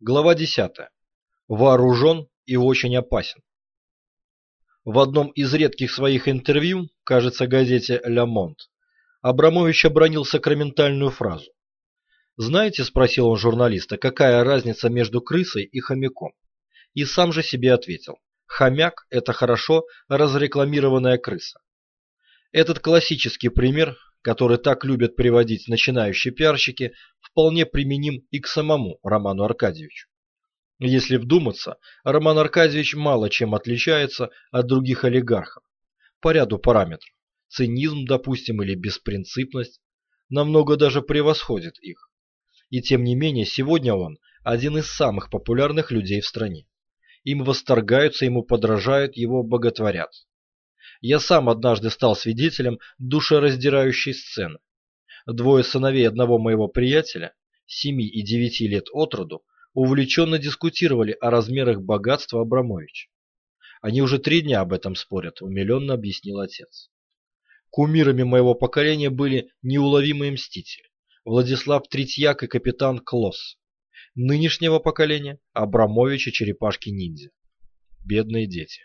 Глава 10. Вооружен и очень опасен. В одном из редких своих интервью, кажется, газете «Ля Монт», Абрамович обронил сакраментальную фразу. «Знаете, — спросил он журналиста, — какая разница между крысой и хомяком?» И сам же себе ответил. Хомяк – это хорошо разрекламированная крыса. Этот классический пример, который так любят приводить начинающие пиарщики, вполне применим и к самому Роману Аркадьевичу. Если вдуматься, Роман Аркадьевич мало чем отличается от других олигархов. По ряду параметров. Цинизм, допустим, или беспринципность намного даже превосходит их. И тем не менее, сегодня он один из самых популярных людей в стране. Им восторгаются, ему подражают, его боготворят. Я сам однажды стал свидетелем душераздирающей сцены. Двое сыновей одного моего приятеля, семи и девяти лет от роду, увлеченно дискутировали о размерах богатства Абрамовича. Они уже три дня об этом спорят, умиленно объяснил отец. Кумирами моего поколения были неуловимые мстители, Владислав Третьяк и капитан Клосс. Нынешнего поколения – Абрамович черепашки-ниндзя. Бедные дети.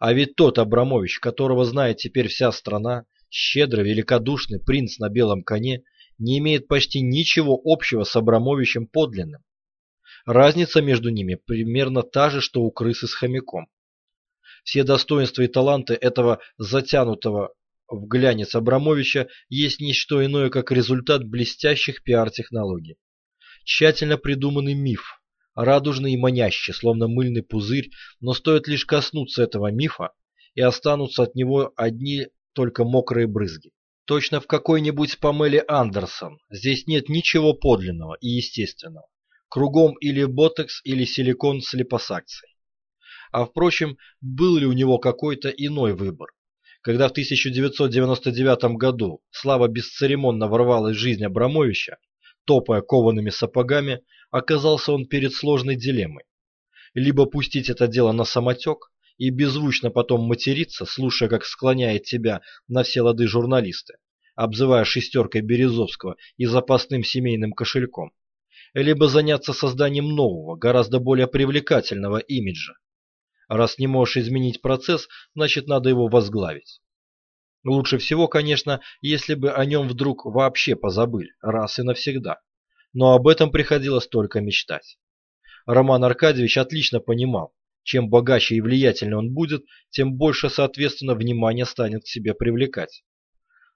А ведь тот Абрамович, которого знает теперь вся страна, щедрый, великодушный принц на белом коне, не имеет почти ничего общего с Абрамовичем подлинным. Разница между ними примерно та же, что у крысы с хомяком. Все достоинства и таланты этого затянутого в глянец Абрамовича есть не что иное, как результат блестящих пиар-технологий. Тщательно придуманный миф, радужный и манящий, словно мыльный пузырь, но стоит лишь коснуться этого мифа, и останутся от него одни только мокрые брызги. Точно в какой-нибудь Памеле Андерсон. Здесь нет ничего подлинного и естественного. Кругом или ботокс, или силикон с липосакцией. А впрочем, был ли у него какой-то иной выбор? Когда в 1999 году слава бесцеремонно ворвалась в жизнь Абрамовича, топая коваными сапогами, оказался он перед сложной дилеммой. Либо пустить это дело на самотек и беззвучно потом материться, слушая, как склоняет тебя на все лады журналисты, обзывая шестеркой Березовского и запасным семейным кошельком, либо заняться созданием нового, гораздо более привлекательного имиджа. Раз не можешь изменить процесс, значит надо его возглавить. Лучше всего, конечно, если бы о нем вдруг вообще позабыли, раз и навсегда. Но об этом приходилось только мечтать. Роман Аркадьевич отлично понимал, чем богаче и влиятельнее он будет, тем больше, соответственно, внимания станет к себе привлекать.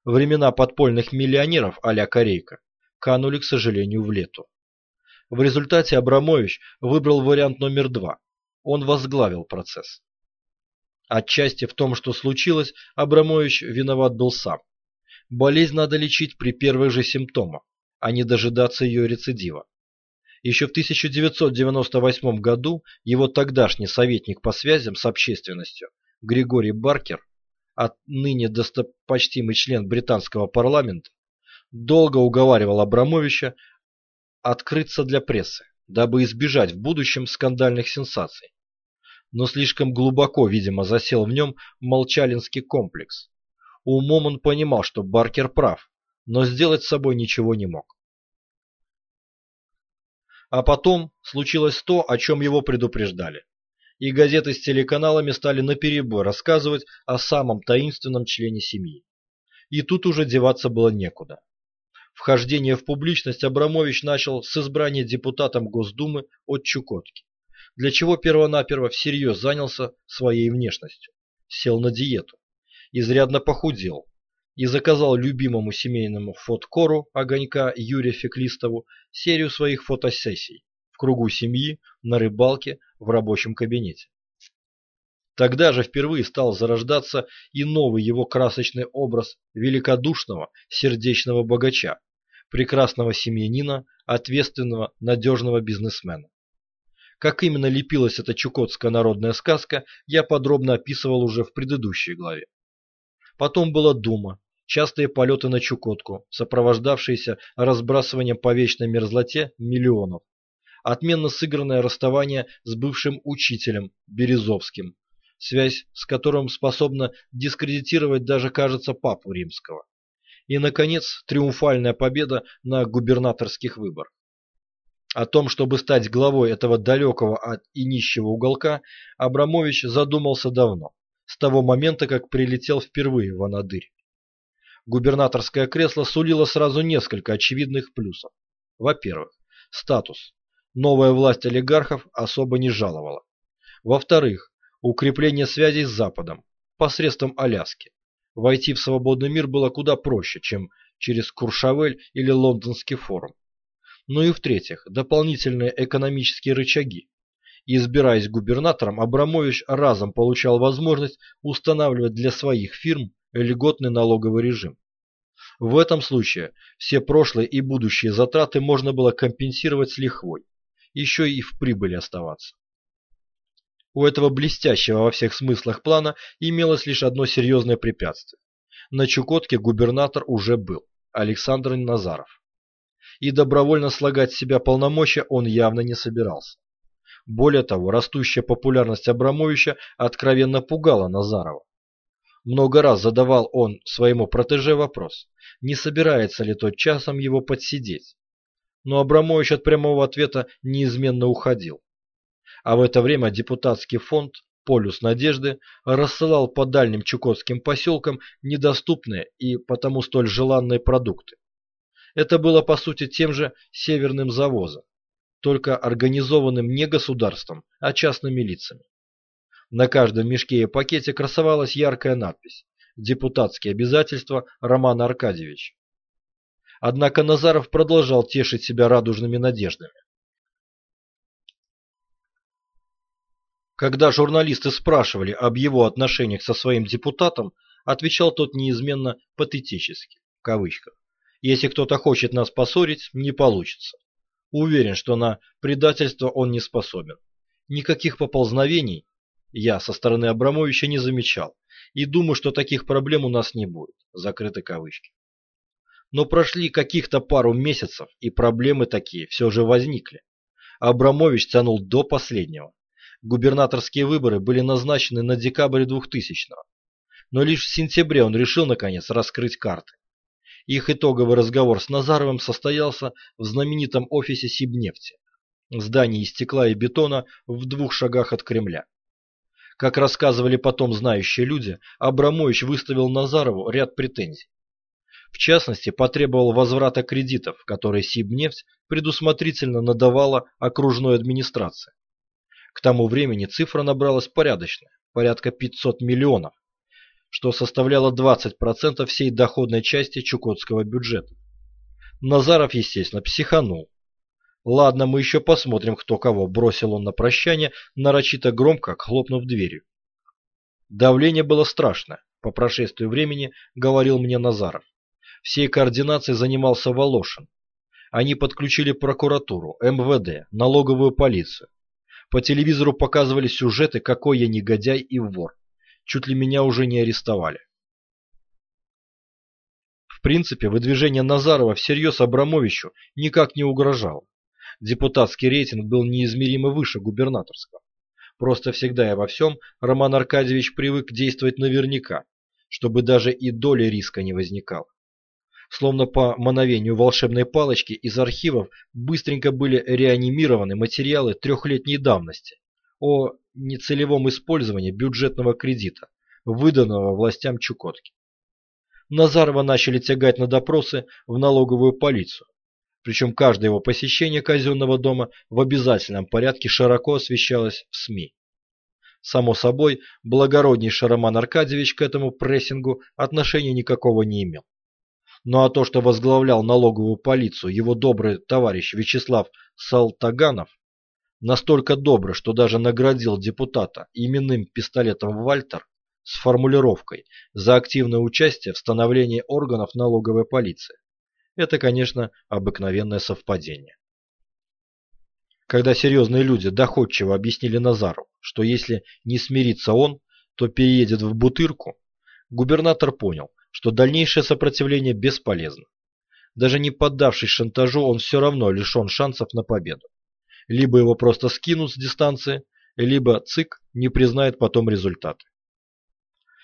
Времена подпольных миллионеров а-ля Корейка канули, к сожалению, в лету. В результате Абрамович выбрал вариант номер два. Он возглавил процесс. Отчасти в том, что случилось, Абрамович виноват был сам. Болезнь надо лечить при первых же симптомах, а не дожидаться ее рецидива. Еще в 1998 году его тогдашний советник по связям с общественностью Григорий Баркер, отныне достопочтимый член британского парламента, долго уговаривал Абрамовича открыться для прессы, дабы избежать в будущем скандальных сенсаций но слишком глубоко, видимо, засел в нем молчалинский комплекс. Умом он понимал, что Баркер прав, но сделать с собой ничего не мог. А потом случилось то, о чем его предупреждали. И газеты с телеканалами стали наперебой рассказывать о самом таинственном члене семьи. И тут уже деваться было некуда. Вхождение в публичность Абрамович начал с избрания депутатом Госдумы от Чукотки для чего первонаперво всерьез занялся своей внешностью. Сел на диету, изрядно похудел и заказал любимому семейному фоткору Огонька Юрию Феклистову серию своих фотосессий в кругу семьи, на рыбалке, в рабочем кабинете. Тогда же впервые стал зарождаться и новый его красочный образ великодушного, сердечного богача, прекрасного семьянина, ответственного, надежного бизнесмена. Как именно лепилась эта чукотская народная сказка, я подробно описывал уже в предыдущей главе. Потом была дума, частые полеты на Чукотку, сопровождавшиеся разбрасыванием по вечной мерзлоте миллионов. Отменно сыгранное расставание с бывшим учителем Березовским, связь с которым способна дискредитировать даже, кажется, папу римского. И, наконец, триумфальная победа на губернаторских выборах. О том, чтобы стать главой этого далекого от и нищего уголка, Абрамович задумался давно, с того момента, как прилетел впервые в Анадырь. Губернаторское кресло сулило сразу несколько очевидных плюсов. Во-первых, статус. Новая власть олигархов особо не жаловала. Во-вторых, укрепление связей с Западом посредством Аляски. Войти в свободный мир было куда проще, чем через Куршавель или Лондонский форум. Ну и в-третьих, дополнительные экономические рычаги. Избираясь губернатором, Абрамович разом получал возможность устанавливать для своих фирм льготный налоговый режим. В этом случае все прошлые и будущие затраты можно было компенсировать с лихвой, еще и в прибыли оставаться. У этого блестящего во всех смыслах плана имелось лишь одно серьезное препятствие. На Чукотке губернатор уже был, Александр Назаров и добровольно слагать с себя полномочия он явно не собирался. Более того, растущая популярность Абрамовича откровенно пугала Назарова. Много раз задавал он своему протеже вопрос, не собирается ли тот часом его подсидеть. Но Абрамович от прямого ответа неизменно уходил. А в это время депутатский фонд «Полюс надежды» рассылал по дальним чукотским поселкам недоступные и потому столь желанные продукты. Это было по сути тем же северным завозом, только организованным не государством, а частными лицами. На каждом мешке и пакете красовалась яркая надпись «Депутатские обязательства Романа Аркадьевича». Однако Назаров продолжал тешить себя радужными надеждами. Когда журналисты спрашивали об его отношениях со своим депутатом, отвечал тот неизменно «патетически», в кавычках. Если кто-то хочет нас поссорить, не получится. Уверен, что на предательство он не способен. Никаких поползновений я со стороны Абрамовича не замечал, и думаю, что таких проблем у нас не будет. Закрыты кавычки. Но прошли каких-то пару месяцев, и проблемы такие все же возникли. Абрамович тянул до последнего. Губернаторские выборы были назначены на декабрь 2000-го. Но лишь в сентябре он решил, наконец, раскрыть карты. Их итоговый разговор с Назаровым состоялся в знаменитом офисе Сибнефти, здании из стекла и бетона в двух шагах от Кремля. Как рассказывали потом знающие люди, Абрамович выставил Назарову ряд претензий. В частности, потребовал возврата кредитов, которые Сибнефть предусмотрительно надавала окружной администрации. К тому времени цифра набралась порядочная, порядка 500 миллионов, что составляло 20% всей доходной части чукотского бюджета. Назаров, естественно, психанул. «Ладно, мы еще посмотрим, кто кого», – бросил он на прощание, нарочито громко хлопнув дверью. Давление было страшное, по прошествию времени говорил мне Назаров. Всей координацией занимался Волошин. Они подключили прокуратуру, МВД, налоговую полицию. По телевизору показывали сюжеты, какой я негодяй и вор чуть ли меня уже не арестовали. В принципе, выдвижение Назарова всерьез Абрамовичу никак не угрожало. Депутатский рейтинг был неизмеримо выше губернаторского. Просто всегда и во всем Роман Аркадьевич привык действовать наверняка, чтобы даже и доли риска не возникало. Словно по мановению волшебной палочки из архивов быстренько были реанимированы материалы трехлетней давности о нецелевом использовании бюджетного кредита, выданного властям Чукотки. Назарова начали тягать на допросы в налоговую полицию, причем каждое его посещение казенного дома в обязательном порядке широко освещалось в СМИ. Само собой, благороднейший Роман Аркадьевич к этому прессингу отношения никакого не имел. Ну а то, что возглавлял налоговую полицию его добрый товарищ Вячеслав Салтаганов, Настолько добро, что даже наградил депутата именным пистолетом «Вальтер» с формулировкой «за активное участие в становлении органов налоговой полиции». Это, конечно, обыкновенное совпадение. Когда серьезные люди доходчиво объяснили Назару, что если не смирится он, то переедет в Бутырку, губернатор понял, что дальнейшее сопротивление бесполезно. Даже не поддавшись шантажу, он все равно лишен шансов на победу. Либо его просто скинут с дистанции, либо ЦИК не признает потом результаты.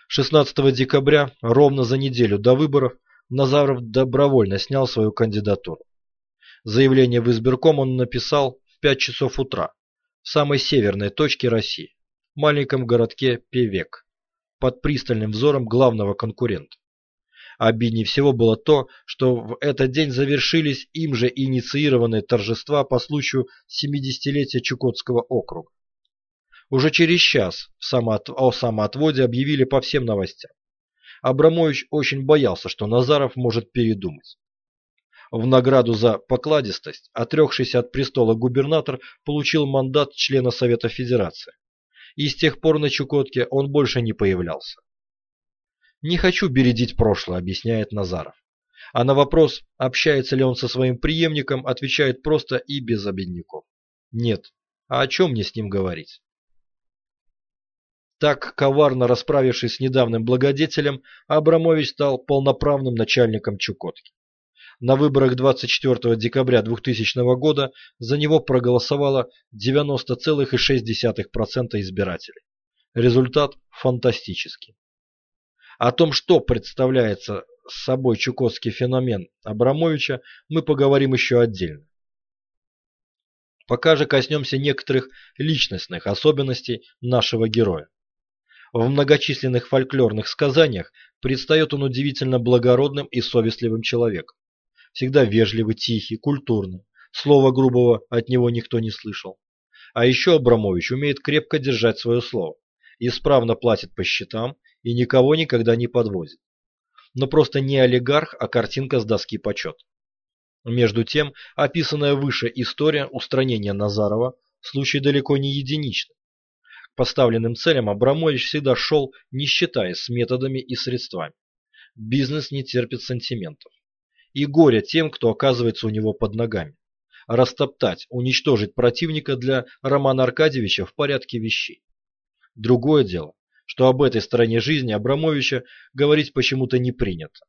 16 декабря, ровно за неделю до выборов, Назаров добровольно снял свою кандидатуру. Заявление в избирком он написал в 5 часов утра, в самой северной точке России, маленьком городке Певек, под пристальным взором главного конкурента. Обиднее всего было то, что в этот день завершились им же инициированные торжества по случаю 70-летия Чукотского округа. Уже через час о самоотводе объявили по всем новостям. Абрамович очень боялся, что Назаров может передумать. В награду за покладистость отрекшийся от престола губернатор получил мандат члена Совета Федерации. И с тех пор на Чукотке он больше не появлялся. «Не хочу бередить прошлое», — объясняет Назаров. А на вопрос, общается ли он со своим преемником, отвечает просто и без обидников. «Нет. А о чем мне с ним говорить?» Так, коварно расправившись с недавним благодетелем, Абрамович стал полноправным начальником Чукотки. На выборах 24 декабря 2000 года за него проголосовало 90,6% избирателей. Результат фантастический. О том, что представляется собой чукотский феномен Абрамовича, мы поговорим еще отдельно. Пока же коснемся некоторых личностных особенностей нашего героя. В многочисленных фольклорных сказаниях предстает он удивительно благородным и совестливым человеком. Всегда вежливый, тихий, культурный. Слова грубого от него никто не слышал. А еще Абрамович умеет крепко держать свое слово. Исправно платит по счетам и никого никогда не подвозит. Но просто не олигарх, а картинка с доски почет. Между тем, описанная выше история устранения Назарова случай далеко не единичный. К поставленным целям Абрамович всегда шел, не считаясь с методами и средствами. Бизнес не терпит сантиментов. И горе тем, кто оказывается у него под ногами. Растоптать, уничтожить противника для Романа Аркадьевича в порядке вещей. Другое дело, что об этой стороне жизни Абрамовича говорить почему-то не принято.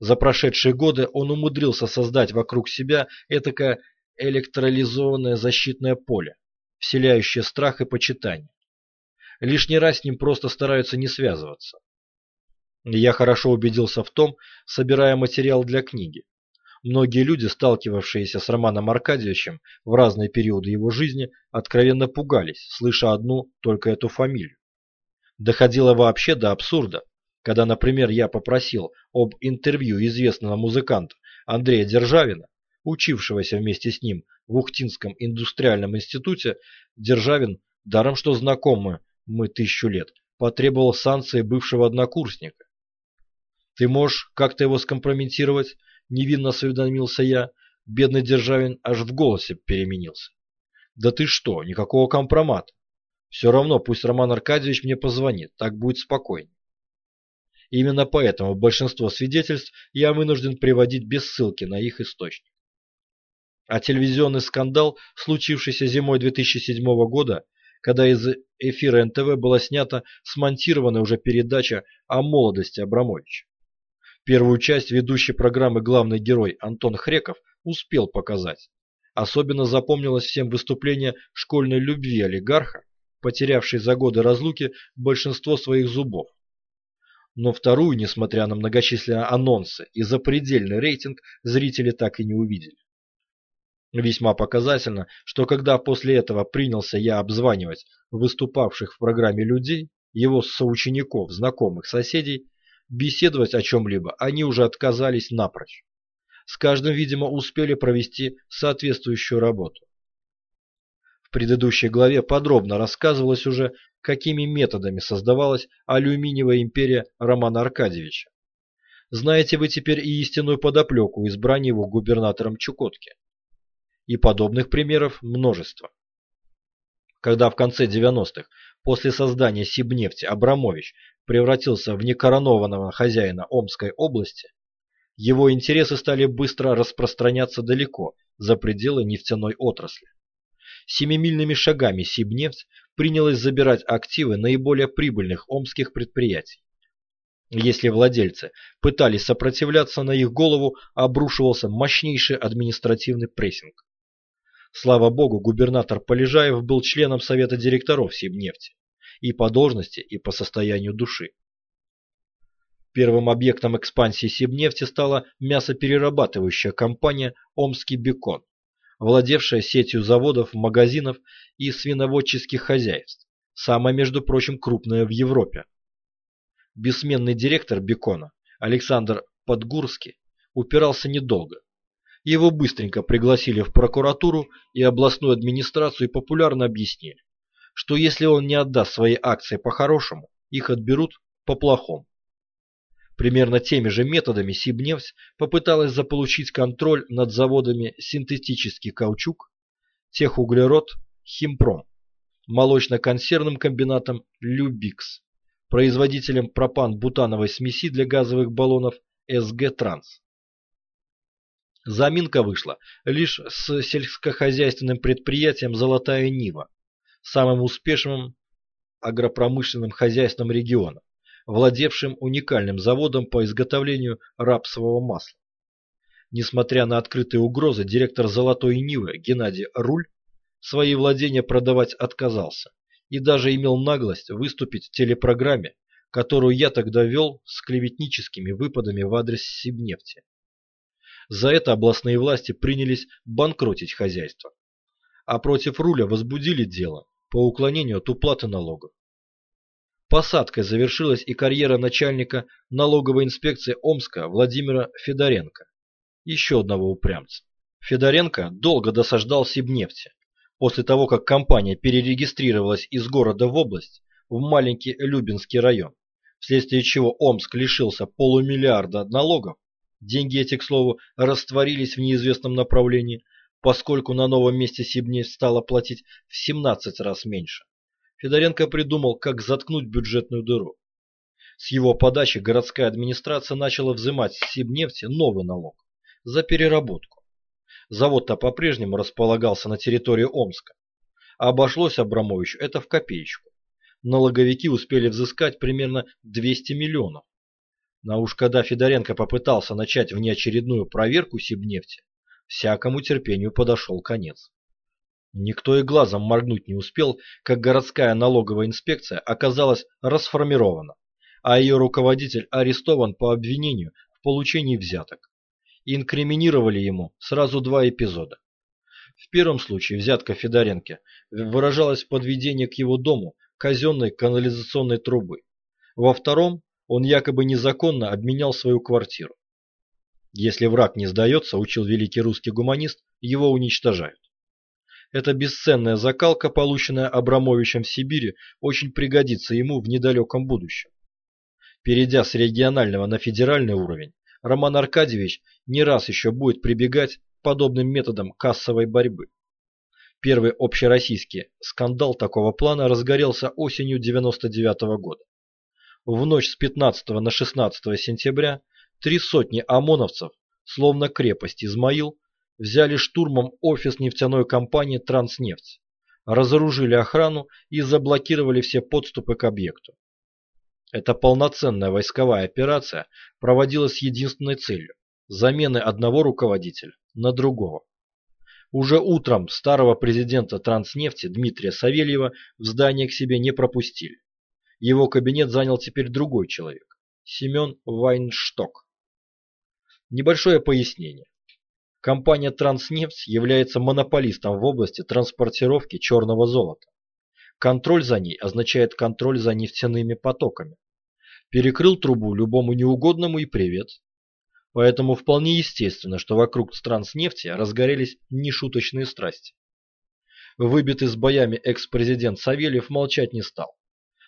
За прошедшие годы он умудрился создать вокруг себя этакое электролизованное защитное поле, вселяющее страх и почитание. Лишний раз с ним просто стараются не связываться. Я хорошо убедился в том, собирая материал для книги. Многие люди, сталкивавшиеся с Романом Аркадьевичем в разные периоды его жизни, откровенно пугались, слыша одну только эту фамилию. Доходило вообще до абсурда, когда, например, я попросил об интервью известного музыканта Андрея Державина, учившегося вместе с ним в Ухтинском индустриальном институте, Державин, даром что знакомы мы тысячу лет, потребовал санкции бывшего однокурсника. «Ты можешь как-то его скомпрометировать?» – невинно осведомился я. Бедный Державин аж в голосе переменился. «Да ты что, никакого компромата. Все равно пусть Роман Аркадьевич мне позвонит, так будет спокойнее. Именно поэтому большинство свидетельств я вынужден приводить без ссылки на их источник. А телевизионный скандал, случившийся зимой 2007 года, когда из эфира НТВ была снята смонтированная уже передача о молодости Абрамовича. Первую часть ведущей программы главный герой Антон Хреков успел показать. Особенно запомнилось всем выступление школьной любви олигарха, потерявший за годы разлуки большинство своих зубов. Но вторую, несмотря на многочисленные анонсы и запредельный рейтинг, зрители так и не увидели. Весьма показательно, что когда после этого принялся я обзванивать выступавших в программе людей, его соучеников, знакомых, соседей, беседовать о чем-либо они уже отказались напрочь. С каждым, видимо, успели провести соответствующую работу. В предыдущей главе подробно рассказывалось уже, какими методами создавалась алюминиевая империя Романа Аркадьевича. Знаете вы теперь и истинную подоплеку избрания его губернатором Чукотки. И подобных примеров множество. Когда в конце 90-х, после создания Сибнефти, Абрамович превратился в некоронованного хозяина Омской области, его интересы стали быстро распространяться далеко за пределы нефтяной отрасли семимильными шагами Сибнефть принялась забирать активы наиболее прибыльных омских предприятий. Если владельцы пытались сопротивляться, на их голову обрушивался мощнейший административный прессинг. Слава богу, губернатор Полежаев был членом совета директоров Сибнефти и по должности, и по состоянию души. Первым объектом экспансии Сибнефти стала мясоперерабатывающая компания «Омский бекон», владевшая сетью заводов, магазинов и свиноводческих хозяйств, самая, между прочим, крупная в Европе. Бессменный директор Бекона Александр Подгурский упирался недолго. Его быстренько пригласили в прокуратуру и областную администрацию и популярно объяснили, что если он не отдаст свои акции по-хорошему, их отберут по-плохому. Примерно теми же методами Сибнефть попыталась заполучить контроль над заводами синтетический каучук, техуглерод, химпром, молочно-консервным комбинатом Любикс, производителем пропан-бутановой смеси для газовых баллонов СГ Транс. Заминка вышла лишь с сельскохозяйственным предприятием «Золотая Нива», самым успешным агропромышленным хозяйством региона владевшим уникальным заводом по изготовлению рапсового масла. Несмотря на открытые угрозы, директор «Золотой Нивы» Геннадий Руль свои владения продавать отказался и даже имел наглость выступить в телепрограмме, которую я тогда вел с клеветническими выпадами в адрес Сибнефти. За это областные власти принялись банкротить хозяйство, а против Руля возбудили дело по уклонению от уплаты налогов. Посадкой завершилась и карьера начальника налоговой инспекции Омска Владимира Федоренко, еще одного упрямца. Федоренко долго досаждал Сибнефти. После того, как компания перерегистрировалась из города в область, в маленький Любинский район, вследствие чего Омск лишился полумиллиарда налогов, деньги эти, к слову, растворились в неизвестном направлении, поскольку на новом месте Сибнефть стала платить в 17 раз меньше. Федоренко придумал, как заткнуть бюджетную дыру. С его подачи городская администрация начала взимать с Сибнефти новый налог за переработку. Завод-то по-прежнему располагался на территории Омска. А обошлось Абрамовичу это в копеечку. Налоговики успели взыскать примерно 200 миллионов. Но уж когда Федоренко попытался начать внеочередную проверку Сибнефти, всякому терпению подошел конец. Никто и глазом моргнуть не успел, как городская налоговая инспекция оказалась расформирована, а ее руководитель арестован по обвинению в получении взяток. Инкриминировали ему сразу два эпизода. В первом случае взятка Федоренко выражалась в подведении к его дому казенной канализационной трубы. Во втором он якобы незаконно обменял свою квартиру. Если враг не сдается, учил великий русский гуманист, его уничтожают. Эта бесценная закалка, полученная Абрамовичем в Сибири, очень пригодится ему в недалеком будущем. Перейдя с регионального на федеральный уровень, Роман Аркадьевич не раз еще будет прибегать к подобным методам кассовой борьбы. Первый общероссийский скандал такого плана разгорелся осенью 99 -го года. В ночь с 15 на 16 сентября три сотни ОМОНовцев, словно крепость Измаил, взяли штурмом офис нефтяной компании «Транснефть», разоружили охрану и заблокировали все подступы к объекту. Эта полноценная войсковая операция проводилась с единственной целью – замены одного руководителя на другого. Уже утром старого президента Транснефти Дмитрия Савельева в здание к себе не пропустили. Его кабинет занял теперь другой человек – Семен Вайншток. Небольшое пояснение. Компания «Транснефть» является монополистом в области транспортировки черного золота. Контроль за ней означает контроль за нефтяными потоками. Перекрыл трубу любому неугодному и привет. Поэтому вполне естественно, что вокруг Транснефти разгорелись нешуточные страсти. Выбитый с боями экс-президент Савельев молчать не стал.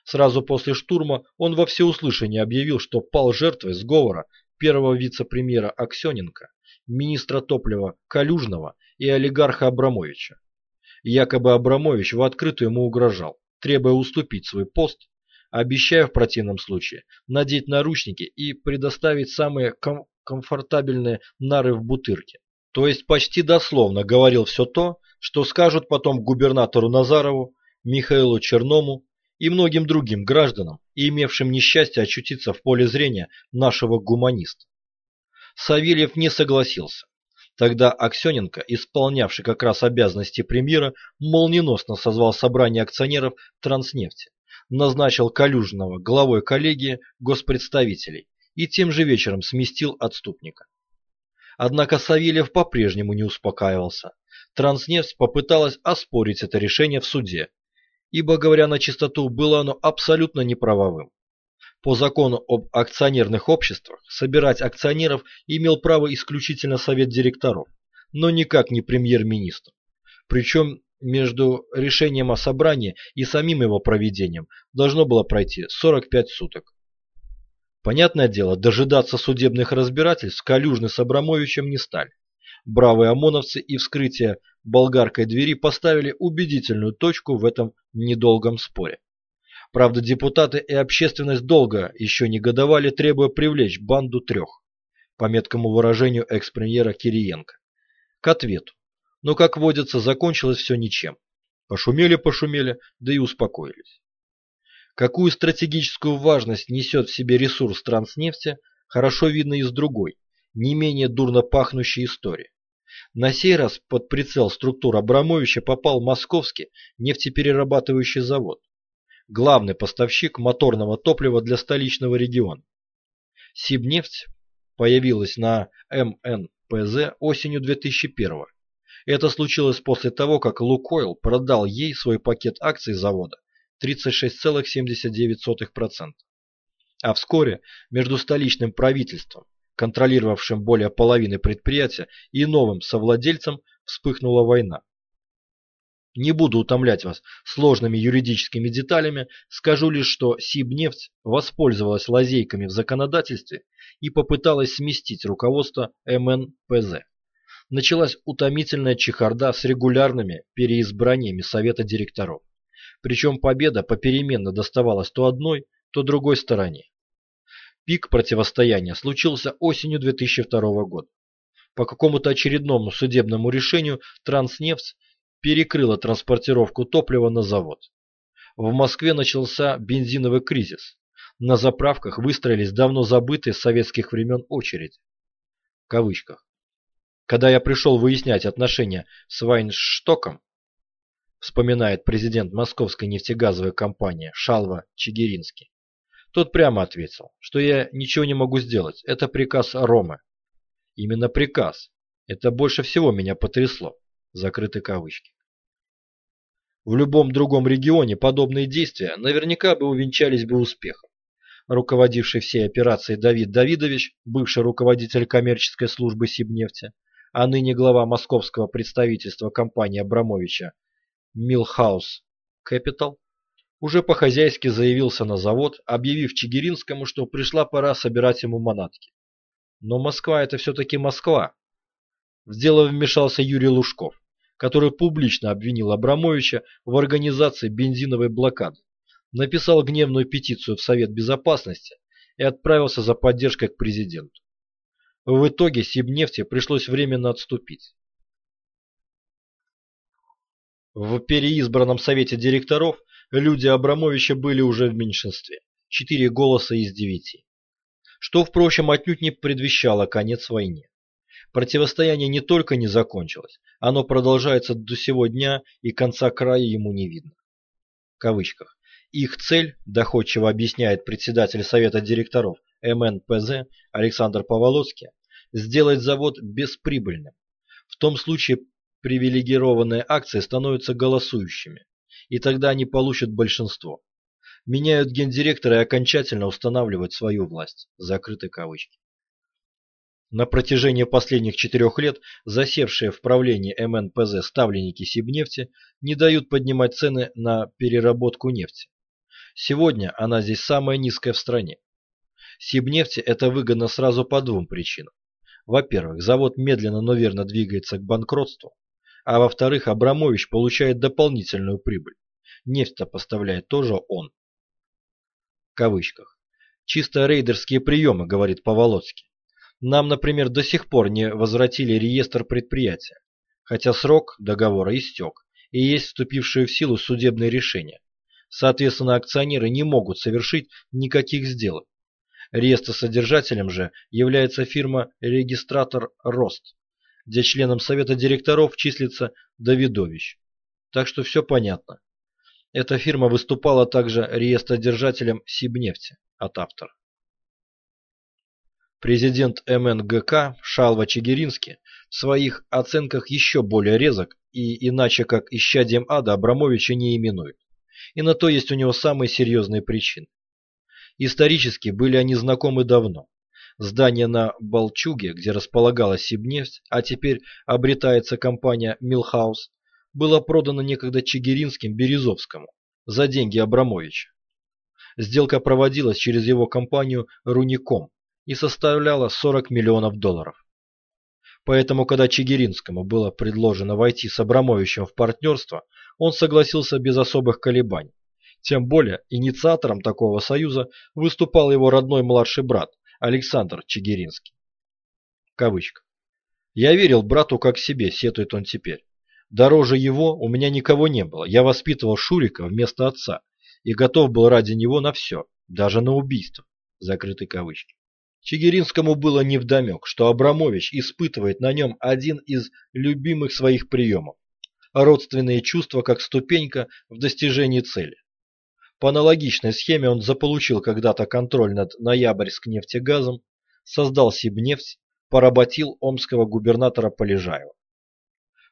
Сразу после штурма он во всеуслышание объявил, что пал жертвой сговора первого вице-премьера Аксененко министра топлива Калюжного и олигарха Абрамовича. Якобы Абрамович в открытую ему угрожал, требуя уступить свой пост, обещая в противном случае надеть наручники и предоставить самые ком комфортабельные нары в бутырке. То есть почти дословно говорил все то, что скажут потом губернатору Назарову, Михаилу Черному и многим другим гражданам, имевшим несчастье очутиться в поле зрения нашего гуманиста. Савельев не согласился. Тогда Аксененко, исполнявший как раз обязанности премьера, молниеносно созвал собрание акционеров Транснефти, назначил Калюжного главой коллегии госпредставителей и тем же вечером сместил отступника. Однако Савельев по-прежнему не успокаивался. Транснефть попыталась оспорить это решение в суде, ибо, говоря на чистоту, было оно абсолютно неправовым. По закону об акционерных обществах собирать акционеров имел право исключительно совет директоров, но никак не премьер-министр. Причем между решением о собрании и самим его проведением должно было пройти 45 суток. Понятное дело, дожидаться судебных разбирательств Калюжны с Абрамовичем не стали. Бравые ОМОНовцы и вскрытие болгаркой двери поставили убедительную точку в этом недолгом споре. Правда, депутаты и общественность долго еще негодовали, требуя привлечь банду трех, по меткому выражению экс-премьера Кириенко, к ответу. Но, как водится, закончилось все ничем. Пошумели-пошумели, да и успокоились. Какую стратегическую важность несет в себе ресурс транснефти, хорошо видно из другой, не менее дурно пахнущей истории. На сей раз под прицел структур Абрамовича попал московский нефтеперерабатывающий завод главный поставщик моторного топлива для столичного региона. Сибнефть появилась на МНПЗ осенью 2001 Это случилось после того, как Лукойл продал ей свой пакет акций завода 36,79%. А вскоре между столичным правительством, контролировавшим более половины предприятия, и новым совладельцем вспыхнула война. Не буду утомлять вас сложными юридическими деталями, скажу лишь, что Сибнефть воспользовалась лазейками в законодательстве и попыталась сместить руководство МНПЗ. Началась утомительная чехарда с регулярными переизбраниями Совета директоров. Причем победа попеременно доставалась то одной, то другой стороне. Пик противостояния случился осенью 2002 года. По какому-то очередному судебному решению Транснефть перекрыла транспортировку топлива на завод. В Москве начался бензиновый кризис. На заправках выстроились давно забытые с советских времен очереди. В кавычках. Когда я пришел выяснять отношения с Вайнштоком, вспоминает президент московской нефтегазовой компании Шалва Чигиринский, тот прямо ответил, что я ничего не могу сделать, это приказ Ромы. Именно приказ. Это больше всего меня потрясло закрыты кавычки. В любом другом регионе подобные действия наверняка бы увенчались бы успехом. Руководивший всей операцией Давид Давидович, бывший руководитель коммерческой службы Сибнефти, а ныне глава московского представительства компании Абрамовича Милхаус Capital, уже по-хозяйски заявился на завод, объявив Чигиринскому, что пришла пора собирать ему манатки. Но Москва это все-таки Москва. В дело вмешался Юрий Лужков который публично обвинил Абрамовича в организации бензиновой блокады, написал гневную петицию в Совет Безопасности и отправился за поддержкой к президенту. В итоге Сибнефти пришлось временно отступить. В переизбранном Совете директоров люди Абрамовича были уже в меньшинстве, четыре голоса из девяти, что, впрочем, отнюдь не предвещало конец войне. Противостояние не только не закончилось, оно продолжается до сего дня и конца края ему не видно. В кавычках. Их цель, доходчиво объясняет председатель Совета директоров МНПЗ Александр Поволоцкий, сделать завод бесприбыльным. В том случае привилегированные акции становятся голосующими, и тогда они получат большинство. Меняют гендиректора и окончательно устанавливают свою власть. Закрыты кавычки. На протяжении последних четырех лет засевшие в правлении МНПЗ ставленники Сибнефти не дают поднимать цены на переработку нефти. Сегодня она здесь самая низкая в стране. Сибнефти это выгодно сразу по двум причинам. Во-первых, завод медленно, но верно двигается к банкротству. А во-вторых, Абрамович получает дополнительную прибыль. Нефть-то поставляет тоже он. В кавычках. Чисто рейдерские приемы, говорит Поволоцкий. Нам, например, до сих пор не возвратили реестр предприятия, хотя срок договора истек, и есть вступившие в силу судебные решения. Соответственно, акционеры не могут совершить никаких сделок. Реестросодержателем же является фирма-регистратор «Рост», где членом совета директоров числится Давидович. Так что все понятно. Эта фирма выступала также реестродержателем Сибнефти от автора. Президент МНГК Шалва Чигиринский в своих оценках еще более резок и иначе как исчадием ада Абрамовича не именует. И на то есть у него самые серьезные причины. Исторически были они знакомы давно. Здание на Балчуге, где располагалась Сибнефть, а теперь обретается компания Милхаус, было продано некогда Чигиринским Березовскому за деньги Абрамовича. Сделка проводилась через его компанию «Руником», и составляла 40 миллионов долларов. Поэтому, когда Чигиринскому было предложено войти с Абрамовичем в партнерство, он согласился без особых колебаний. Тем более, инициатором такого союза выступал его родной младший брат Александр Чигиринский. Кавычка. «Я верил брату как себе», — сетует он теперь. «Дороже его у меня никого не было. Я воспитывал Шурика вместо отца и готов был ради него на все, даже на убийство». Закрытые кавычки. Чигиринскому было невдомек, что Абрамович испытывает на нем один из любимых своих приемов – родственные чувства как ступенька в достижении цели. По аналогичной схеме он заполучил когда-то контроль над Ноябрьск нефтегазом, создал Сибнефть, поработил омского губернатора Полежаева.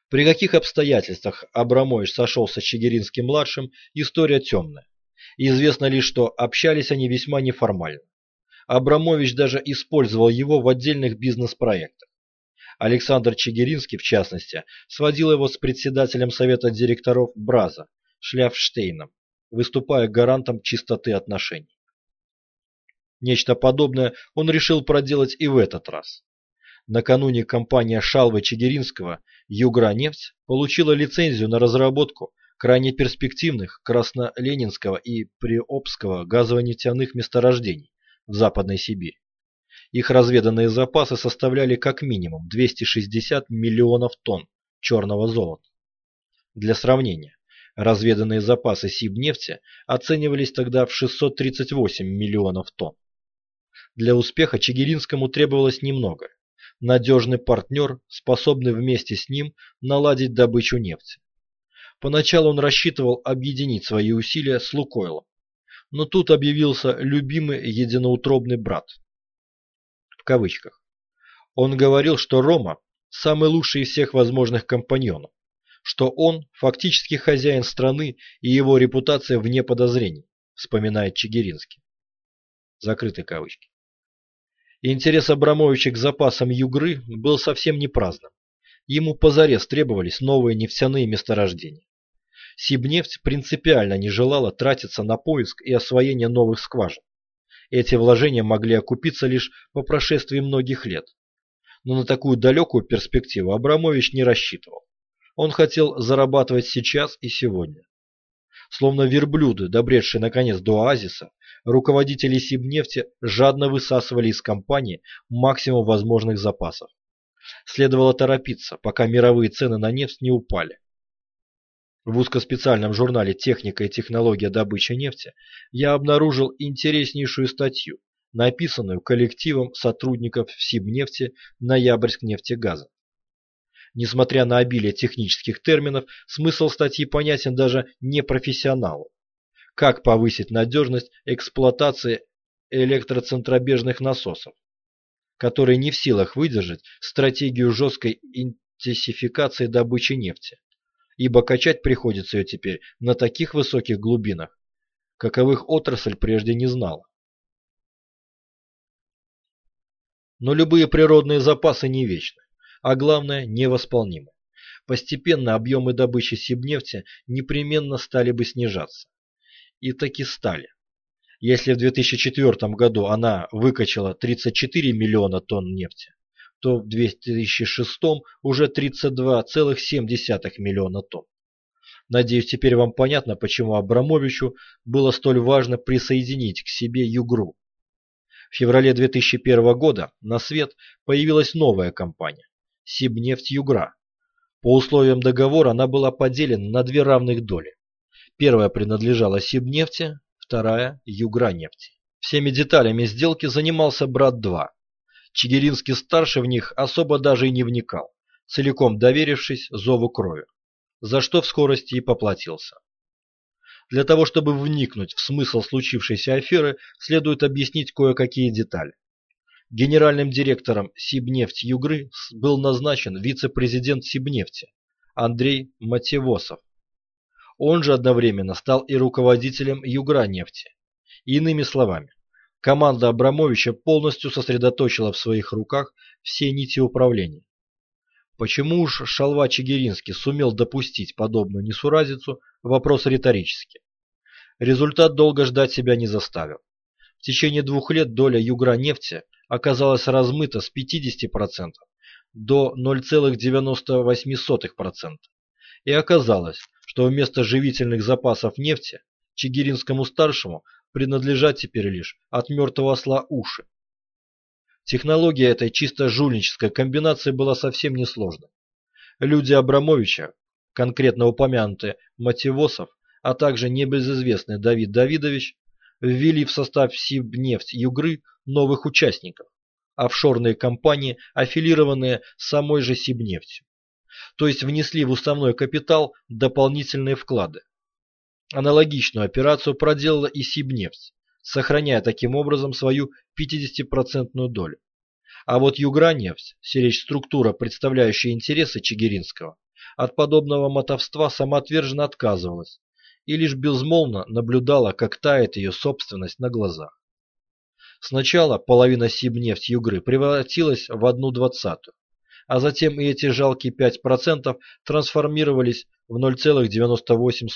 При каких обстоятельствах Абрамович сошелся с Чигиринским-младшим – история темная. Известно лишь, что общались они весьма неформально. Абрамович даже использовал его в отдельных бизнес-проектах. Александр Чигиринский, в частности, сводил его с председателем совета директоров Браза, Шляфштейном, выступая гарантом чистоты отношений. Нечто подобное он решил проделать и в этот раз. Накануне компания Шалвы Чигиринского «Югра-нефть» получила лицензию на разработку крайне перспективных Красно-Ленинского и Приобского газово-нефтяных месторождений в Западной Сибири. Их разведанные запасы составляли как минимум 260 миллионов тонн черного золота. Для сравнения, разведанные запасы Сибнефти оценивались тогда в 638 миллионов тонн. Для успеха Чигиринскому требовалось немного. Надежный партнер, способный вместе с ним наладить добычу нефти. Поначалу он рассчитывал объединить свои усилия с Лукойлом, но тут объявился любимый единоутробный брат. В кавычках. Он говорил, что Рома – самый лучший из всех возможных компаньонов, что он фактически хозяин страны и его репутация вне подозрений, вспоминает Чигиринский. Закрыты кавычки. Интерес Абрамовича к запасам Югры был совсем не праздным. Ему позарез требовались новые нефтяные месторождения. Сибнефть принципиально не желала тратиться на поиск и освоение новых скважин. Эти вложения могли окупиться лишь по прошествии многих лет. Но на такую далекую перспективу Абрамович не рассчитывал. Он хотел зарабатывать сейчас и сегодня. Словно верблюды, добредшие наконец до оазиса, руководители Сибнефти жадно высасывали из компании максимум возможных запасов. Следовало торопиться, пока мировые цены на нефть не упали. В узкоспециальном журнале «Техника и технология добычи нефти» я обнаружил интереснейшую статью, написанную коллективом сотрудников Сибнефти Ноябрьск нефтегаза. Несмотря на обилие технических терминов, смысл статьи понятен даже непрофессионалу. Как повысить надежность эксплуатации электроцентробежных насосов, которые не в силах выдержать стратегию жесткой интенсификации добычи нефти ибо качать приходится ее теперь на таких высоких глубинах, каковых отрасль прежде не знала. Но любые природные запасы не вечны, а главное невосполнимы. Постепенно объемы добычи сибнефти непременно стали бы снижаться. И таки стали. Если в 2004 году она выкачала 34 миллиона тонн нефти, то в 2006 уже 32,7 миллиона тонн. Надеюсь, теперь вам понятно, почему Абрамовичу было столь важно присоединить к себе Югру. В феврале 2001 года на свет появилась новая компания – Сибнефть Югра. По условиям договора она была поделена на две равных доли. Первая принадлежала Сибнефти, вторая – Югра нефти. Всеми деталями сделки занимался брат 2, Чигиринский-старший в них особо даже и не вникал, целиком доверившись зову крови, за что в скорости и поплатился. Для того, чтобы вникнуть в смысл случившейся аферы, следует объяснить кое-какие детали. Генеральным директором Сибнефть Югры был назначен вице-президент Сибнефти Андрей Матевосов. Он же одновременно стал и руководителем Югранефти. Иными словами, команда Абрамовича полностью сосредоточила в своих руках все нити управления. Почему уж Шалва Чигиринский сумел допустить подобную несуразицу, вопрос риторический. Результат долго ждать себя не заставил. В течение двух лет доля Югра нефти оказалась размыта с 50% до 0,98%. И оказалось, что вместо живительных запасов нефти Чигиринскому-старшему принадлежат теперь лишь от мертвого осла уши. Технология этой чисто жульнической комбинации была совсем несложной. Люди Абрамовича, конкретно упомянутые Матевосов, а также небезызвестный Давид Давидович, ввели в состав Сибнефть Югры новых участников, офшорные компании, аффилированные самой же Сибнефтью. То есть внесли в уставной капитал дополнительные вклады. Аналогичную операцию проделала и Сибнефть, сохраняя таким образом свою 50% долю. А вот Югранефть, сиречь структура, представляющая интересы Чигиринского, от подобного мотовства самоотверженно отказывалась и лишь безмолвно наблюдала, как тает ее собственность на глазах. Сначала половина Сибнефть Югры превратилась в одну двадцатую, а затем и эти жалкие 5% трансформировались в 0,98.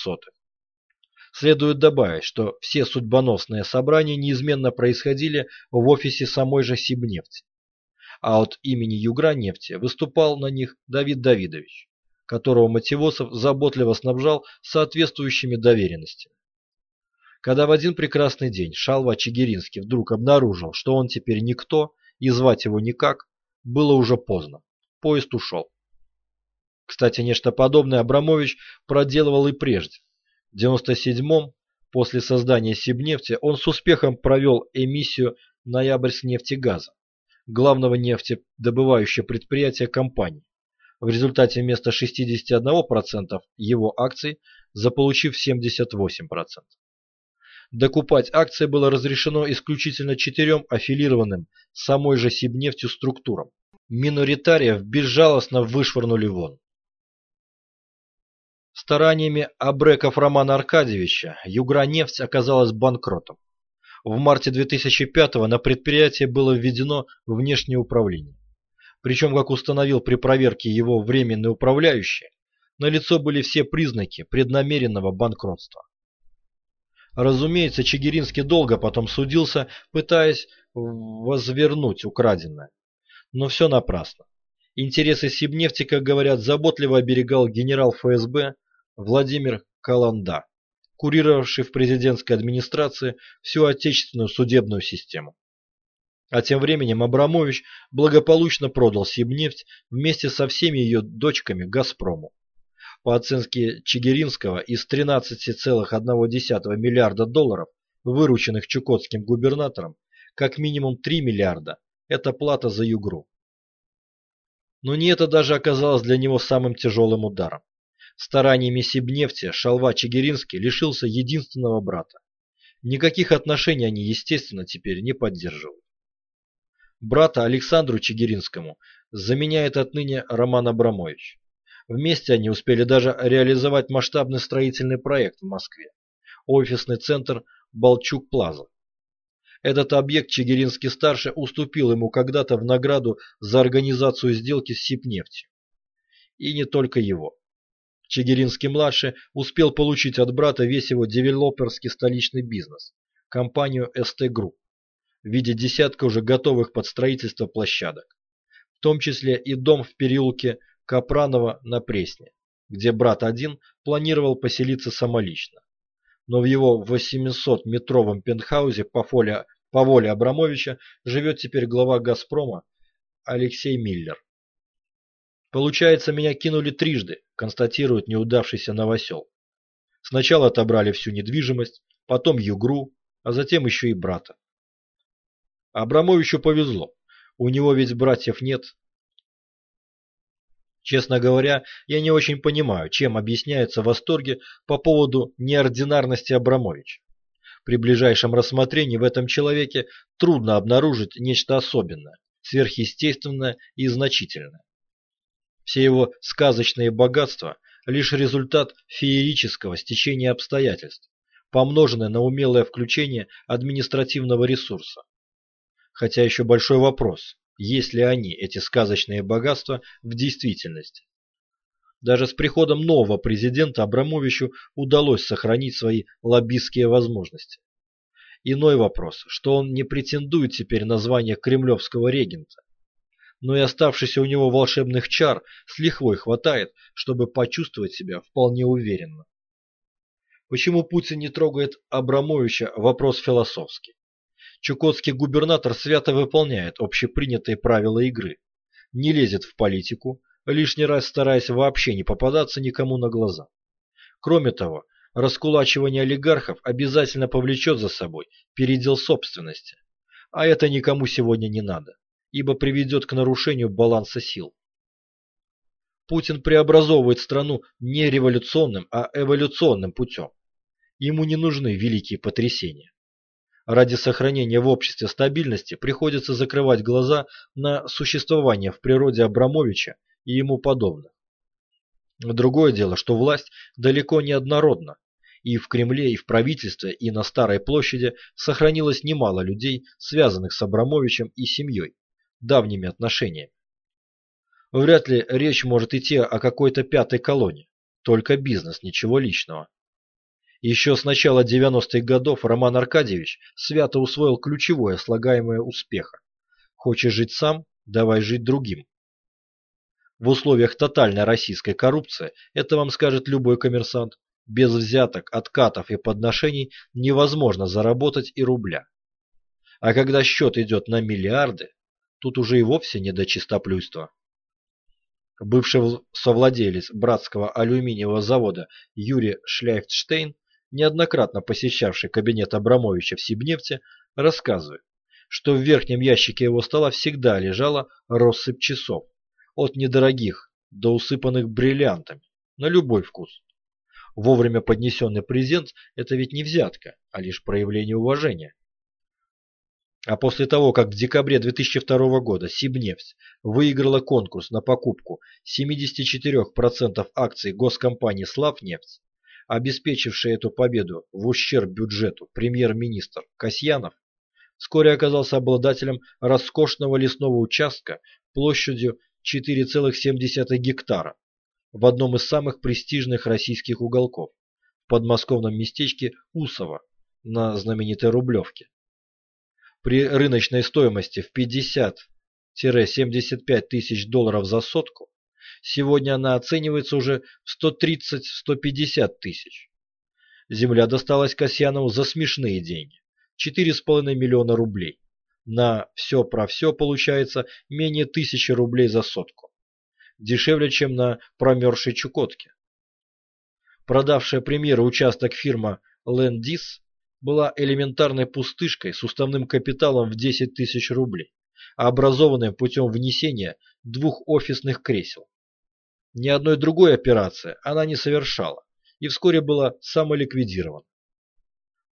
Следует добавить, что все судьбоносные собрания неизменно происходили в офисе самой же Сибнефти. А от имени Югранефти выступал на них Давид Давидович, которого Матевосов заботливо снабжал соответствующими доверенностями. Когда в один прекрасный день Шалва Чигиринский вдруг обнаружил, что он теперь никто и звать его никак, было уже поздно. Поезд ушел. Кстати, нечто подобное Абрамович проделывал и прежде. В 97-м, после создания Сибнефти, он с успехом провел эмиссию Ноябрьскнефтегаза, главного нефтедобывающего предприятия компании. В результате вместо 61% его акций заполучив 78%. Докупать акции было разрешено исключительно четырем аффилированным самой же Сибнефтью структурам. Миноритариев безжалостно вышвырнули вон. Стараниями Абреков Романа Аркадьевича Югранефть оказалась банкротом. В марте 2005 на предприятие было введено внешнее управление. Причем, как установил при проверке его временный управляющий, налицо были все признаки преднамеренного банкротства. Разумеется, Чигиринский долго потом судился, пытаясь возвернуть украденное. Но все напрасно. Интересы Сибнефти, как говорят, заботливо оберегал генерал ФСБ Владимир Каланда, курировавший в президентской администрации всю отечественную судебную систему. А тем временем Абрамович благополучно продал Сибнефть вместе со всеми ее дочками Газпрому. По оценке Чигиринского, из 13,1 миллиарда долларов, вырученных чукотским губернатором, как минимум 3 миллиарда – это плата за Югру. Но не это даже оказалось для него самым тяжелым ударом. Стараниями Сибнефти Шалва Чигиринский лишился единственного брата. Никаких отношений они, естественно, теперь не поддерживают. Брата Александру Чигиринскому заменяет отныне Роман Абрамович. Вместе они успели даже реализовать масштабный строительный проект в Москве. Офисный центр Балчук-Плаза. Этот объект Чигиринский-старший уступил ему когда-то в награду за организацию сделки с Сибнефтью. И не только его. Чигиринский-младший успел получить от брата весь его девелоперский столичный бизнес, компанию ST Group, в виде десятка уже готовых под строительство площадок, в том числе и дом в переулке Капранова на Пресне, где брат один планировал поселиться самолично. Но в его 800-метровом пентхаузе по, фоле, по воле Абрамовича живет теперь глава «Газпрома» Алексей Миллер. Получается, меня кинули трижды, констатирует неудавшийся новосел. Сначала отобрали всю недвижимость, потом Югру, а затем еще и брата. Абрамовичу повезло. У него ведь братьев нет, Честно говоря, я не очень понимаю, чем объясняются восторги по поводу неординарности Абрамовича. При ближайшем рассмотрении в этом человеке трудно обнаружить нечто особенное, сверхъестественное и значительное. Все его сказочные богатства – лишь результат феерического стечения обстоятельств, помноженное на умелое включение административного ресурса. Хотя еще большой вопрос, есть ли они, эти сказочные богатства, в действительности. Даже с приходом нового президента Абрамовичу удалось сохранить свои лоббистские возможности. Иной вопрос, что он не претендует теперь на звание кремлевского регента. Но и оставшийся у него волшебных чар с лихвой хватает, чтобы почувствовать себя вполне уверенно. Почему Путин не трогает Абрамовича – вопрос философский. Чукотский губернатор свято выполняет общепринятые правила игры, не лезет в политику, лишний раз стараясь вообще не попадаться никому на глаза. Кроме того, раскулачивание олигархов обязательно повлечет за собой передел собственности, а это никому сегодня не надо, ибо приведет к нарушению баланса сил. Путин преобразовывает страну не революционным, а эволюционным путем. Ему не нужны великие потрясения. Ради сохранения в обществе стабильности приходится закрывать глаза на существование в природе Абрамовича и ему подобных. Другое дело, что власть далеко не однородна, и в Кремле, и в правительстве, и на Старой площади сохранилось немало людей, связанных с Абрамовичем и семьей, давними отношениями. Вряд ли речь может идти о какой-то пятой колонии, только бизнес, ничего личного. Еще с начала 90-х годов Роман Аркадьевич свято усвоил ключевое слагаемое успеха. Хочешь жить сам, давай жить другим. В условиях тотальной российской коррупции, это вам скажет любой коммерсант, без взяток, откатов и подношений невозможно заработать и рубля. А когда счет идет на миллиарды, тут уже и вовсе не до чистоплюйства. Бывший совладелец братского алюминиевого завода Юрий Шляйфтштейн неоднократно посещавший кабинет Абрамовича в Сибнефте, рассказывает, что в верхнем ящике его стола всегда лежала россыпь часов, от недорогих до усыпанных бриллиантами, на любой вкус. Вовремя поднесенный презент – это ведь не взятка, а лишь проявление уважения. А после того, как в декабре 2002 года Сибнефть выиграла конкурс на покупку 74% акций госкомпании «Славнефть», обеспечивший эту победу в ущерб бюджету премьер-министр Касьянов, вскоре оказался обладателем роскошного лесного участка площадью 4,7 гектара в одном из самых престижных российских уголков, в подмосковном местечке Усово на знаменитой Рублевке. При рыночной стоимости в 50-75 тысяч долларов за сотку Сегодня она оценивается уже в 130-150 тысяч. Земля досталась Касьянову за смешные деньги – 4,5 миллиона рублей. На все про все получается менее тысячи рублей за сотку. Дешевле, чем на промерзшей Чукотке. Продавшая премьеру участок фирма Лендис была элементарной пустышкой с уставным капиталом в 10 тысяч рублей, образованной путем внесения двух офисных кресел. Ни одной другой операции она не совершала и вскоре была самоликвидирована.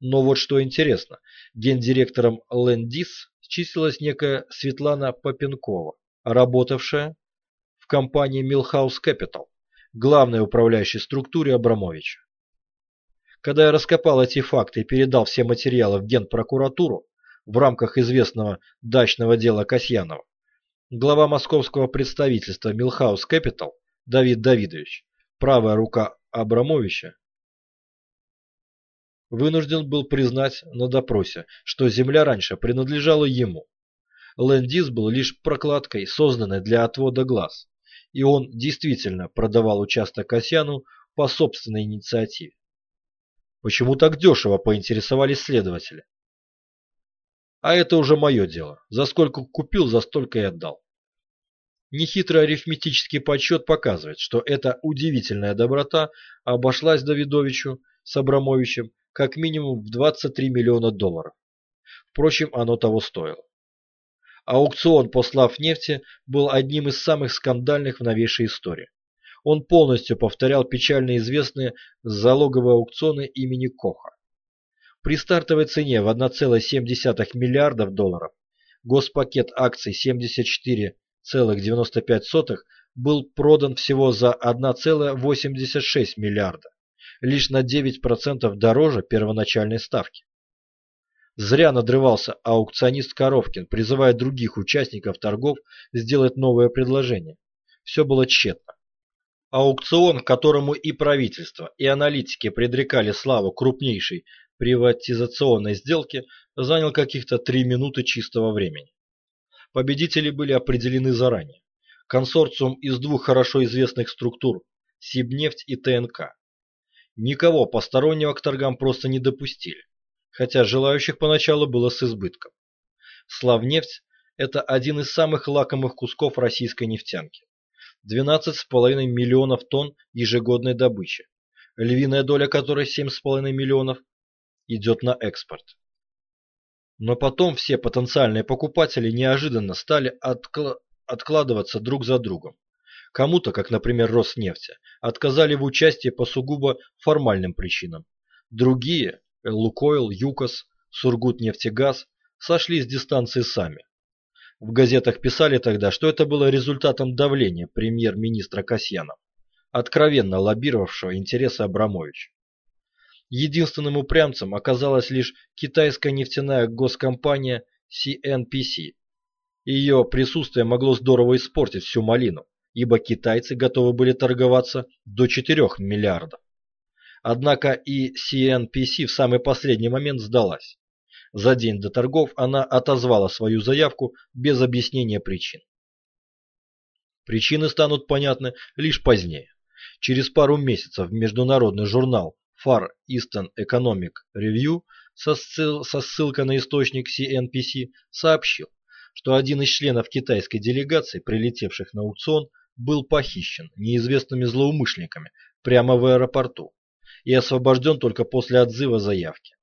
Но вот что интересно, гендиректором Лендис числилась некая Светлана Попенкова, работавшая в компании Milhouse Capital, главной управляющей структуре Абрамовича. Когда я раскопал эти факты и передал все материалы в Генпрокуратуру в рамках известного дачного дела Касьянова, глава московского представительства Milhouse Capital Давид Давидович, правая рука Абрамовича, вынужден был признать на допросе, что земля раньше принадлежала ему. Лендис был лишь прокладкой, созданной для отвода глаз, и он действительно продавал участок Касьяну по собственной инициативе. Почему так дешево, поинтересовались следователи. А это уже мое дело. За сколько купил, за столько и отдал. Нехитрый арифметический подсчет показывает, что эта удивительная доброта обошлась Давидовичу с Абрамовичем как минимум в 23 миллиона долларов. Впрочем, оно того стоило. Аукцион по Славнефти был одним из самых скандальных в новейшей истории. Он полностью повторял печально известные залоговые аукционы имени Коха. При стартовой цене в 1,7 миллиардов долларов госпакет акций 74,95 был продан всего за 1,86 миллиарда, лишь на 9% дороже первоначальной ставки. Зря надрывался аукционист Коровкин, призывая других участников торгов сделать новое предложение. Все было тщетно. Аукцион, которому и правительство, и аналитики предрекали славу крупнейшей приватизационной сделки, занял каких-то три минуты чистого времени. Победители были определены заранее. Консорциум из двух хорошо известных структур – Сибнефть и ТНК. Никого постороннего к торгам просто не допустили хотя желающих поначалу было с избытком. Славнефть – это один из самых лакомых кусков российской нефтянки. 12,5 миллионов тонн ежегодной добычи, львиная доля которой 7,5 миллионов идет на экспорт. Но потом все потенциальные покупатели неожиданно стали откла откладываться друг за другом. Кому-то, как, например, Роснефти, отказали в участии по сугубо формальным причинам. Другие, Лукойл, ЮКОС, Сургутнефтегаз сошли с дистанции сами. В газетах писали тогда, что это было результатом давления премьер-министра Касьяна, откровенно лоббировавшего интересы Абрамовича. Единственным упрямцем оказалась лишь китайская нефтяная госкомпания CNPC. Ее присутствие могло здорово испортить всю малину, ибо китайцы готовы были торговаться до 4 миллиардов. Однако и CNPC в самый последний момент сдалась. За день до торгов она отозвала свою заявку без объяснения причин. Причины станут понятны лишь позднее. Через пару месяцев международный журнал Far Eastern Economic Review со, ссыл, со ссылкой на источник CNPC сообщил, что один из членов китайской делегации, прилетевших на аукцион, был похищен неизвестными злоумышленниками прямо в аэропорту и освобожден только после отзыва заявки.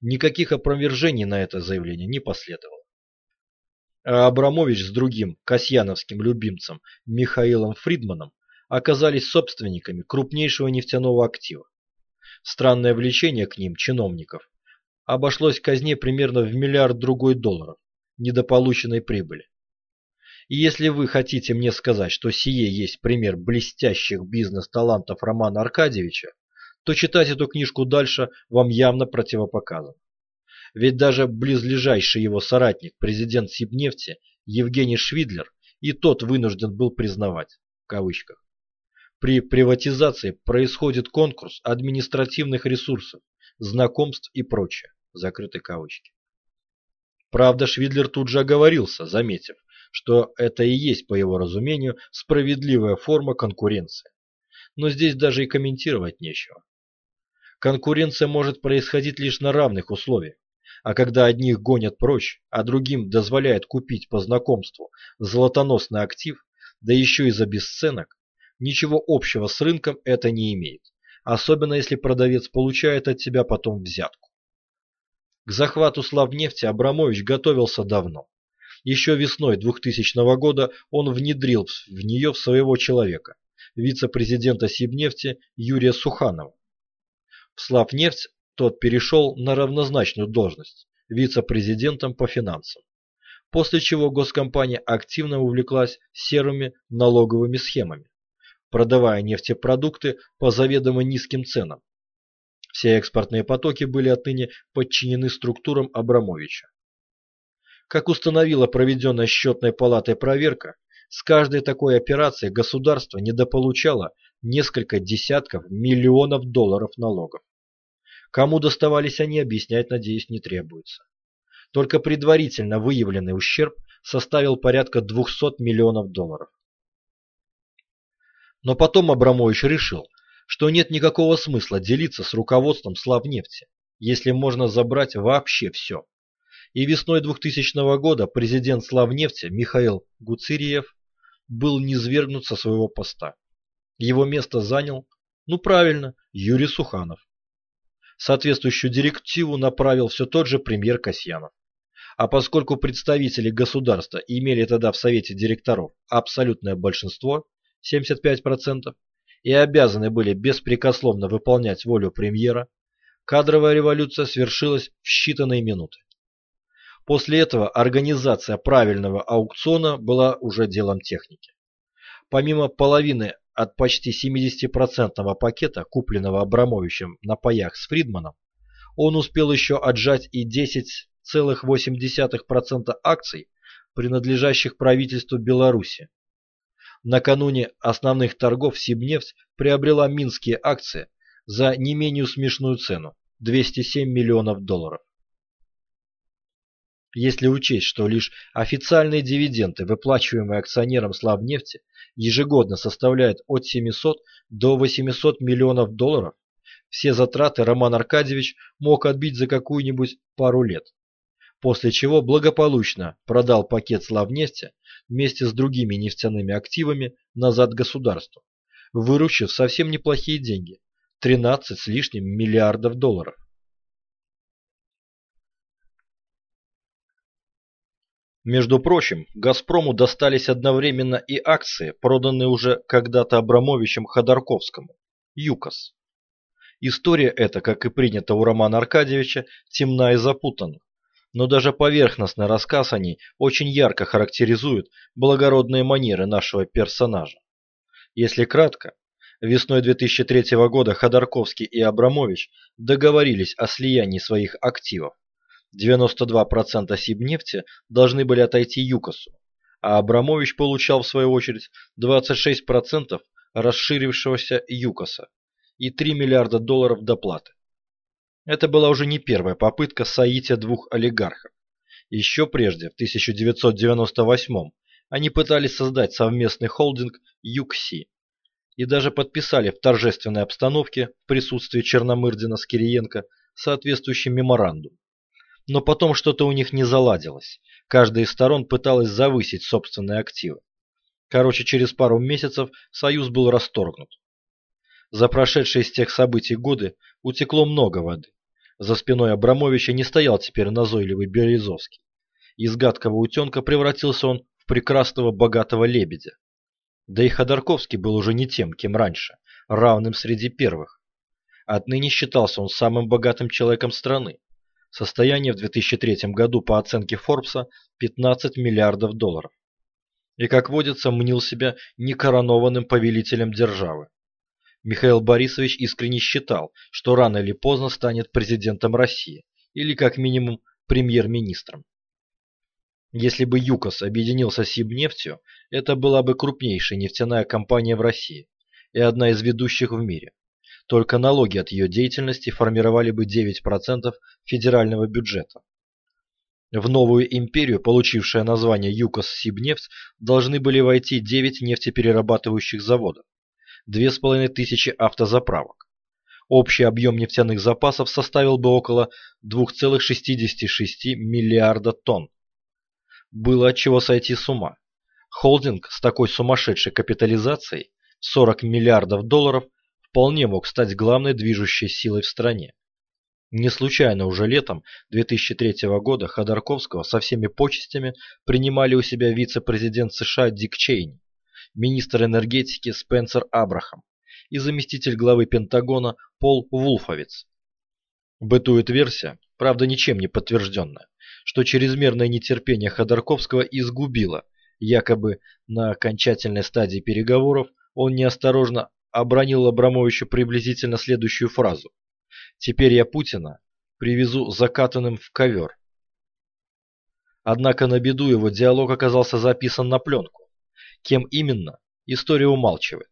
Никаких опровержений на это заявление не последовало. А Абрамович с другим касьяновским любимцем Михаилом Фридманом оказались собственниками крупнейшего нефтяного актива. Странное влечение к ним чиновников обошлось казне примерно в миллиард другой долларов недополученной прибыли. И если вы хотите мне сказать, что сие есть пример блестящих бизнес-талантов Романа Аркадьевича, то читать эту книжку дальше вам явно противопоказано. Ведь даже близлежащий его соратник, президент Сибнефти, Евгений Швидлер, и тот вынужден был признавать, в кавычках, при приватизации происходит конкурс административных ресурсов, знакомств и прочее, закрыты кавычки. Правда, Швидлер тут же оговорился, заметив, что это и есть, по его разумению, справедливая форма конкуренции. Но здесь даже и комментировать нечего. Конкуренция может происходить лишь на равных условиях. А когда одних гонят прочь, а другим дозволяют купить по знакомству золотоносный актив, да еще и за бесценок, ничего общего с рынком это не имеет, особенно если продавец получает от тебя потом взятку. К захвату Славнефти Абрамович готовился давно. Еще весной 2000 года он внедрил в нее своего человека, вице-президента Сибнефти Юрия Суханова, в Славнефть тот перешел на равнозначную должность – вице-президентом по финансам. После чего госкомпания активно увлеклась серыми налоговыми схемами, продавая нефтепродукты по заведомо низким ценам. Все экспортные потоки были отныне подчинены структурам Абрамовича. Как установила проведенная счетной палатой проверка, с каждой такой операции государство недополучало несколько десятков миллионов долларов налогов. Кому доставались они, объяснять, надеюсь, не требуется. Только предварительно выявленный ущерб составил порядка 200 миллионов долларов. Но потом Абрамович решил, что нет никакого смысла делиться с руководством Славнефти, если можно забрать вообще все. И весной 2000 года президент Славнефти Михаил Гуцириев был низвергнут со своего поста. Его место занял, ну правильно, Юрий Суханов. Соответствующую директиву направил все тот же премьер Касьянов. А поскольку представители государства имели тогда в Совете директоров абсолютное большинство, 75%, и обязаны были беспрекословно выполнять волю премьера, кадровая революция свершилась в считанные минуты. После этого организация правильного аукциона была уже делом техники. Помимо половины от почти 70% пакета, купленного Абрамовичем на паях с Фридманом, он успел еще отжать и 10,8% акций, принадлежащих правительству Беларуси. Накануне основных торгов Сибнефть приобрела минские акции за не менее смешную цену – 207 миллионов долларов. Если учесть, что лишь официальные дивиденды, выплачиваемые акционерам Славнефти, ежегодно составляют от 700 до 800 миллионов долларов, все затраты Роман Аркадьевич мог отбить за какую-нибудь пару лет. После чего благополучно продал пакет Славнефти вместе с другими нефтяными активами назад государству, выручив совсем неплохие деньги – 13 с лишним миллиардов долларов. Между прочим, «Газпрому» достались одновременно и акции, проданные уже когда-то Абрамовичем Ходорковскому – ЮКОС. История эта, как и принято у Романа Аркадьевича, темна и запутана, но даже поверхностный рассказ о ней очень ярко характеризует благородные манеры нашего персонажа. Если кратко, весной 2003 года Ходорковский и Абрамович договорились о слиянии своих активов. 92% Сибнефти должны были отойти ЮКОСу, а Абрамович получал в свою очередь 26% расширившегося ЮКОСа и 3 миллиарда долларов доплаты. Это была уже не первая попытка соития двух олигархов. Еще прежде, в 1998 они пытались создать совместный холдинг ЮКСИ и даже подписали в торжественной обстановке в присутствии Черномырдина с Кириенко соответствующий меморандум. Но потом что-то у них не заладилось. Каждая из сторон пыталась завысить собственные активы. Короче, через пару месяцев союз был расторгнут. За прошедшие с тех событий годы утекло много воды. За спиной Абрамовича не стоял теперь назойливый Березовский. Из гадкого утенка превратился он в прекрасного богатого лебедя. Да и Ходорковский был уже не тем, кем раньше, равным среди первых. Отныне считался он самым богатым человеком страны. Состояние в 2003 году по оценке Форбса 15 миллиардов долларов. И, как водится, мнил себя некоронованным повелителем державы. Михаил Борисович искренне считал, что рано или поздно станет президентом России, или как минимум премьер-министром. Если бы ЮКОС объединился с Сибнефтью, это была бы крупнейшая нефтяная компания в России и одна из ведущих в мире. Только налоги от ее деятельности формировали бы 9% федерального бюджета. В новую империю, получившее название ЮКОС-Сибнефть, должны были войти 9 нефтеперерабатывающих заводов, 2500 автозаправок. Общий объем нефтяных запасов составил бы около 2,66 миллиарда тонн. Было от чего сойти с ума. Холдинг с такой сумасшедшей капитализацией, 40 миллиардов долларов, вполне мог стать главной движущей силой в стране. Не случайно уже летом 2003 года Ходорковского со всеми почестями принимали у себя вице-президент США Дик Чейни, министр энергетики Спенсер Абрахам и заместитель главы Пентагона Пол Вулфовец. Бытует версия, правда ничем не подтвержденная, что чрезмерное нетерпение Ходорковского изгубило, якобы на окончательной стадии переговоров он неосторожно обронил Абрамовичу приблизительно следующую фразу. «Теперь я Путина привезу закатанным в ковер». Однако на беду его диалог оказался записан на пленку. Кем именно, история умалчивает.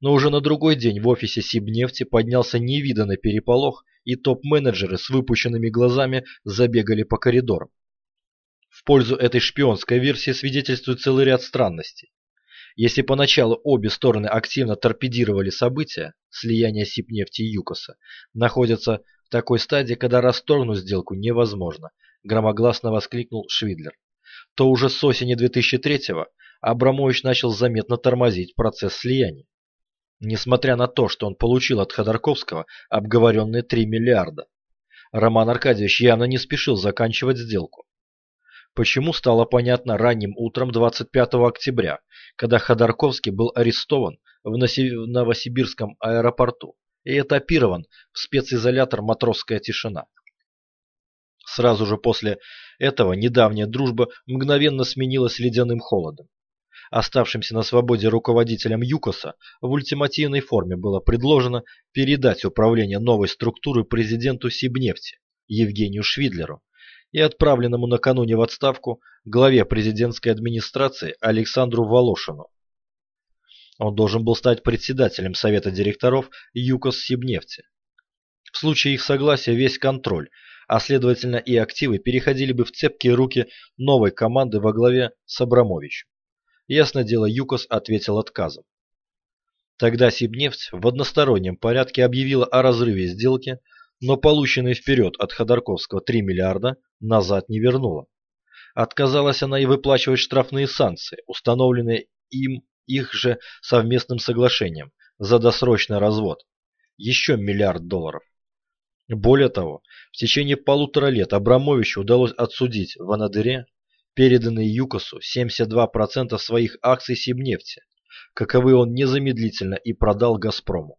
Но уже на другой день в офисе Сибнефти поднялся невиданный переполох, и топ-менеджеры с выпущенными глазами забегали по коридорам. В пользу этой шпионской версии свидетельствует целый ряд странностей. Если поначалу обе стороны активно торпедировали события, слияние Сибнефти и ЮКОСа находятся в такой стадии, когда расторгнуть сделку невозможно, громогласно воскликнул Швидлер, то уже с осени 2003-го Абрамович начал заметно тормозить процесс слияния. Несмотря на то, что он получил от Ходорковского обговоренные 3 миллиарда, Роман Аркадьевич явно не спешил заканчивать сделку. Почему стало понятно ранним утром 25 октября, когда Ходорковский был арестован в Новосибирском аэропорту и этапирован в специзолятор «Матросская тишина». Сразу же после этого недавняя дружба мгновенно сменилась ледяным холодом. Оставшимся на свободе руководителям ЮКОСа в ультимативной форме было предложено передать управление новой структуры президенту Сибнефти Евгению Швидлеру и отправленному накануне в отставку главе президентской администрации Александру Волошину. Он должен был стать председателем совета директоров ЮКОС Сибнефти. В случае их согласия весь контроль, а следовательно и активы переходили бы в цепкие руки новой команды во главе с Абрамовичем. Ясно дело, ЮКОС ответил отказом. Тогда Сибнефть в одностороннем порядке объявила о разрыве сделки, но полученные вперед от Ходорковского 3 миллиарда назад не вернула. Отказалась она и выплачивать штрафные санкции, установленные им их же совместным соглашением за досрочный развод. Еще миллиард долларов. Более того, в течение полутора лет Абрамовичу удалось отсудить в Анадыре переданные ЮКОСу 72% своих акций Сибнефти, каковы он незамедлительно и продал Газпрому.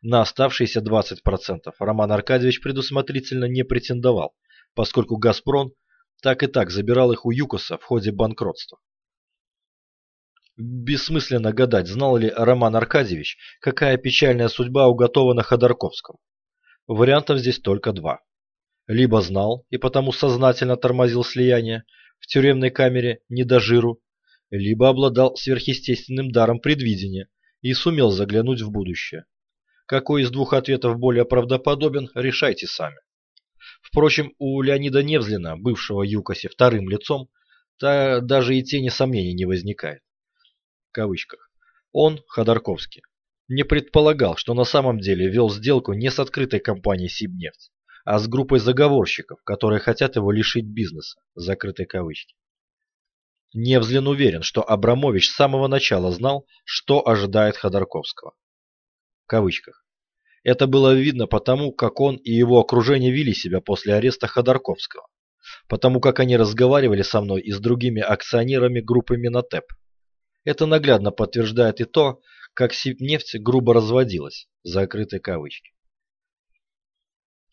На оставшиеся 20% Роман Аркадьевич предусмотрительно не претендовал, поскольку «Газпром» так и так забирал их у ЮКОСа в ходе банкротства. Бессмысленно гадать, знал ли Роман Аркадьевич, какая печальная судьба уготована Ходорковскому. Вариантов здесь только два. Либо знал и потому сознательно тормозил слияние в тюремной камере не до жиру, либо обладал сверхъестественным даром предвидения и сумел заглянуть в будущее. Какой из двух ответов более правдоподобен, решайте сами. Впрочем, у Леонида Невзлина, бывшего Юкоси вторым лицом, та даже и тени сомнений не возникает. В кавычках. Он, Ходорковский, не предполагал, что на самом деле вел сделку не с открытой компанией «Сибнефть», а с группой заговорщиков, которые хотят его лишить бизнеса, закрытой кавычки. Невзлин уверен, что Абрамович с самого начала знал, что ожидает Ходорковского. В кавычках. Это было видно потому, как он и его окружение вели себя после ареста Ходорковского, потому как они разговаривали со мной и с другими акционерами группы Минотеп. Это наглядно подтверждает и то, как Сибнефть грубо разводилась, закрытой кавычки.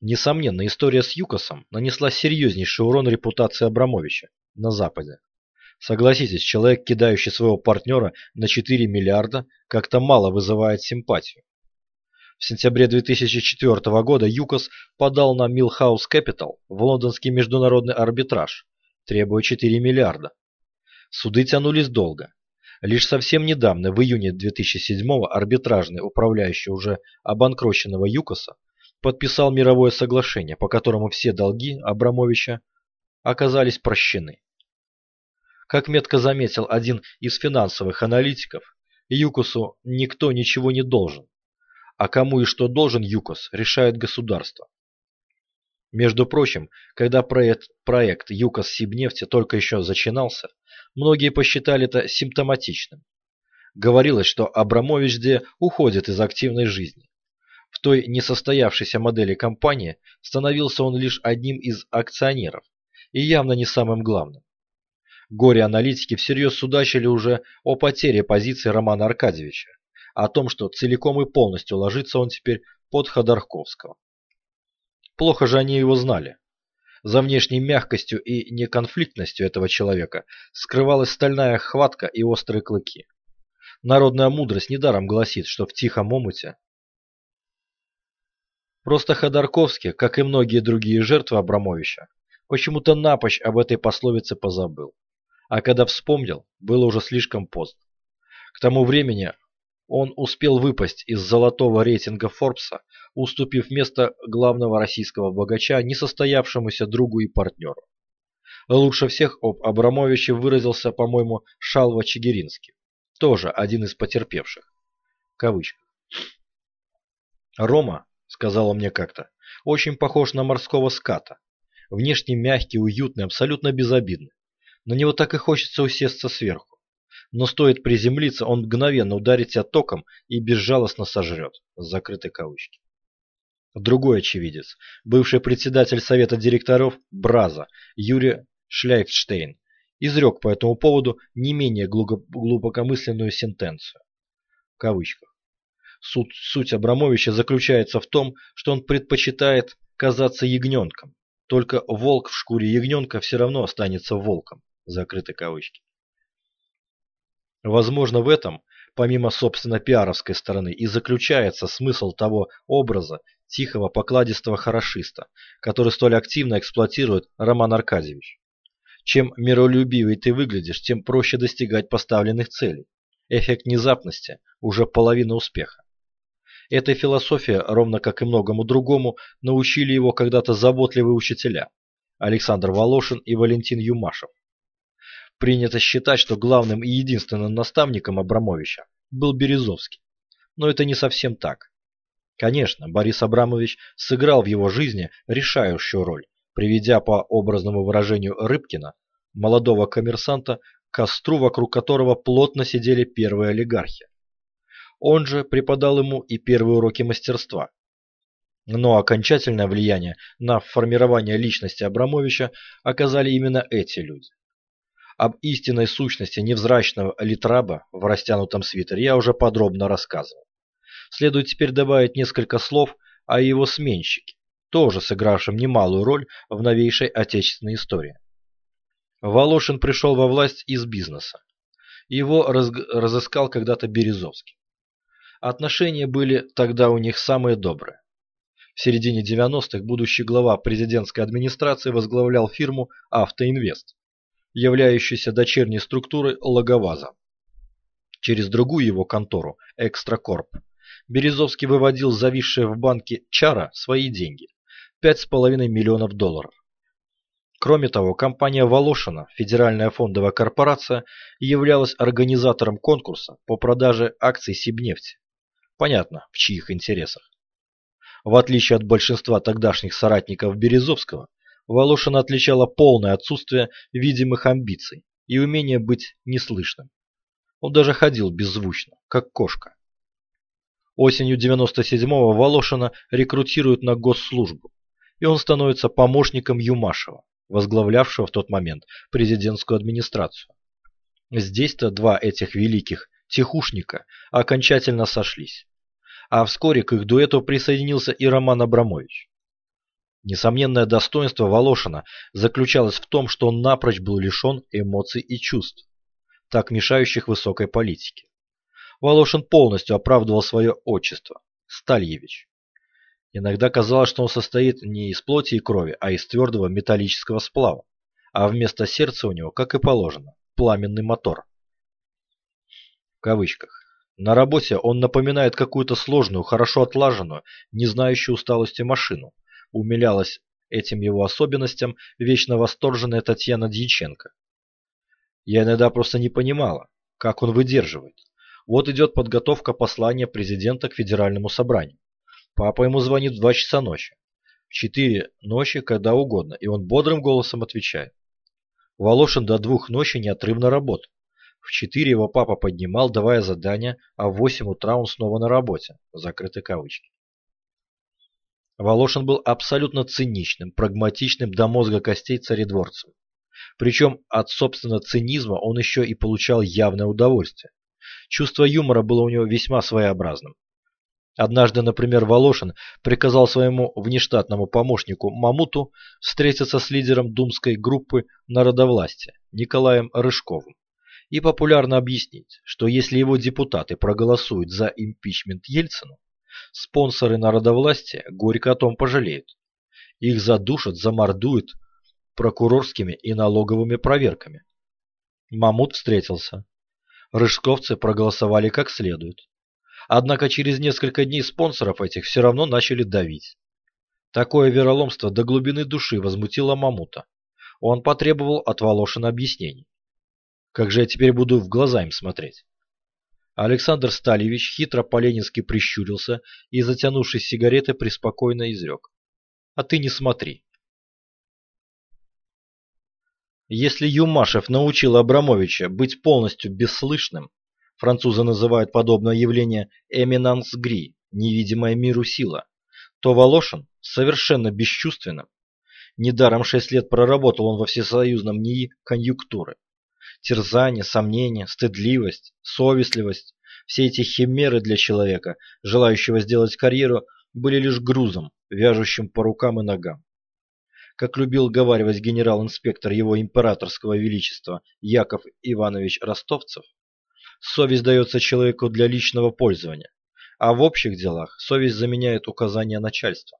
Несомненно, история с ЮКОСом нанесла серьезнейший урон репутации Абрамовича на Западе. Согласитесь, человек, кидающий своего партнера на 4 миллиарда, как-то мало вызывает симпатию. В сентябре 2004 года ЮКОС подал на Millhouse Capital в лондонский международный арбитраж, требуя 4 миллиарда. Суды тянулись долго. Лишь совсем недавно, в июне 2007 арбитражный управляющий уже обанкроченного ЮКОСа подписал мировое соглашение, по которому все долги Абрамовича оказались прощены. Как метко заметил один из финансовых аналитиков, ЮКОСу никто ничего не должен, а кому и что должен ЮКОС, решает государство. Между прочим, когда проект, проект ЮКОС Сибнефти только еще зачинался, многие посчитали это симптоматичным. Говорилось, что Абрамович Де уходит из активной жизни. В той несостоявшейся модели компании становился он лишь одним из акционеров и явно не самым главным. Горе-аналитики всерьез судачили уже о потере позиции Романа Аркадьевича, о том, что целиком и полностью ложится он теперь под Ходорковского. Плохо же они его знали. За внешней мягкостью и неконфликтностью этого человека скрывалась стальная хватка и острые клыки. Народная мудрость недаром гласит, что в тихом омуте Просто Ходорковский, как и многие другие жертвы Абрамовича, почему-то напрочь об этой пословице позабыл. А когда вспомнил, было уже слишком поздно. К тому времени он успел выпасть из золотого рейтинга Форбса, уступив место главного российского богача несостоявшемуся другу и партнеру. Лучше всех об Абрамовиче выразился, по-моему, Шалва Чигиринский, тоже один из потерпевших. Кавычка. Рома, сказал он мне как-то, очень похож на морского ската. Внешне мягкий, уютный, абсолютно безобидный. На него так и хочется усесться сверху но стоит приземлиться, он мгновенно ударит тебя током и безжалостно сожрет. С закрытой кавычки. Другой очевидец, бывший председатель совета директоров Браза Юрий Шляйфштейн, изрек по этому поводу не менее глубокомысленную сентенцию. В кавычках. Суть, суть Абрамовича заключается в том, что он предпочитает казаться ягненком. Только волк в шкуре ягненка все равно останется волком. Закрыты кавычки. Возможно, в этом, помимо собственно пиаровской стороны, и заключается смысл того образа тихого покладистого хорошиста, который столь активно эксплуатирует Роман Аркадьевич. Чем миролюбивее ты выглядишь, тем проще достигать поставленных целей. Эффект внезапности – уже половина успеха. Этой философии, ровно как и многому другому, научили его когда-то заботливые учителя Александр Волошин и Валентин Юмашев. Принято считать, что главным и единственным наставником Абрамовича был Березовский. Но это не совсем так. Конечно, Борис Абрамович сыграл в его жизни решающую роль, приведя по образному выражению Рыбкина, молодого коммерсанта, к костру, вокруг которого плотно сидели первые олигархи. Он же преподал ему и первые уроки мастерства. Но окончательное влияние на формирование личности Абрамовича оказали именно эти люди. Об истинной сущности невзрачного литраба в растянутом свитере я уже подробно рассказывал. Следует теперь добавить несколько слов о его сменщике, тоже сыгравшем немалую роль в новейшей отечественной истории. Волошин пришел во власть из бизнеса. Его разыскал когда-то Березовский. Отношения были тогда у них самые добрые. В середине 90-х будущий глава президентской администрации возглавлял фирму «Автоинвест», являющуюся дочерней структурой Логоваза. Через другую его контору, Экстракорп, Березовский выводил зависшие в банке Чара свои деньги – 5,5 миллионов долларов. Кроме того, компания Волошина, федеральная фондовая корпорация, являлась организатором конкурса по продаже акций Сибнефти. Понятно, в чьих интересах. В отличие от большинства тогдашних соратников Березовского, Волошина отличало полное отсутствие видимых амбиций и умение быть неслышным. Он даже ходил беззвучно, как кошка. Осенью 97-го Волошина рекрутируют на госслужбу, и он становится помощником Юмашева, возглавлявшего в тот момент президентскую администрацию. Здесь-то два этих великих тихушника окончательно сошлись. А вскоре к их дуэту присоединился и Роман Абрамович. Несомненное достоинство Волошина заключалось в том, что он напрочь был лишен эмоций и чувств, так мешающих высокой политике. Волошин полностью оправдывал свое отчество – Стальевич. Иногда казалось, что он состоит не из плоти и крови, а из твердого металлического сплава, а вместо сердца у него, как и положено, пламенный мотор кавычках. На работе он напоминает какую-то сложную, хорошо отлаженную, не знающую усталости машину. Умилялась этим его особенностям вечно восторженная Татьяна Дьяченко. Я иногда просто не понимала, как он выдерживает. Вот идет подготовка послания президента к федеральному собранию. Папа ему звонит в два часа ночи. В четыре ночи, когда угодно, и он бодрым голосом отвечает. Волошин до двух ночи неотрывно работает. В четыре его папа поднимал, давая задания, а в восемь утра он снова на работе. Закрыты кавычки. Волошин был абсолютно циничным, прагматичным до мозга костей царедворцем. Причем от собственного цинизма он еще и получал явное удовольствие. Чувство юмора было у него весьма своеобразным. Однажды, например, Волошин приказал своему внештатному помощнику Мамуту встретиться с лидером думской группы народовластия Николаем Рыжковым и популярно объяснить, что если его депутаты проголосуют за импичмент Ельцину, спонсоры народовластия горько о том пожалеют. Их задушат, замордуют прокурорскими и налоговыми проверками. Мамут встретился. Рыжковцы проголосовали как следует. Однако через несколько дней спонсоров этих все равно начали давить. Такое вероломство до глубины души возмутило Мамута. Он потребовал от Волошина объяснений. Как же я теперь буду в глаза им смотреть? Александр Стальевич хитро по-ленински прищурился и, затянувшись сигаретой, преспокойно изрек. А ты не смотри. Если Юмашев научил Абрамовича быть полностью бесслышным, французы называют подобное явление «эминанс гри» – невидимая миру сила, то Волошин совершенно бесчувственным. Недаром шесть лет проработал он во всесоюзном НИИ конъюнктуры терзание, сомнение, стыдливость, совестливость Все эти химеры для человека, желающего сделать карьеру, были лишь грузом, вяжущим по рукам и ногам. Как любил говаривать генерал-инспектор его императорского величества Яков Иванович Ростовцев, совесть дается человеку для личного пользования, а в общих делах совесть заменяет указания начальства.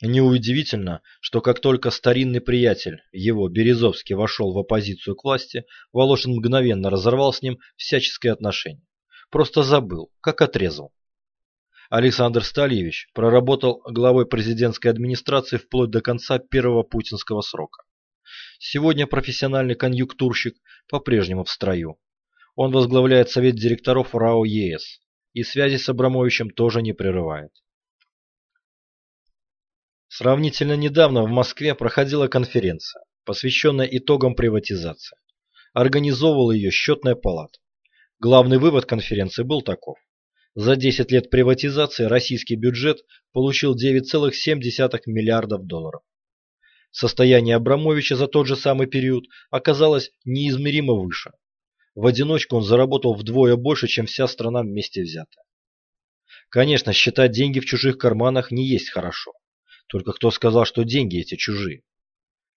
Неудивительно, что как только старинный приятель, его Березовский, вошел в оппозицию к власти, Волошин мгновенно разорвал с ним всяческие отношения. Просто забыл, как отрезал. Александр Стальевич проработал главой президентской администрации вплоть до конца первого путинского срока. Сегодня профессиональный конъюнктурщик по-прежнему в строю. Он возглавляет совет директоров РАО ЕС и связи с Абрамовичем тоже не прерывает. Сравнительно недавно в Москве проходила конференция, посвященная итогам приватизации. Организовывала ее счетная палата. Главный вывод конференции был таков. За 10 лет приватизации российский бюджет получил 9,7 миллиардов долларов. Состояние Абрамовича за тот же самый период оказалось неизмеримо выше. В одиночку он заработал вдвое больше, чем вся страна вместе взятая. Конечно, считать деньги в чужих карманах не есть хорошо. Только кто сказал, что деньги эти чужие?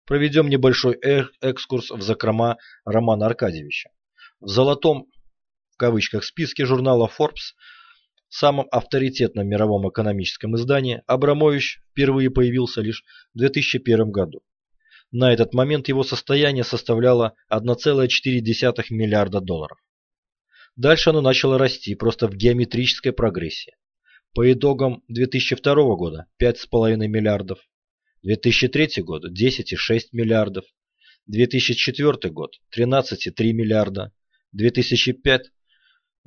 Проведем небольшой экскурс в закрома Романа Аркадьевича. В «золотом» в кавычках списке журнала Forbes, самом авторитетном мировом экономическом издании, Абрамович впервые появился лишь в 2001 году. На этот момент его состояние составляло 1,4 миллиарда долларов. Дальше оно начало расти просто в геометрической прогрессии. По итогам 2002 года 5,5 миллиардов, 2003 год 10,6 миллиардов, 2004 год 13,3 миллиарда, 2005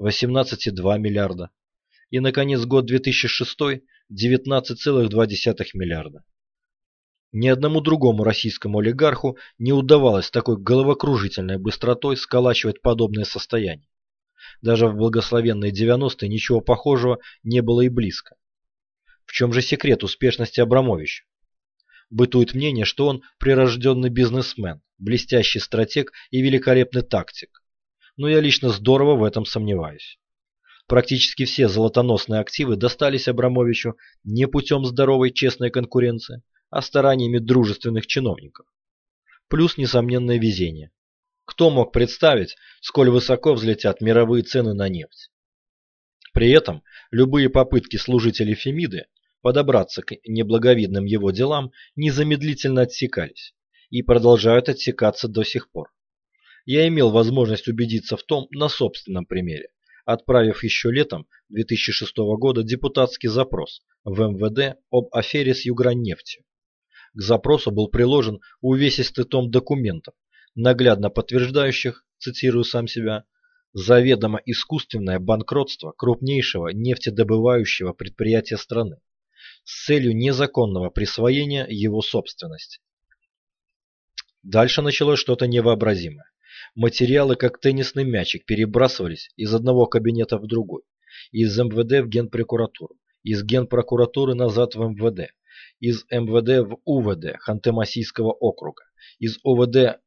18,2 миллиарда и, наконец, год 2006 19,2 миллиарда. Ни одному другому российскому олигарху не удавалось такой головокружительной быстротой сколачивать подобное состояние. Даже в благословенные 90-е ничего похожего не было и близко. В чем же секрет успешности Абрамовича? Бытует мнение, что он прирожденный бизнесмен, блестящий стратег и великолепный тактик. Но я лично здорово в этом сомневаюсь. Практически все золотоносные активы достались Абрамовичу не путем здоровой честной конкуренции, а стараниями дружественных чиновников. Плюс несомненное везение. Кто мог представить, сколь высоко взлетят мировые цены на нефть? При этом любые попытки служителей Фемиды подобраться к неблаговидным его делам незамедлительно отсекались и продолжают отсекаться до сих пор. Я имел возможность убедиться в том на собственном примере, отправив еще летом 2006 года депутатский запрос в МВД об афере с Юграннефтью. К запросу был приложен увесистый том документов, наглядно подтверждающих, цитирую сам себя, заведомо искусственное банкротство крупнейшего нефтедобывающего предприятия страны с целью незаконного присвоения его собственности. Дальше началось что-то невообразимое. Материалы, как теннисный мячик, перебрасывались из одного кабинета в другой, из МВД в Генпрокуратуру, из Генпрокуратуры назад в МВД, из МВД в УВД Ханты-Мансийского округа, из ОВД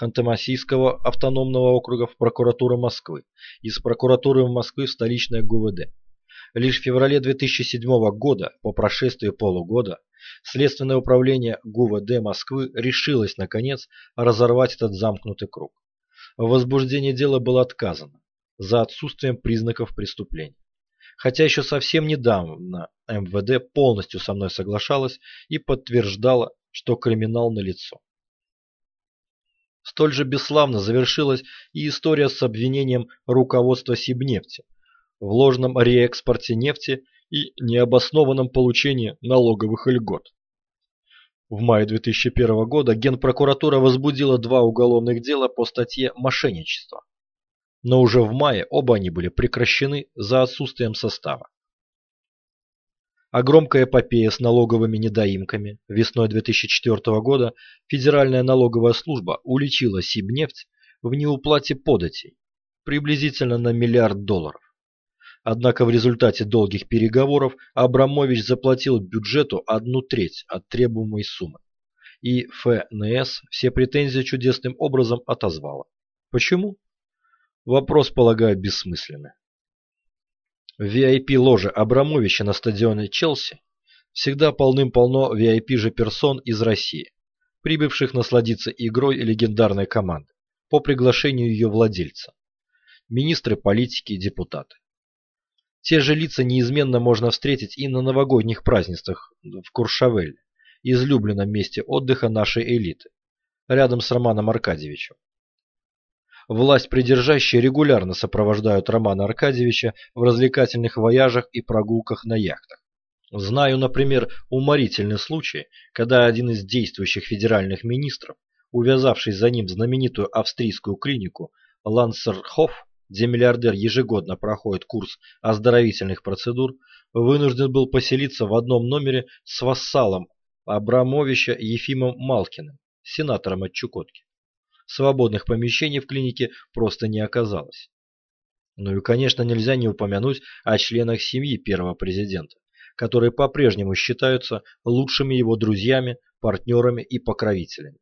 Ханты-Мансийского автономного округа в прокуратуру Москвы, из прокуратуры Москвы в столичное ГУВД. Лишь в феврале 2007 года, по прошествии полугода, Следственное управление ГУВД Москвы решилось, наконец, разорвать этот замкнутый круг. В возбуждении дела было отказано за отсутствием признаков преступления. Хотя еще совсем недавно МВД полностью со мной соглашалась и подтверждала, что криминал налицо. Столь же бесславно завершилась и история с обвинением руководства Сибнефти в ложном реэкспорте нефти и необоснованном получении налоговых льгот. В мае 2001 года Генпрокуратура возбудила два уголовных дела по статье «Мошенничество». Но уже в мае оба они были прекращены за отсутствием состава а громкая эпопея с налоговыми недоимками. Весной 2004 года Федеральная налоговая служба уличила Сибнефть в неуплате податей, приблизительно на миллиард долларов. Однако в результате долгих переговоров Абрамович заплатил бюджету одну треть от требуемой суммы. И ФНС все претензии чудесным образом отозвала. Почему? Вопрос, полагаю, бессмысленный. В VIP-ложе Абрамовича на стадионе Челси всегда полным-полно VIP же персон из России, прибывших насладиться игрой легендарной команды по приглашению ее владельца. Министры политики и депутаты. Те же лица неизменно можно встретить и на новогодних празднествах в Куршавеле, излюбленном месте отдыха нашей элиты, рядом с Романом Аркадьевичем. Власть придержащие регулярно сопровождают Романа Аркадьевича в развлекательных вояжах и прогулках на яхтах. Знаю, например, уморительный случай, когда один из действующих федеральных министров, увязавшись за ним знаменитую австрийскую клинику Лансерхоф, где миллиардер ежегодно проходит курс оздоровительных процедур, вынужден был поселиться в одном номере с вассалом Абрамовича Ефимом Малкиным, сенатором от Чукотки. Свободных помещений в клинике просто не оказалось. Ну и, конечно, нельзя не упомянуть о членах семьи первого президента которые по-прежнему считаются лучшими его друзьями, партнерами и покровителями.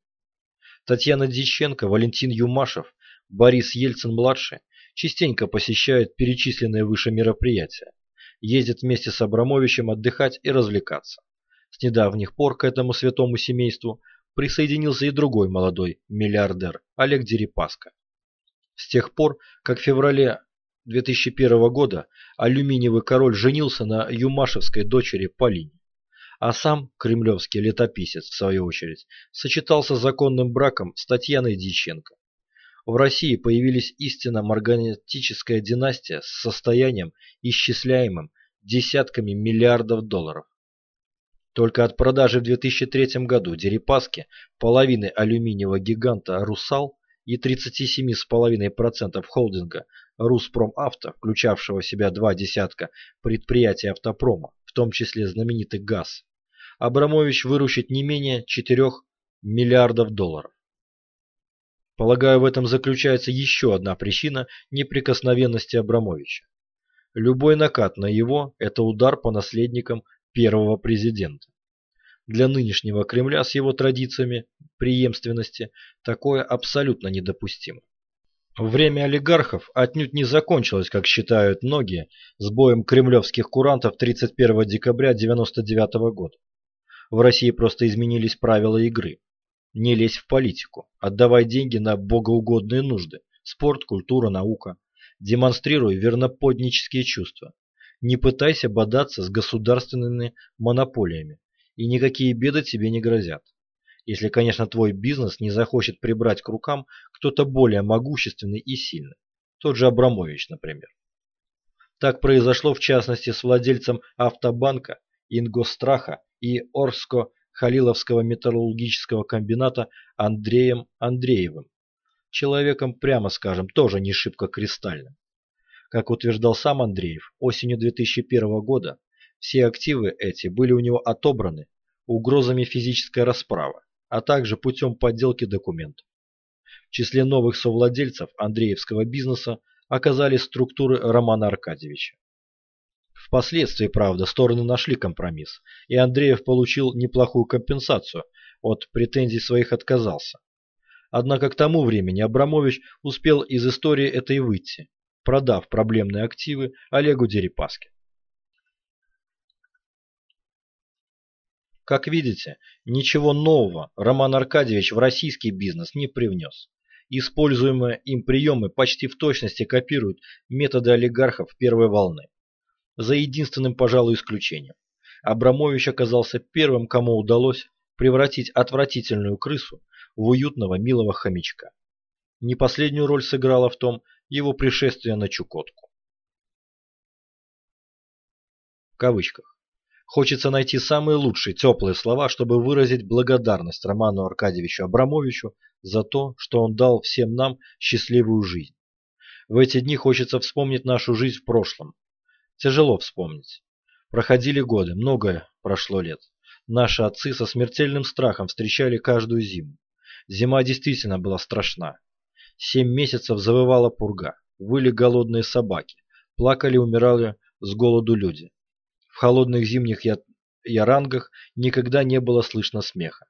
Татьяна Дьяченко, Валентин Юмашев, Борис Ельцин-младший частенько посещают перечисленные выше мероприятия, ездят вместе с Абрамовичем отдыхать и развлекаться. С недавних пор к этому святому семейству присоединился и другой молодой миллиардер Олег Дерипаска. С тех пор, как в феврале 2001 года алюминиевый король женился на юмашевской дочери Полине, а сам кремлевский летописец, в свою очередь, сочетался законным браком с Татьяной Дьяченко. В России появились истинно марганетическая династия с состоянием, исчисляемым десятками миллиардов долларов. Только от продажи в 2003 году Дерипаски половины алюминиевого гиганта «Русал» и 37,5% холдинга Руспромавто, включавшего в себя два десятка предприятий автопрома, в том числе знаменитый ГАЗ, Абрамович выручит не менее 4 миллиардов долларов. Полагаю, в этом заключается еще одна причина неприкосновенности Абрамовича. Любой накат на его – это удар по наследникам первого президента. Для нынешнего Кремля с его традициями преемственности такое абсолютно недопустимо. Время олигархов отнюдь не закончилось, как считают многие, с боем кремлевских курантов 31 декабря 1999 года. В России просто изменились правила игры. Не лезь в политику, отдавай деньги на богоугодные нужды, спорт, культура, наука. Демонстрируй верноподнические чувства. Не пытайся бодаться с государственными монополиями, и никакие беды тебе не грозят. Если, конечно, твой бизнес не захочет прибрать к рукам кто-то более могущественный и сильный. Тот же Абрамович, например. Так произошло в частности с владельцем автобанка, Ингостраха и Орско-Халиловского металлургического комбината Андреем Андреевым. Человеком, прямо скажем, тоже не шибко кристальным. Как утверждал сам Андреев, осенью 2001 года все активы эти были у него отобраны угрозами физической расправы а также путем подделки документов. В числе новых совладельцев Андреевского бизнеса оказались структуры Романа Аркадьевича. Впоследствии, правда, стороны нашли компромисс, и Андреев получил неплохую компенсацию, от претензий своих отказался. Однако к тому времени Абрамович успел из истории этой выйти, продав проблемные активы Олегу Дерипаске. Как видите, ничего нового Роман Аркадьевич в российский бизнес не привнес. Используемые им приемы почти в точности копируют методы олигархов первой волны. За единственным, пожалуй, исключением. Абрамович оказался первым, кому удалось превратить отвратительную крысу в уютного милого хомячка. Не последнюю роль сыграло в том его пришествие на Чукотку. В кавычках. Хочется найти самые лучшие теплые слова, чтобы выразить благодарность Роману Аркадьевичу Абрамовичу за то, что он дал всем нам счастливую жизнь. В эти дни хочется вспомнить нашу жизнь в прошлом. Тяжело вспомнить. Проходили годы, многое прошло лет. Наши отцы со смертельным страхом встречали каждую зиму. Зима действительно была страшна. Семь месяцев завывала пурга, выли голодные собаки, плакали умирали с голоду люди. В холодных зимних ярангах никогда не было слышно смеха.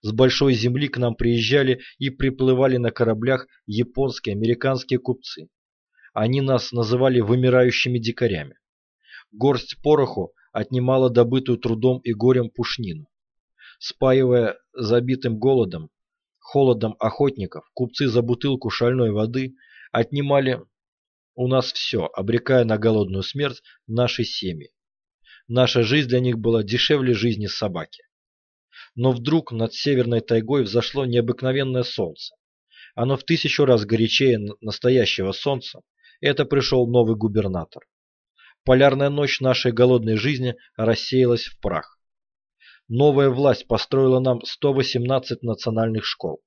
С большой земли к нам приезжали и приплывали на кораблях японские, американские купцы. Они нас называли вымирающими дикарями. Горсть пороху отнимала добытую трудом и горем пушнину. Спаивая забитым голодом, холодом охотников, купцы за бутылку шальной воды отнимали у нас все, обрекая на голодную смерть наши семьи. Наша жизнь для них была дешевле жизни собаки. Но вдруг над северной тайгой взошло необыкновенное солнце. Оно в тысячу раз горячее настоящего солнца. Это пришел новый губернатор. Полярная ночь нашей голодной жизни рассеялась в прах. Новая власть построила нам 118 национальных школ.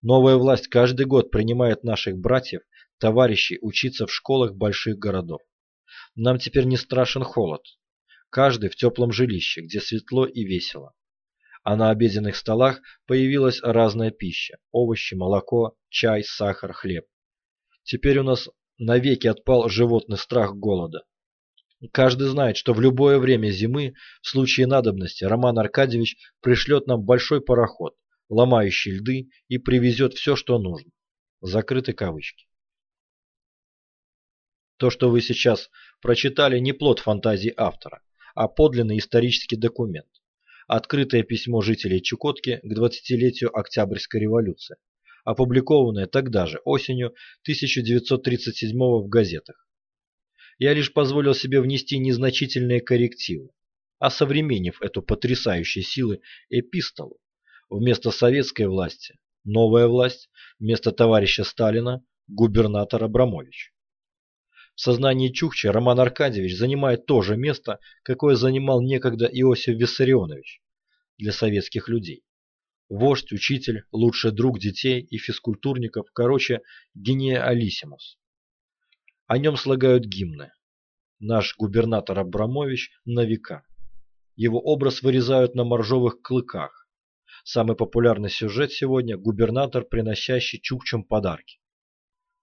Новая власть каждый год принимает наших братьев, товарищей учиться в школах больших городов. Нам теперь не страшен холод. Каждый в теплом жилище, где светло и весело а на обеденных столах появилась разная пища – овощи, молоко, чай, сахар, хлеб. Теперь у нас навеки отпал животный страх голода. Каждый знает, что в любое время зимы, в случае надобности, Роман Аркадьевич пришлет нам большой пароход, ломающий льды, и привезет все, что нужно. Закрыты кавычки. То, что вы сейчас прочитали, не плод фантазии автора, а подлинный исторический документ. Открытое письмо жителей Чукотки к 20-летию Октябрьской революции, опубликованное тогда же, осенью 1937 в газетах. Я лишь позволил себе внести незначительные коррективы, осовременив эту потрясающей силы эпистолу. Вместо советской власти – новая власть, вместо товарища Сталина – губернатор Абрамович. В сознании Чукчи Роман Аркадьевич занимает то же место, какое занимал некогда Иосиф Виссарионович для советских людей. Вождь, учитель, лучший друг детей и физкультурников, короче, гения Алисимус. О нем слагают гимны. Наш губернатор Абрамович на века. Его образ вырезают на моржовых клыках. Самый популярный сюжет сегодня – губернатор, приносящий чукчам подарки.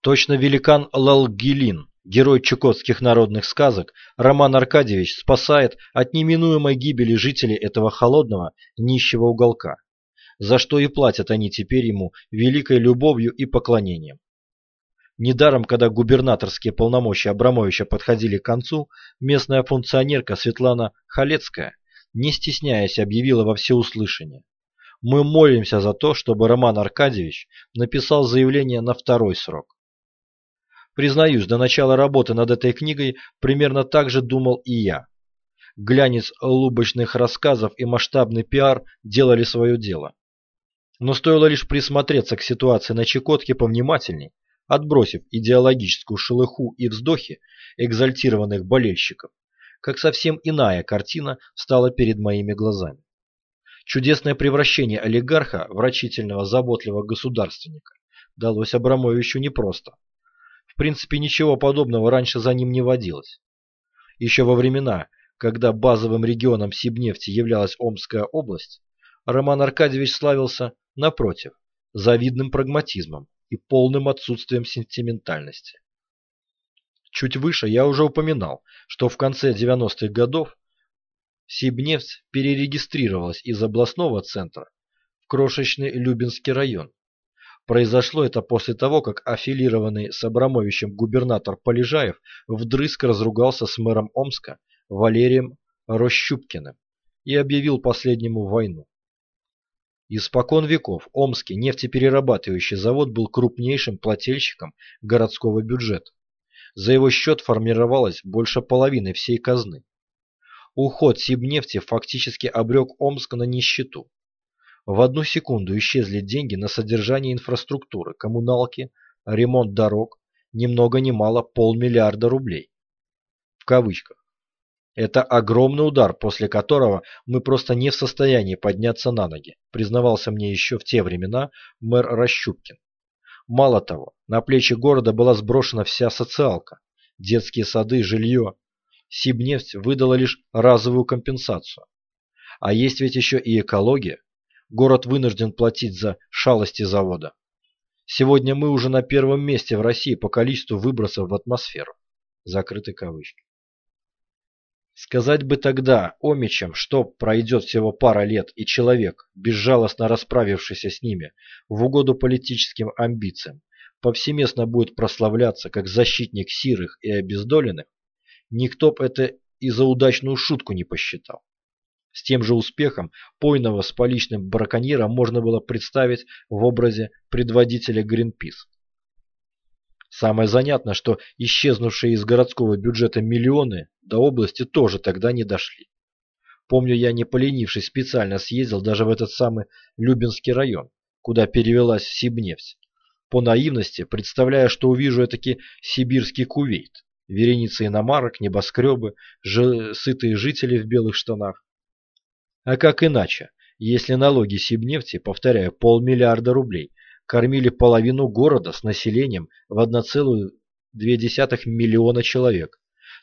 Точно великан Лалгилин, герой чукотских народных сказок, Роман Аркадьевич спасает от неминуемой гибели жителей этого холодного, нищего уголка, за что и платят они теперь ему великой любовью и поклонением. Недаром, когда губернаторские полномочия Абрамовича подходили к концу, местная функционерка Светлана Халецкая, не стесняясь, объявила во всеуслышание. Мы молимся за то, чтобы Роман Аркадьевич написал заявление на второй срок. Признаюсь, до начала работы над этой книгой примерно так же думал и я. Глянец лубочных рассказов и масштабный пиар делали свое дело. Но стоило лишь присмотреться к ситуации на Чукотке повнимательней, отбросив идеологическую шелуху и вздохи экзальтированных болельщиков, как совсем иная картина стала перед моими глазами. Чудесное превращение олигарха в рачительного заботливого государственника далось Абрамовичу непросто принципе, ничего подобного раньше за ним не водилось. Еще во времена, когда базовым регионом Сибнефти являлась Омская область, Роман Аркадьевич славился, напротив, завидным прагматизмом и полным отсутствием сентиментальности. Чуть выше я уже упоминал, что в конце 90-х годов Сибнефть перерегистрировалась из областного центра в крошечный Любинский район, Произошло это после того, как аффилированный с Абрамовичем губернатор Полежаев вдрызг разругался с мэром Омска Валерием Рощупкиным и объявил последнему войну. Испокон веков Омский нефтеперерабатывающий завод был крупнейшим плательщиком городского бюджета. За его счет формировалось больше половины всей казны. Уход Сибнефти фактически обрек Омск на нищету. В одну секунду исчезли деньги на содержание инфраструктуры, коммуналки, ремонт дорог, ни много ни мало полмиллиарда рублей. В кавычках. Это огромный удар, после которого мы просто не в состоянии подняться на ноги, признавался мне еще в те времена мэр Рощупкин. Мало того, на плечи города была сброшена вся социалка, детские сады, жилье. Сибнефть выдала лишь разовую компенсацию. А есть ведь еще и экология город вынужден платить за шалости завода. Сегодня мы уже на первом месте в России по количеству выбросов в атмосферу. Закрыты кавычки. Сказать бы тогда омичам, что пройдет всего пара лет, и человек, безжалостно расправившийся с ними, в угоду политическим амбициям, повсеместно будет прославляться как защитник сирых и обездоленных, никто б это и за удачную шутку не посчитал. С тем же успехом пойного с поличным браконьера можно было представить в образе предводителя Гринпис. Самое занятное, что исчезнувшие из городского бюджета миллионы до области тоже тогда не дошли. Помню, я не поленившись специально съездил даже в этот самый Любинский район, куда перевелась Сибнефть. По наивности, представляя, что увижу таки сибирский кувейт. Вереницы иномарок, небоскребы, ж... сытые жители в белых штанах. А как иначе, если налоги Сибнефти, повторяю, полмиллиарда рублей, кормили половину города с населением в 1,2 миллиона человек,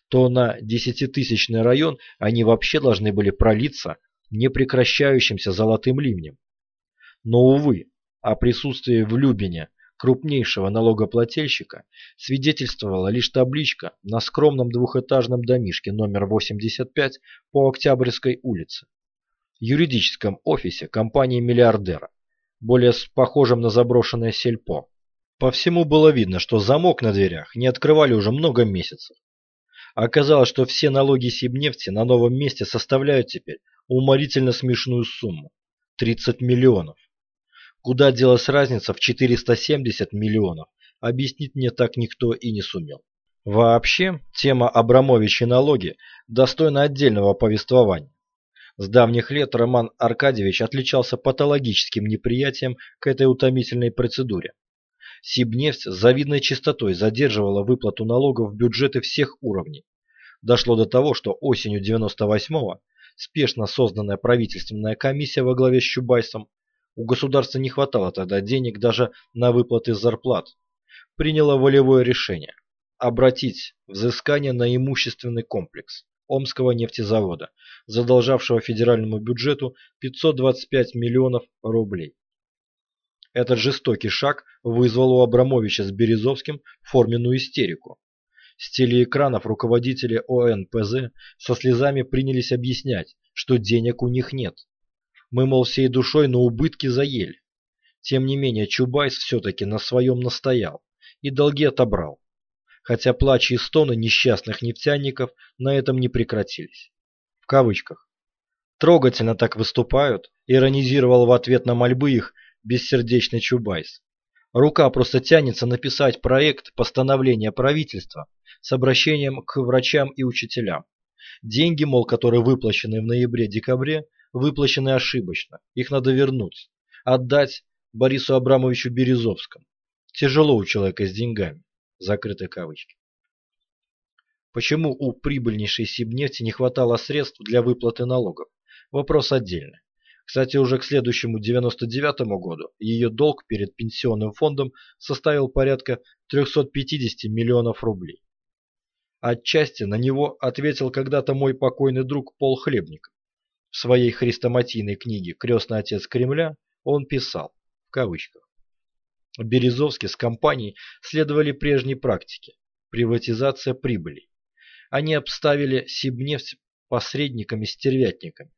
то на десятитысячный район они вообще должны были пролиться непрекращающимся золотым ливнем. Но, увы, о присутствии в Любине крупнейшего налогоплательщика свидетельствовала лишь табличка на скромном двухэтажном домишке номер 85 по Октябрьской улице юридическом офисе компании-миллиардера, более похожем на заброшенное сельпо. По всему было видно, что замок на дверях не открывали уже много месяцев. Оказалось, что все налоги Сибнефти на новом месте составляют теперь уморительно смешную сумму – 30 миллионов. Куда делась разница в 470 миллионов, объяснить мне так никто и не сумел. Вообще, тема Абрамовича налоги достойна отдельного повествования. С давних лет Роман Аркадьевич отличался патологическим неприятием к этой утомительной процедуре. Сибнефть с завидной частотой задерживала выплату налогов в бюджеты всех уровней. Дошло до того, что осенью 98-го спешно созданная правительственная комиссия во главе с Чубайсом, у государства не хватало тогда денег даже на выплаты зарплат, приняла волевое решение обратить взыскание на имущественный комплекс. Омского нефтезавода, задолжавшего федеральному бюджету 525 миллионов рублей. Этот жестокий шаг вызвал у Абрамовича с Березовским форменную истерику. С телеэкранов руководители ОНПЗ со слезами принялись объяснять, что денег у них нет. Мы, мол, всей душой на убытки заели. Тем не менее, Чубайс все-таки на своем настоял и долги отобрал хотя плачи и стоны несчастных нефтяников на этом не прекратились. В кавычках. Трогательно так выступают, иронизировал в ответ на мольбы их бессердечный Чубайс. Рука просто тянется написать проект постановления правительства с обращением к врачам и учителям. Деньги, мол, которые выплачены в ноябре-декабре, выплачены ошибочно. Их надо вернуть. Отдать Борису Абрамовичу Березовскому. Тяжело у человека с деньгами закрыты кавычки. Почему у прибыльнейшей Сибнефти не хватало средств для выплаты налогов? Вопрос отдельный. Кстати, уже к следующему 99 году ее долг перед пенсионным фондом составил порядка 350 миллионов рублей. Отчасти на него ответил когда-то мой покойный друг Пол Хлебников. В своей хрестоматийной книге «Крестный отец Кремля» он писал, в кавычках, Березовский с компанией следовали прежней практике – приватизация прибыли. Они обставили Сибнефть посредниками-стервятниками.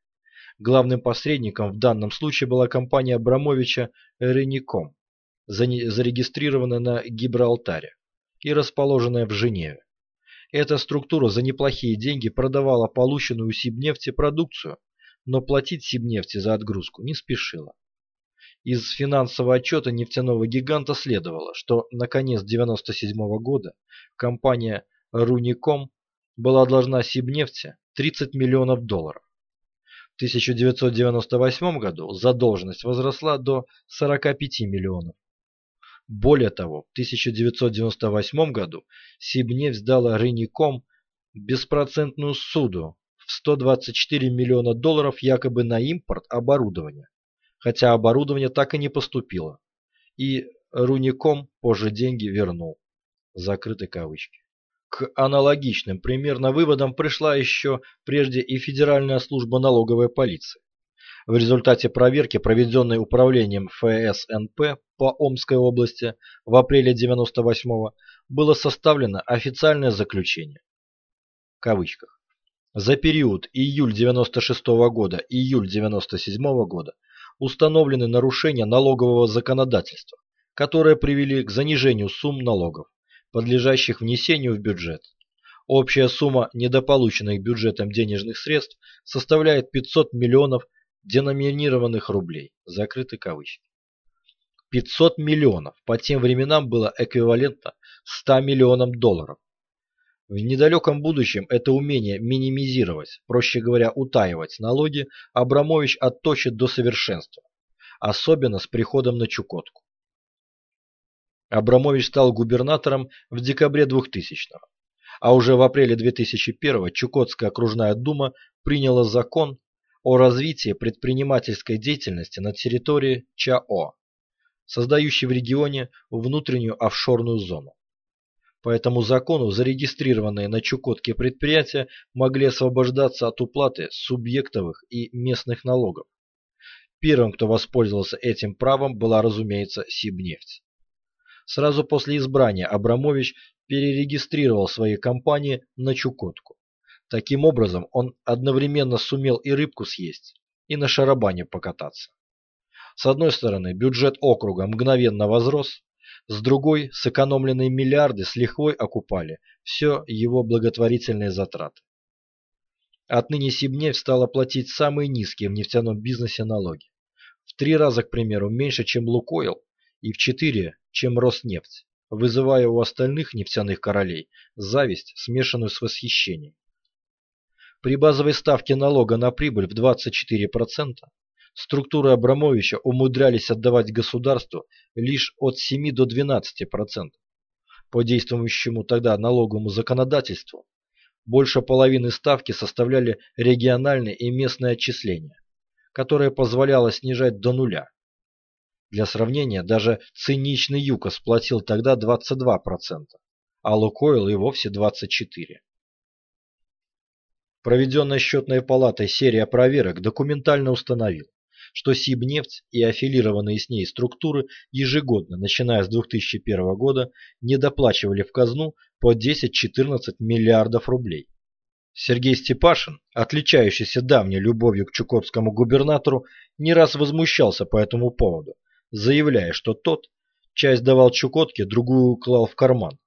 Главным посредником в данном случае была компания Абрамовича Реником, зарегистрированная на Гибралтаре и расположенная в Женеве. Эта структура за неплохие деньги продавала полученную у Сибнефти продукцию, но платить Сибнефти за отгрузку не спешила. Из финансового отчета нефтяного гиганта следовало, что на конец 1997 года компания Руником была должна Сибнефти 30 миллионов долларов. В 1998 году задолженность возросла до 45 миллионов. Более того, в 1998 году Сибнефть дала Реником беспроцентную суду в 124 миллиона долларов якобы на импорт оборудования хотя оборудование так и не поступило. И Руником позже деньги вернул. Закрыты кавычки. К аналогичным примерно выводам пришла еще прежде и Федеральная служба налоговой полиции. В результате проверки, проведенной управлением ФСНП по Омской области в апреле 98-го, было составлено официальное заключение. В кавычках. За период июль 96 -го года июль 97 -го года установлены нарушения налогового законодательства, которые привели к занижению сумм налогов, подлежащих внесению в бюджет. Общая сумма недополученных бюджетом денежных средств составляет 500 миллионов деноминированных рублей. Закрыты кавычки. 500 миллионов по тем временам было эквивалентно 100 миллионам долларов. В недалеком будущем это умение минимизировать, проще говоря, утаивать налоги, Абрамович отточит до совершенства, особенно с приходом на Чукотку. Абрамович стал губернатором в декабре 2000-го, а уже в апреле 2001-го Чукотская окружная дума приняла закон о развитии предпринимательской деятельности на территории ЧАО, создающий в регионе внутреннюю офшорную зону. По этому закону зарегистрированные на Чукотке предприятия могли освобождаться от уплаты субъектовых и местных налогов. Первым, кто воспользовался этим правом, была, разумеется, Сибнефть. Сразу после избрания Абрамович перерегистрировал свои компании на Чукотку. Таким образом, он одновременно сумел и рыбку съесть, и на шарабане покататься. С одной стороны, бюджет округа мгновенно возрос, с другой, сэкономленные миллиарды с лихвой окупали все его благотворительные затраты. Отныне Сибнефть стала платить самые низкие в нефтяном бизнесе налоги. В три раза, к примеру, меньше, чем Лукойл, и в четыре, чем Роснефть, вызывая у остальных нефтяных королей зависть, смешанную с восхищением. При базовой ставке налога на прибыль в 24% структуры Абрамовича умудрялись отдавать государству лишь от 7 до 12%. По действующему тогда налоговому законодательству больше половины ставки составляли региональные и местные отчисления, которое позволяло снижать до нуля. Для сравнения, даже циничный ЮКОС платил тогда 22%, а Лукойл и вовсе 24%. Проведенная счетной палатой серия проверок документально установила, что Сибнефть и аффилированные с ней структуры ежегодно, начиная с 2001 года, недоплачивали в казну по 10-14 миллиардов рублей. Сергей Степашин, отличающийся давней любовью к чукотскому губернатору, не раз возмущался по этому поводу, заявляя, что тот часть давал Чукотке, другую клал в карман.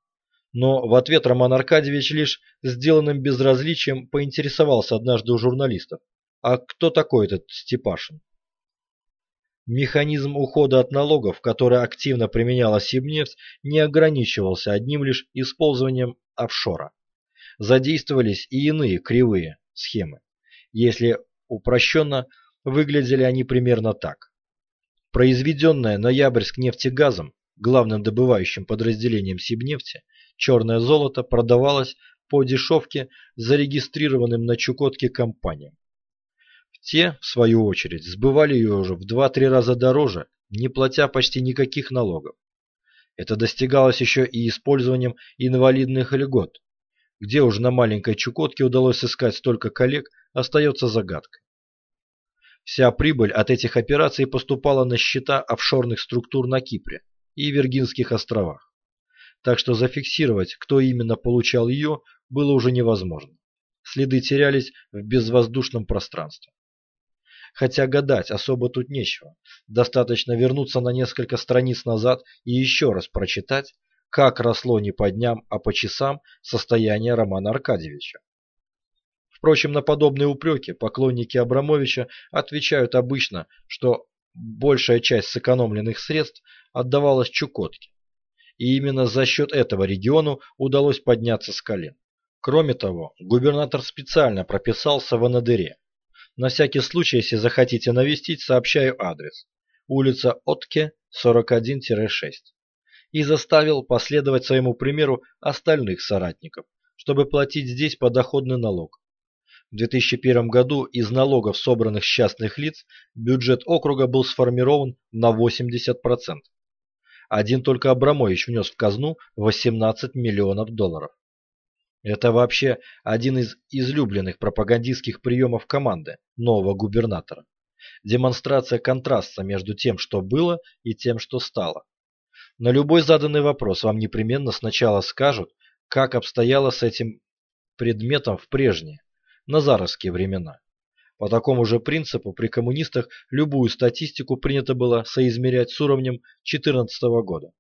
Но в ответ Роман Аркадьевич лишь сделанным безразличием поинтересовался однажды у журналистов. А кто такой этот Степашин? Механизм ухода от налогов, который активно применяла Сибнефть, не ограничивался одним лишь использованием офшора. Задействовались и иные кривые схемы. Если упрощенно, выглядели они примерно так. Произведенное Ноябрьск нефтегазом, главным добывающим подразделением Сибнефти, черное золото продавалось по дешевке зарегистрированным на Чукотке компаниям. Те, в свою очередь, сбывали ее уже в 2-3 раза дороже, не платя почти никаких налогов. Это достигалось еще и использованием инвалидных льгот. Где уж на маленькой Чукотке удалось искать столько коллег, остается загадкой. Вся прибыль от этих операций поступала на счета офшорных структур на Кипре и Виргинских островах. Так что зафиксировать, кто именно получал ее, было уже невозможно. Следы терялись в безвоздушном пространстве. Хотя гадать особо тут нечего. Достаточно вернуться на несколько страниц назад и еще раз прочитать, как росло не по дням, а по часам состояние Романа Аркадьевича. Впрочем, на подобные упреки поклонники Абрамовича отвечают обычно, что большая часть сэкономленных средств отдавалась Чукотке. И именно за счет этого региону удалось подняться с колен. Кроме того, губернатор специально прописался в Анадыре, на всякий случай, если захотите навестить, сообщаю адрес. Улица Отке, 41-6. И заставил последовать своему примеру остальных соратников, чтобы платить здесь подоходный налог. В 2001 году из налогов, собранных с частных лиц, бюджет округа был сформирован на 80%. Один только Абрамович внес в казну 18 миллионов долларов. Это вообще один из излюбленных пропагандистских приемов команды нового губернатора. Демонстрация контраста между тем, что было, и тем, что стало. На любой заданный вопрос вам непременно сначала скажут, как обстояло с этим предметом в прежние, назаровские времена. По такому же принципу при коммунистах любую статистику принято было соизмерять с уровнем 2014 года.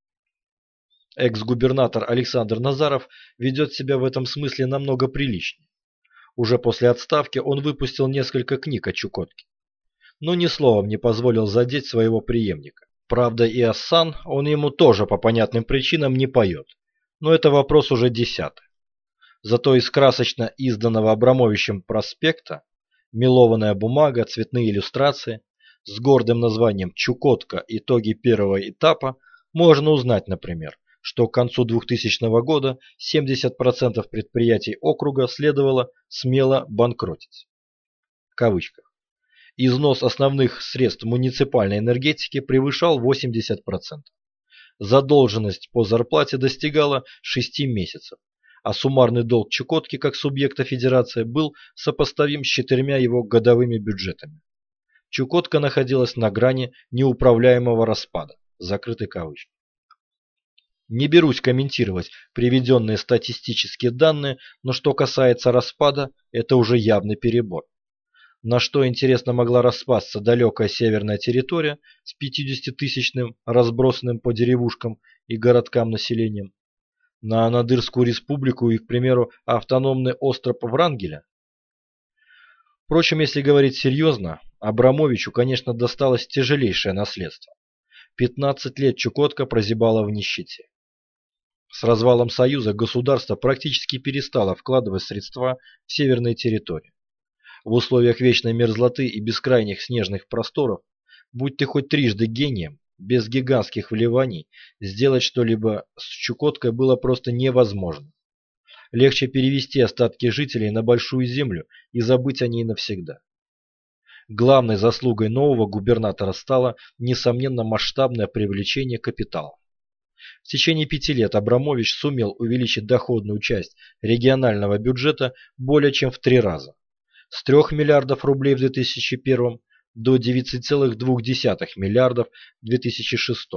Экс-губернатор Александр Назаров ведет себя в этом смысле намного приличнее. Уже после отставки он выпустил несколько книг о Чукотке. Но ни словом не позволил задеть своего преемника. Правда, и Ассан он ему тоже по понятным причинам не поет. Но это вопрос уже десятый. Зато из красочно изданного Абрамовичем проспекта мелованная бумага, цветные иллюстрации с гордым названием «Чукотка. Итоги первого этапа» можно узнать, например, что к концу 2000 года 70% предприятий округа следовало смело банкротить. В кавычках. Износ основных средств муниципальной энергетики превышал 80%. Задолженность по зарплате достигала 6 месяцев, а суммарный долг Чукотки как субъекта федерации был сопоставим с четырьмя его годовыми бюджетами. Чукотка находилась на грани неуправляемого распада. Закрытый кавычки. Не берусь комментировать приведенные статистические данные, но что касается распада, это уже явный перебор. На что, интересно, могла распасться далекая северная территория с 50-тысячным разбросанным по деревушкам и городкам населением? На Анадырскую республику и, к примеру, автономный остров Врангеля? Впрочем, если говорить серьезно, Абрамовичу, конечно, досталось тяжелейшее наследство. 15 лет Чукотка прозябала в нищете. С развалом Союза государство практически перестало вкладывать средства в северные территории. В условиях вечной мерзлоты и бескрайних снежных просторов, будь ты хоть трижды гением, без гигантских вливаний сделать что-либо с Чукоткой было просто невозможно. Легче перевести остатки жителей на большую землю и забыть о ней навсегда. Главной заслугой нового губернатора стало, несомненно, масштабное привлечение капитала. В течение пяти лет Абрамович сумел увеличить доходную часть регионального бюджета более чем в три раза. С 3 миллиардов рублей в 2001 до 9,2 миллиардов в 2006.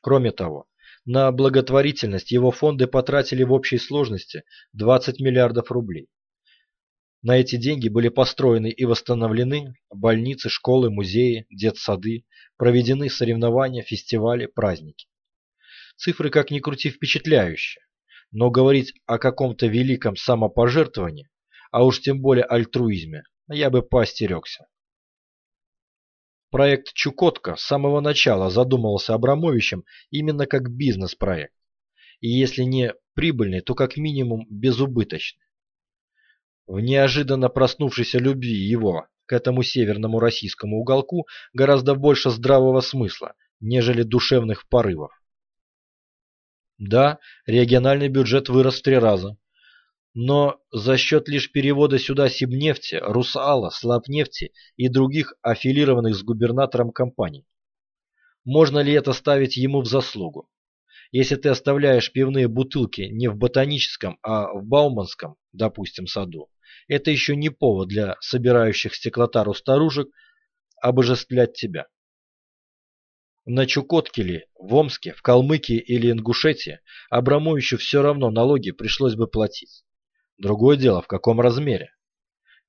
Кроме того, на благотворительность его фонды потратили в общей сложности 20 миллиардов рублей. На эти деньги были построены и восстановлены больницы, школы, музеи, детсады, проведены соревнования, фестивали, праздники. Цифры, как ни крути, впечатляющие. Но говорить о каком-то великом самопожертвовании, а уж тем более альтруизме, я бы поостерегся. Проект «Чукотка» с самого начала задумывался Абрамовичем именно как бизнес-проект. И если не прибыльный, то как минимум безубыточный. В неожиданно проснувшейся любви его к этому северному российскому уголку гораздо больше здравого смысла, нежели душевных порывов. Да, региональный бюджет вырос в три раза. Но за счет лишь перевода сюда Сибнефти, Русала, Слабнефти и других аффилированных с губернатором компаний. Можно ли это ставить ему в заслугу? Если ты оставляешь пивные бутылки не в ботаническом, а в Бауманском, допустим, саду, это еще не повод для собирающих стеклотару старушек обожествлять тебя. На Чукотке ли, в Омске, в Калмыкии или Ингушетии Абрамовичу все равно налоги пришлось бы платить. Другое дело, в каком размере.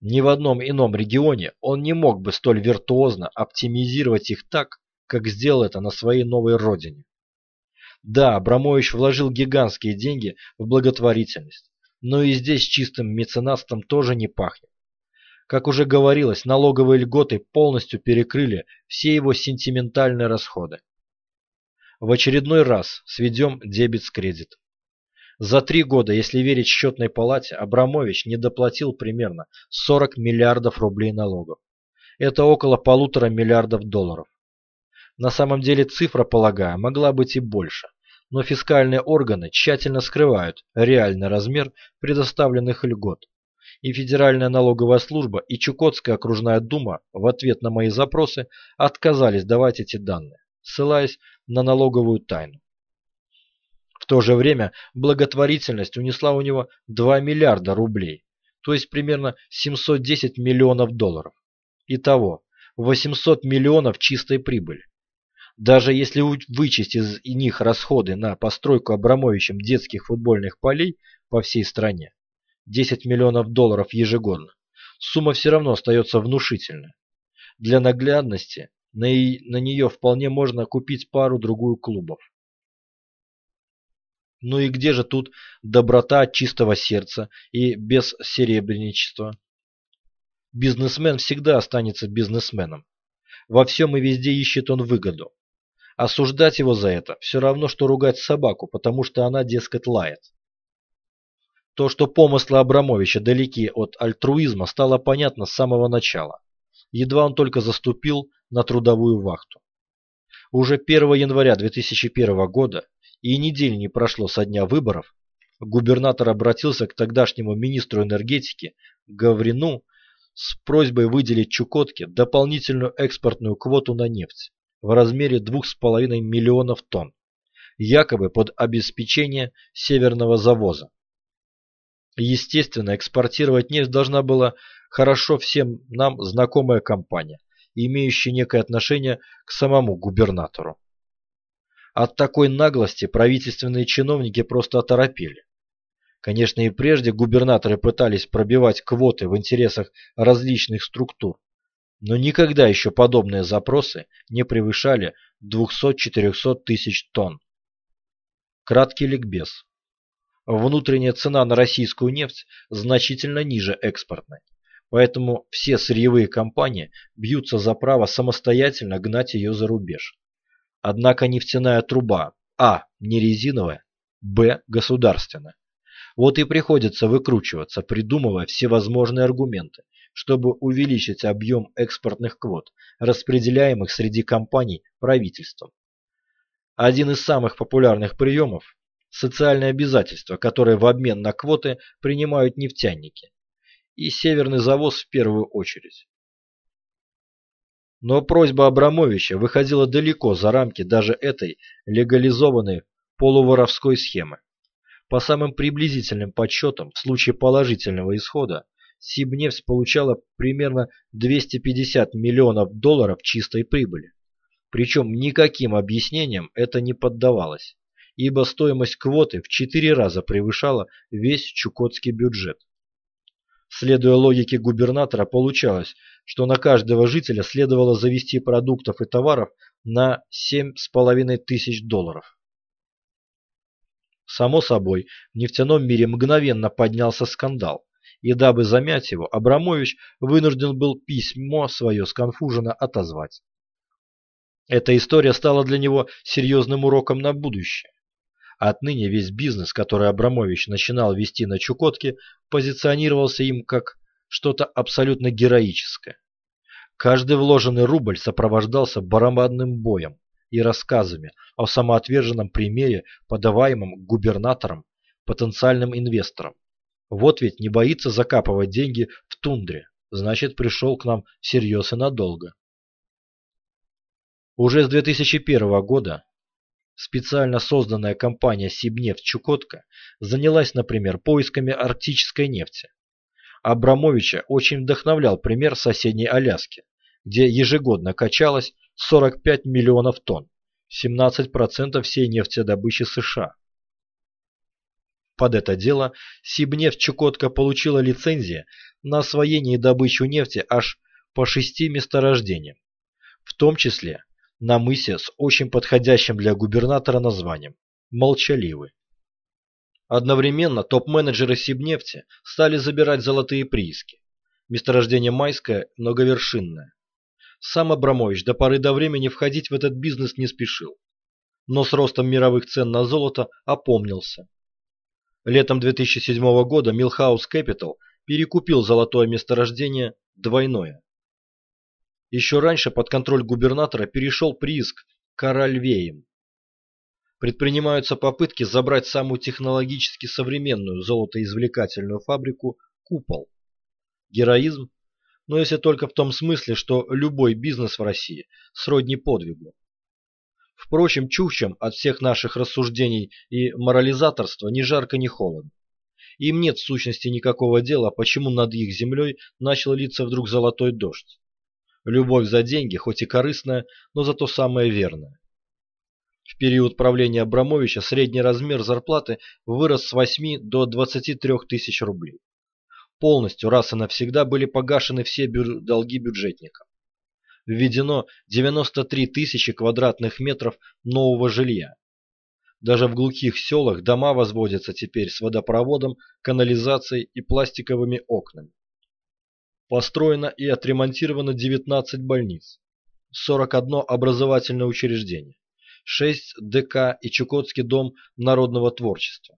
Ни в одном ином регионе он не мог бы столь виртуозно оптимизировать их так, как сделал это на своей новой родине. Да, Абрамович вложил гигантские деньги в благотворительность, но и здесь чистым меценатством тоже не пахнет. Как уже говорилось, налоговые льготы полностью перекрыли все его сентиментальные расходы. В очередной раз сведем дебет с кредитом. За три года, если верить счетной палате, Абрамович не доплатил примерно 40 миллиардов рублей налогов. Это около полутора миллиардов долларов. На самом деле цифра, полагаю, могла быть и больше, но фискальные органы тщательно скрывают реальный размер предоставленных льгот и Федеральная налоговая служба, и Чукотская окружная дума в ответ на мои запросы отказались давать эти данные, ссылаясь на налоговую тайну. В то же время благотворительность унесла у него 2 миллиарда рублей, то есть примерно 710 миллионов долларов. Итого 800 миллионов чистой прибыли. Даже если вычесть из них расходы на постройку Абрамовичем детских футбольных полей по всей стране, 10 миллионов долларов ежегодно. сумма все равно остается внушительной. Для наглядности на, и, на нее вполне можно купить пару-другую клубов. Ну и где же тут доброта от чистого сердца и без серебряничества? Бизнесмен всегда останется бизнесменом. Во всем и везде ищет он выгоду. Осуждать его за это все равно, что ругать собаку, потому что она, дескать, лает. То, что помыслы Абрамовича далеки от альтруизма, стало понятно с самого начала. Едва он только заступил на трудовую вахту. Уже 1 января 2001 года и недели не прошло со дня выборов, губернатор обратился к тогдашнему министру энергетики Гаврину с просьбой выделить Чукотке дополнительную экспортную квоту на нефть в размере 2,5 миллионов тонн, якобы под обеспечение северного завоза. Естественно, экспортировать нефть должна была хорошо всем нам знакомая компания, имеющая некое отношение к самому губернатору. От такой наглости правительственные чиновники просто оторопели. Конечно, и прежде губернаторы пытались пробивать квоты в интересах различных структур, но никогда еще подобные запросы не превышали 200-400 тысяч тонн. Краткий ликбез. Внутренняя цена на российскую нефть значительно ниже экспортной, поэтому все сырьевые компании бьются за право самостоятельно гнать ее за рубеж. Однако нефтяная труба а. не резиновая, б. государственная. Вот и приходится выкручиваться, придумывая всевозможные аргументы, чтобы увеличить объем экспортных квот, распределяемых среди компаний правительством. Один из самых популярных приемов – социальные обязательства, которые в обмен на квоты принимают нефтяники. И северный завоз в первую очередь. Но просьба Абрамовича выходила далеко за рамки даже этой легализованной полуворовской схемы. По самым приблизительным подсчетам, в случае положительного исхода, Сибнефть получала примерно 250 миллионов долларов чистой прибыли. Причем никаким объяснениям это не поддавалось, ибо стоимость квоты в 4 раза превышала весь чукотский бюджет. Следуя логике губернатора, получалось, что на каждого жителя следовало завести продуктов и товаров на 7,5 тысяч долларов. Само собой, в нефтяном мире мгновенно поднялся скандал, и дабы замять его, Абрамович вынужден был письмо свое сконфуженно отозвать. Эта история стала для него серьезным уроком на будущее. Отныне весь бизнес, который Абрамович начинал вести на Чукотке, позиционировался им как что-то абсолютно героическое. Каждый вложенный рубль сопровождался барабанным боем и рассказами о самоотверженном примере, подаваемом губернатором потенциальным инвесторам. Вот ведь не боится закапывать деньги в тундре, значит пришел к нам всерьез и надолго. Уже с 2001 года специально созданная компания Сибнефть Чукотка занялась, например, поисками арктической нефти. Абрамовича очень вдохновлял пример соседней Аляски, где ежегодно качалось 45 миллионов тонн, 17% всей нефтедобычи США. Под это дело Сибнефть Чукотка получила лицензии на освоение и добычу нефти аж по шести месторождениям, в том числе на мысе с очень подходящим для губернатора названием – Молчаливый. Одновременно топ-менеджеры Сибнефти стали забирать золотые прииски. Месторождение Майское многовершинное. Сам Абрамович до поры до времени входить в этот бизнес не спешил. Но с ростом мировых цен на золото опомнился Летом 2007 года Milhouse Capital перекупил золотое месторождение двойное. Еще раньше под контроль губернатора перешел прииск Корольвеем. Предпринимаются попытки забрать самую технологически современную золотоизвлекательную фабрику «Купол». Героизм? Но если только в том смысле, что любой бизнес в России сродни подвигу. Впрочем, чукчам от всех наших рассуждений и морализаторства ни жарко, ни холодно. Им нет в сущности никакого дела, почему над их землей начал литься вдруг золотой дождь. Любовь за деньги, хоть и корыстная, но зато самая верная. В период правления Абрамовича средний размер зарплаты вырос с 8 до 23 тысяч рублей. полностью раз и навсегда были погашены все бю долги бюджетникам. Введено 93 тысячи квадратных метров нового жилья. Даже в глухих селах дома возводятся теперь с водопроводом, канализацией и пластиковыми окнами. Построено и отремонтировано 19 больниц, 41 образовательное учреждение, 6 ДК и Чукотский дом народного творчества.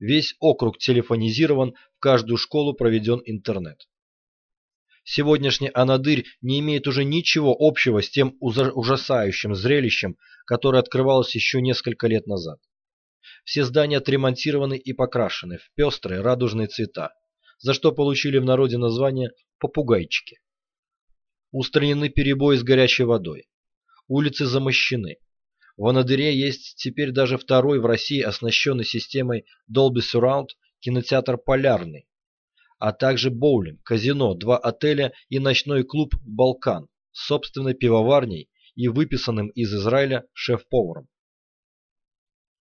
Весь округ телефонизирован, в каждую школу проведен интернет. Сегодняшний Анадырь не имеет уже ничего общего с тем ужасающим зрелищем, которое открывалось еще несколько лет назад. Все здания отремонтированы и покрашены в пестрые радужные цвета, за что получили в народе название «попугайчики». Устранены перебои с горячей водой. Улицы замощены. В Анадыре есть теперь даже второй в России оснащенный системой Dolby Surround кинотеатр «Полярный», а также боулинг, казино, два отеля и ночной клуб «Балкан» с собственной пивоварней и выписанным из Израиля шеф-поваром.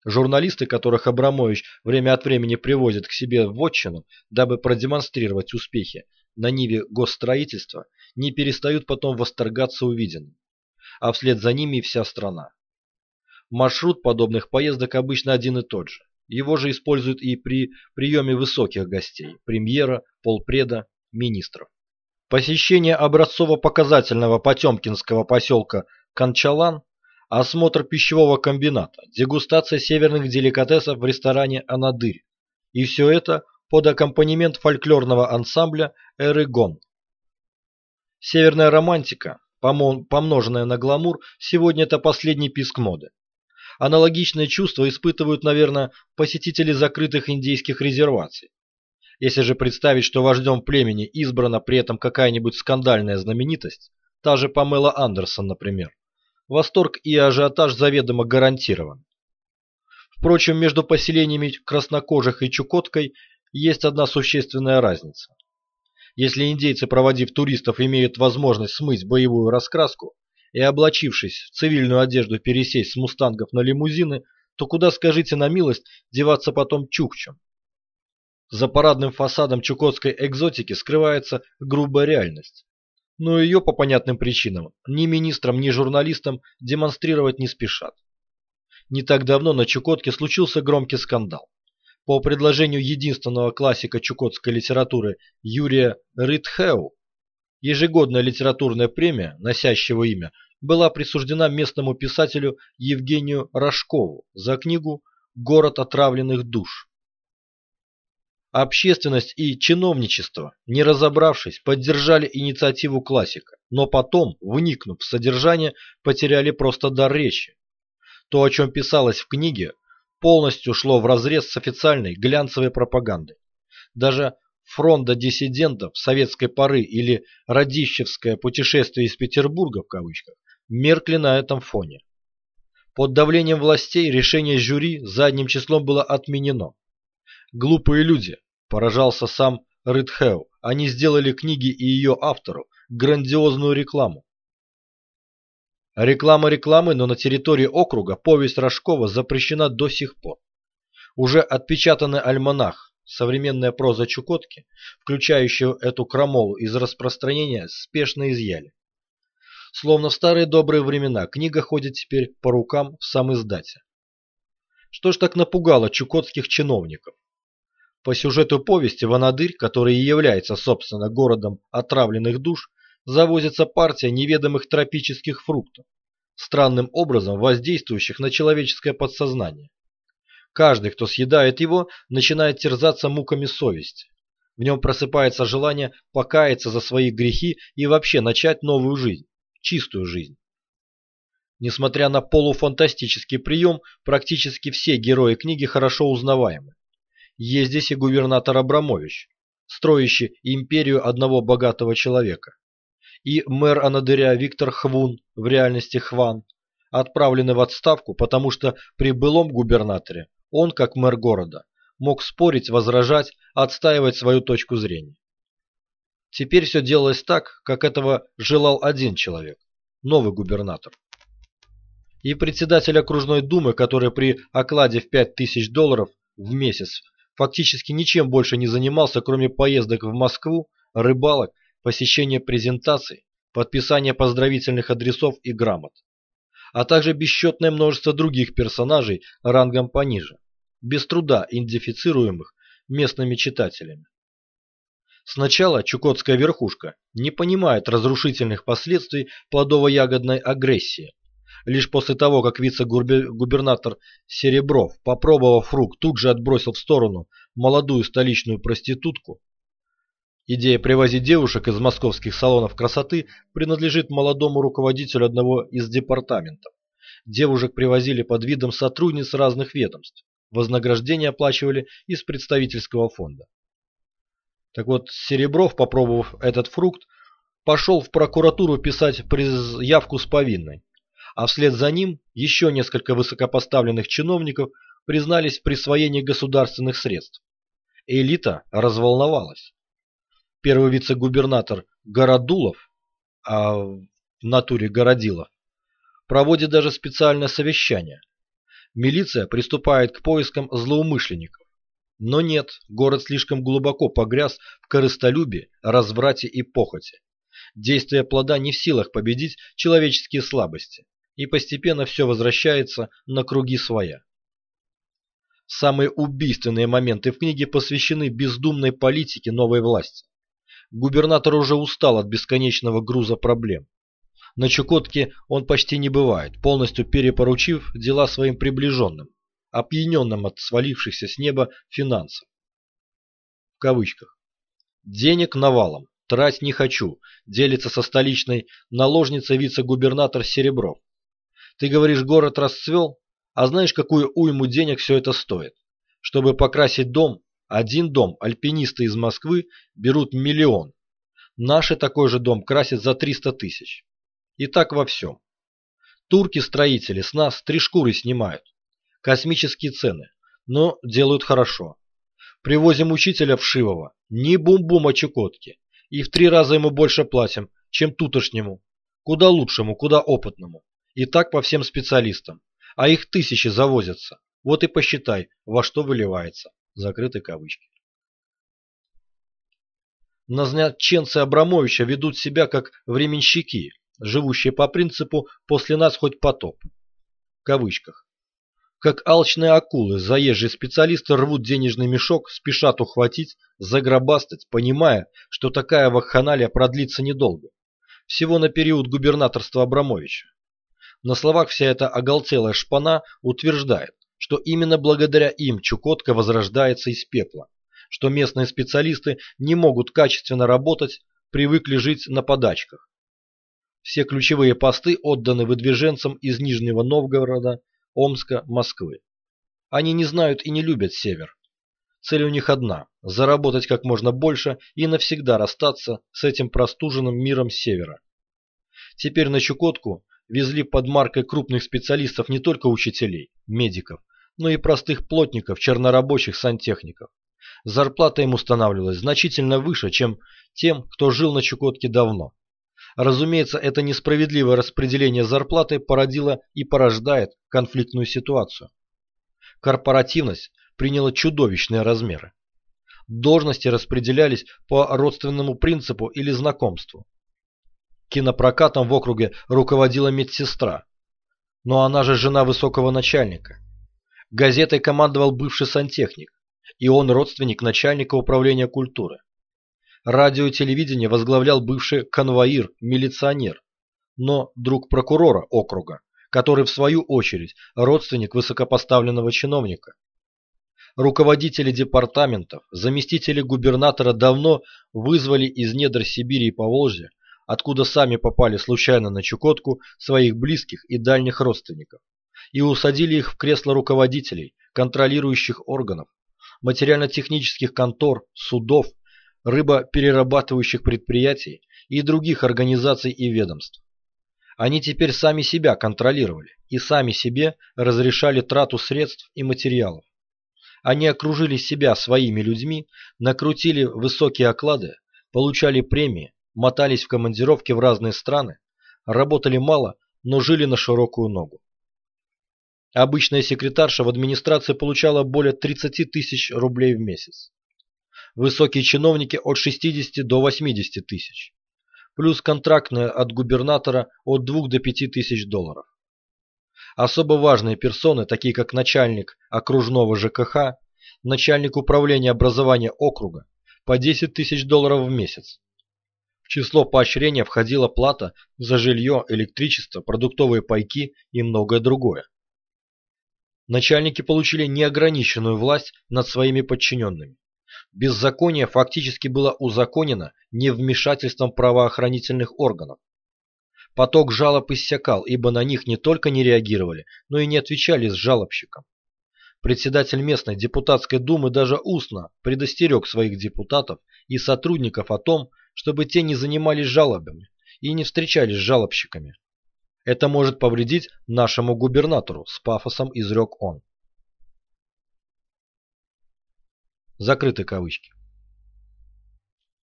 Журналисты, которых Абрамович время от времени привозит к себе в отчину, дабы продемонстрировать успехи на ниве госстроительства, не перестают потом восторгаться увиденным. А вслед за ними и вся страна. Маршрут подобных поездок обычно один и тот же. Его же используют и при приеме высоких гостей – премьера, полпреда, министров. Посещение образцово-показательного потемкинского поселка Кончалан, осмотр пищевого комбината, дегустация северных деликатесов в ресторане «Анадырь». И все это под аккомпанемент фольклорного ансамбля «Эрыгон». Северная романтика, помноженная на гламур, сегодня это последний писк моды. Аналогичные чувства испытывают, наверное, посетители закрытых индейских резерваций. Если же представить, что вождем племени избрана при этом какая-нибудь скандальная знаменитость, та же Памела Андерсон, например, восторг и ажиотаж заведомо гарантирован. Впрочем, между поселениями краснокожих и Чукоткой есть одна существенная разница. Если индейцы, проводив туристов, имеют возможность смыть боевую раскраску, и, облачившись в цивильную одежду, пересесть с мустангов на лимузины, то куда, скажите на милость, деваться потом чукчам? За парадным фасадом чукотской экзотики скрывается грубая реальность. Но ее по понятным причинам ни министрам, ни журналистам демонстрировать не спешат. Не так давно на Чукотке случился громкий скандал. По предложению единственного классика чукотской литературы Юрия Ритхеу, Ежегодная литературная премия, носящего имя, была присуждена местному писателю Евгению Рожкову за книгу «Город отравленных душ». Общественность и чиновничество, не разобравшись, поддержали инициативу классика, но потом, вникнув в содержание, потеряли просто дар речи. То, о чем писалось в книге, полностью шло вразрез с официальной глянцевой пропагандой. Даже фронта диссидентов советской поры или «Радищевское путешествие из Петербурга» в кавычках меркли на этом фоне. Под давлением властей решение жюри задним числом было отменено. Глупые люди, поражался сам Рыдхеу, они сделали книги и ее автору грандиозную рекламу. Реклама рекламы, но на территории округа повесть Рожкова запрещена до сих пор. Уже отпечатанный альманах Современная проза Чукотки, включающая эту крамолу из распространения, спешно изъяли. Словно в старые добрые времена, книга ходит теперь по рукам в сам издате. Что ж так напугало чукотских чиновников? По сюжету повести в Анадырь, который и является, собственно, городом отравленных душ, завозится партия неведомых тропических фруктов, странным образом воздействующих на человеческое подсознание. Каждый, кто съедает его, начинает терзаться муками совести. В нем просыпается желание покаяться за свои грехи и вообще начать новую жизнь, чистую жизнь. Несмотря на полуфантастический прием, практически все герои книги хорошо узнаваемы. Есть здесь и губернатор Абрамович, строящий империю одного богатого человека. И мэр Анадыря Виктор Хвун, в реальности Хван, отправленный в отставку, потому что при былом губернаторе он, как мэр города, мог спорить, возражать, отстаивать свою точку зрения. Теперь все делалось так, как этого желал один человек – новый губернатор. И председатель окружной думы, который при окладе в 5000 долларов в месяц фактически ничем больше не занимался, кроме поездок в Москву, рыбалок, посещения презентаций, подписания поздравительных адресов и грамот, а также бесчетное множество других персонажей рангом пониже, без труда идентифицируемых местными читателями. Сначала чукотская верхушка не понимает разрушительных последствий плодово-ягодной агрессии. Лишь после того, как вице-губернатор Серебров, попробовав фрукт, тут же отбросил в сторону молодую столичную проститутку, Идея привозить девушек из московских салонов красоты принадлежит молодому руководителю одного из департаментов. Девушек привозили под видом сотрудниц разных ведомств. Вознаграждение оплачивали из представительского фонда. Так вот, Серебров, попробовав этот фрукт, пошел в прокуратуру писать явку с повинной, а вслед за ним еще несколько высокопоставленных чиновников признались в присвоении государственных средств. Элита разволновалась первый вице-губернатор Городулов, а в натуре Городилов, проводит даже специальное совещание. Милиция приступает к поискам злоумышленников. Но нет, город слишком глубоко погряз в корыстолюбии, разврате и похоти. Действие плода не в силах победить человеческие слабости, и постепенно все возвращается на круги своя. Самые убийственные моменты в книге посвящены бездумной политике новой власти. Губернатор уже устал от бесконечного груза проблем. На Чукотке он почти не бывает, полностью перепоручив дела своим приближенным, опьяненным от свалившихся с неба финансов. В кавычках. «Денег навалом, трать не хочу», делится со столичной наложницей вице-губернатор Серебров. «Ты говоришь, город расцвел, а знаешь, какую уйму денег все это стоит? Чтобы покрасить дом, один дом альпинисты из Москвы берут миллион. Наши такой же дом красят за 300 тысяч. И так во всем. Турки-строители с нас три шкуры снимают. Космические цены, но делают хорошо. Привозим учителя в Шивово, не бум-бум, а Чукотки. И в три раза ему больше платим, чем тутошнему. Куда лучшему, куда опытному. И так по всем специалистам. А их тысячи завозятся. Вот и посчитай, во что выливается закрыты кавычки. Назначенцы Абрамовича ведут себя как временщики, живущие по принципу «после нас хоть потоп». В кавычках. Как алчные акулы, заезжие специалисты рвут денежный мешок, спешат ухватить, загробастать, понимая, что такая вакханалия продлится недолго. Всего на период губернаторства Абрамовича. На словах вся эта оголтелая шпана утверждает, что именно благодаря им Чукотка возрождается из пепла, что местные специалисты не могут качественно работать, привыкли жить на подачках. Все ключевые посты отданы выдвиженцам из Нижнего Новгорода, Омска, Москвы. Они не знают и не любят север. Цель у них одна – заработать как можно больше и навсегда расстаться с этим простуженным миром севера. Теперь на Чукотку везли под маркой крупных специалистов не только учителей, медиков, но и простых плотников, чернорабочих, сантехников. Зарплата им устанавливалась значительно выше, чем тем, кто жил на Чукотке давно. Разумеется, это несправедливое распределение зарплаты породило и порождает конфликтную ситуацию. Корпоративность приняла чудовищные размеры. Должности распределялись по родственному принципу или знакомству. Кинопрокатом в округе руководила медсестра, но она же жена высокого начальника. Газетой командовал бывший сантехник, и он родственник начальника управления культуры. Радио и телевидение возглавлял бывший конвоир, милиционер, но друг прокурора округа, который в свою очередь родственник высокопоставленного чиновника. Руководители департаментов, заместители губернатора давно вызвали из недр Сибири и Поволжья, откуда сами попали случайно на Чукотку, своих близких и дальних родственников и усадили их в кресла руководителей, контролирующих органов, материально-технических контор, судов, рыбоперерабатывающих предприятий и других организаций и ведомств. Они теперь сами себя контролировали и сами себе разрешали трату средств и материалов. Они окружили себя своими людьми, накрутили высокие оклады, получали премии, мотались в командировки в разные страны, работали мало, но жили на широкую ногу. Обычная секретарша в администрации получала более 30 тысяч рублей в месяц. Высокие чиновники от 60 до 80 тысяч. Плюс контрактная от губернатора от 2 до 5 тысяч долларов. Особо важные персоны, такие как начальник окружного ЖКХ, начальник управления образования округа, по 10 тысяч долларов в месяц. В число поощрения входила плата за жилье, электричество, продуктовые пайки и многое другое. Начальники получили неограниченную власть над своими подчиненными. Беззаконие фактически было узаконено невмешательством правоохранительных органов. Поток жалоб иссякал, ибо на них не только не реагировали, но и не отвечали с жалобщиком. Председатель местной депутатской думы даже устно предостерег своих депутатов и сотрудников о том, чтобы те не занимались жалобами и не встречались с жалобщиками. Это может повредить нашему губернатору, с пафосом изрек он. Закрыты кавычки.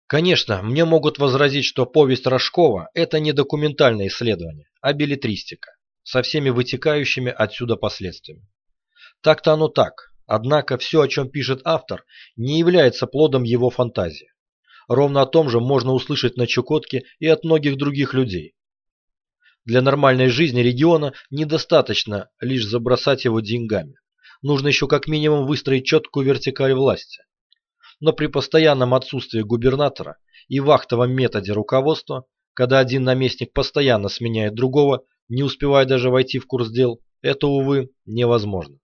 Конечно, мне могут возразить, что повесть Рожкова – это не документальное исследование, а билетристика, со всеми вытекающими отсюда последствиями. Так-то оно так, однако все, о чем пишет автор, не является плодом его фантазии. Ровно о том же можно услышать на Чукотке и от многих других людей. Для нормальной жизни региона недостаточно лишь забросать его деньгами. Нужно еще как минимум выстроить четкую вертикаль власти но при постоянном отсутствии губернатора и вахтовом методе руководства, когда один наместник постоянно сменяет другого, не успевая даже войти в курс дел, это, увы, невозможно.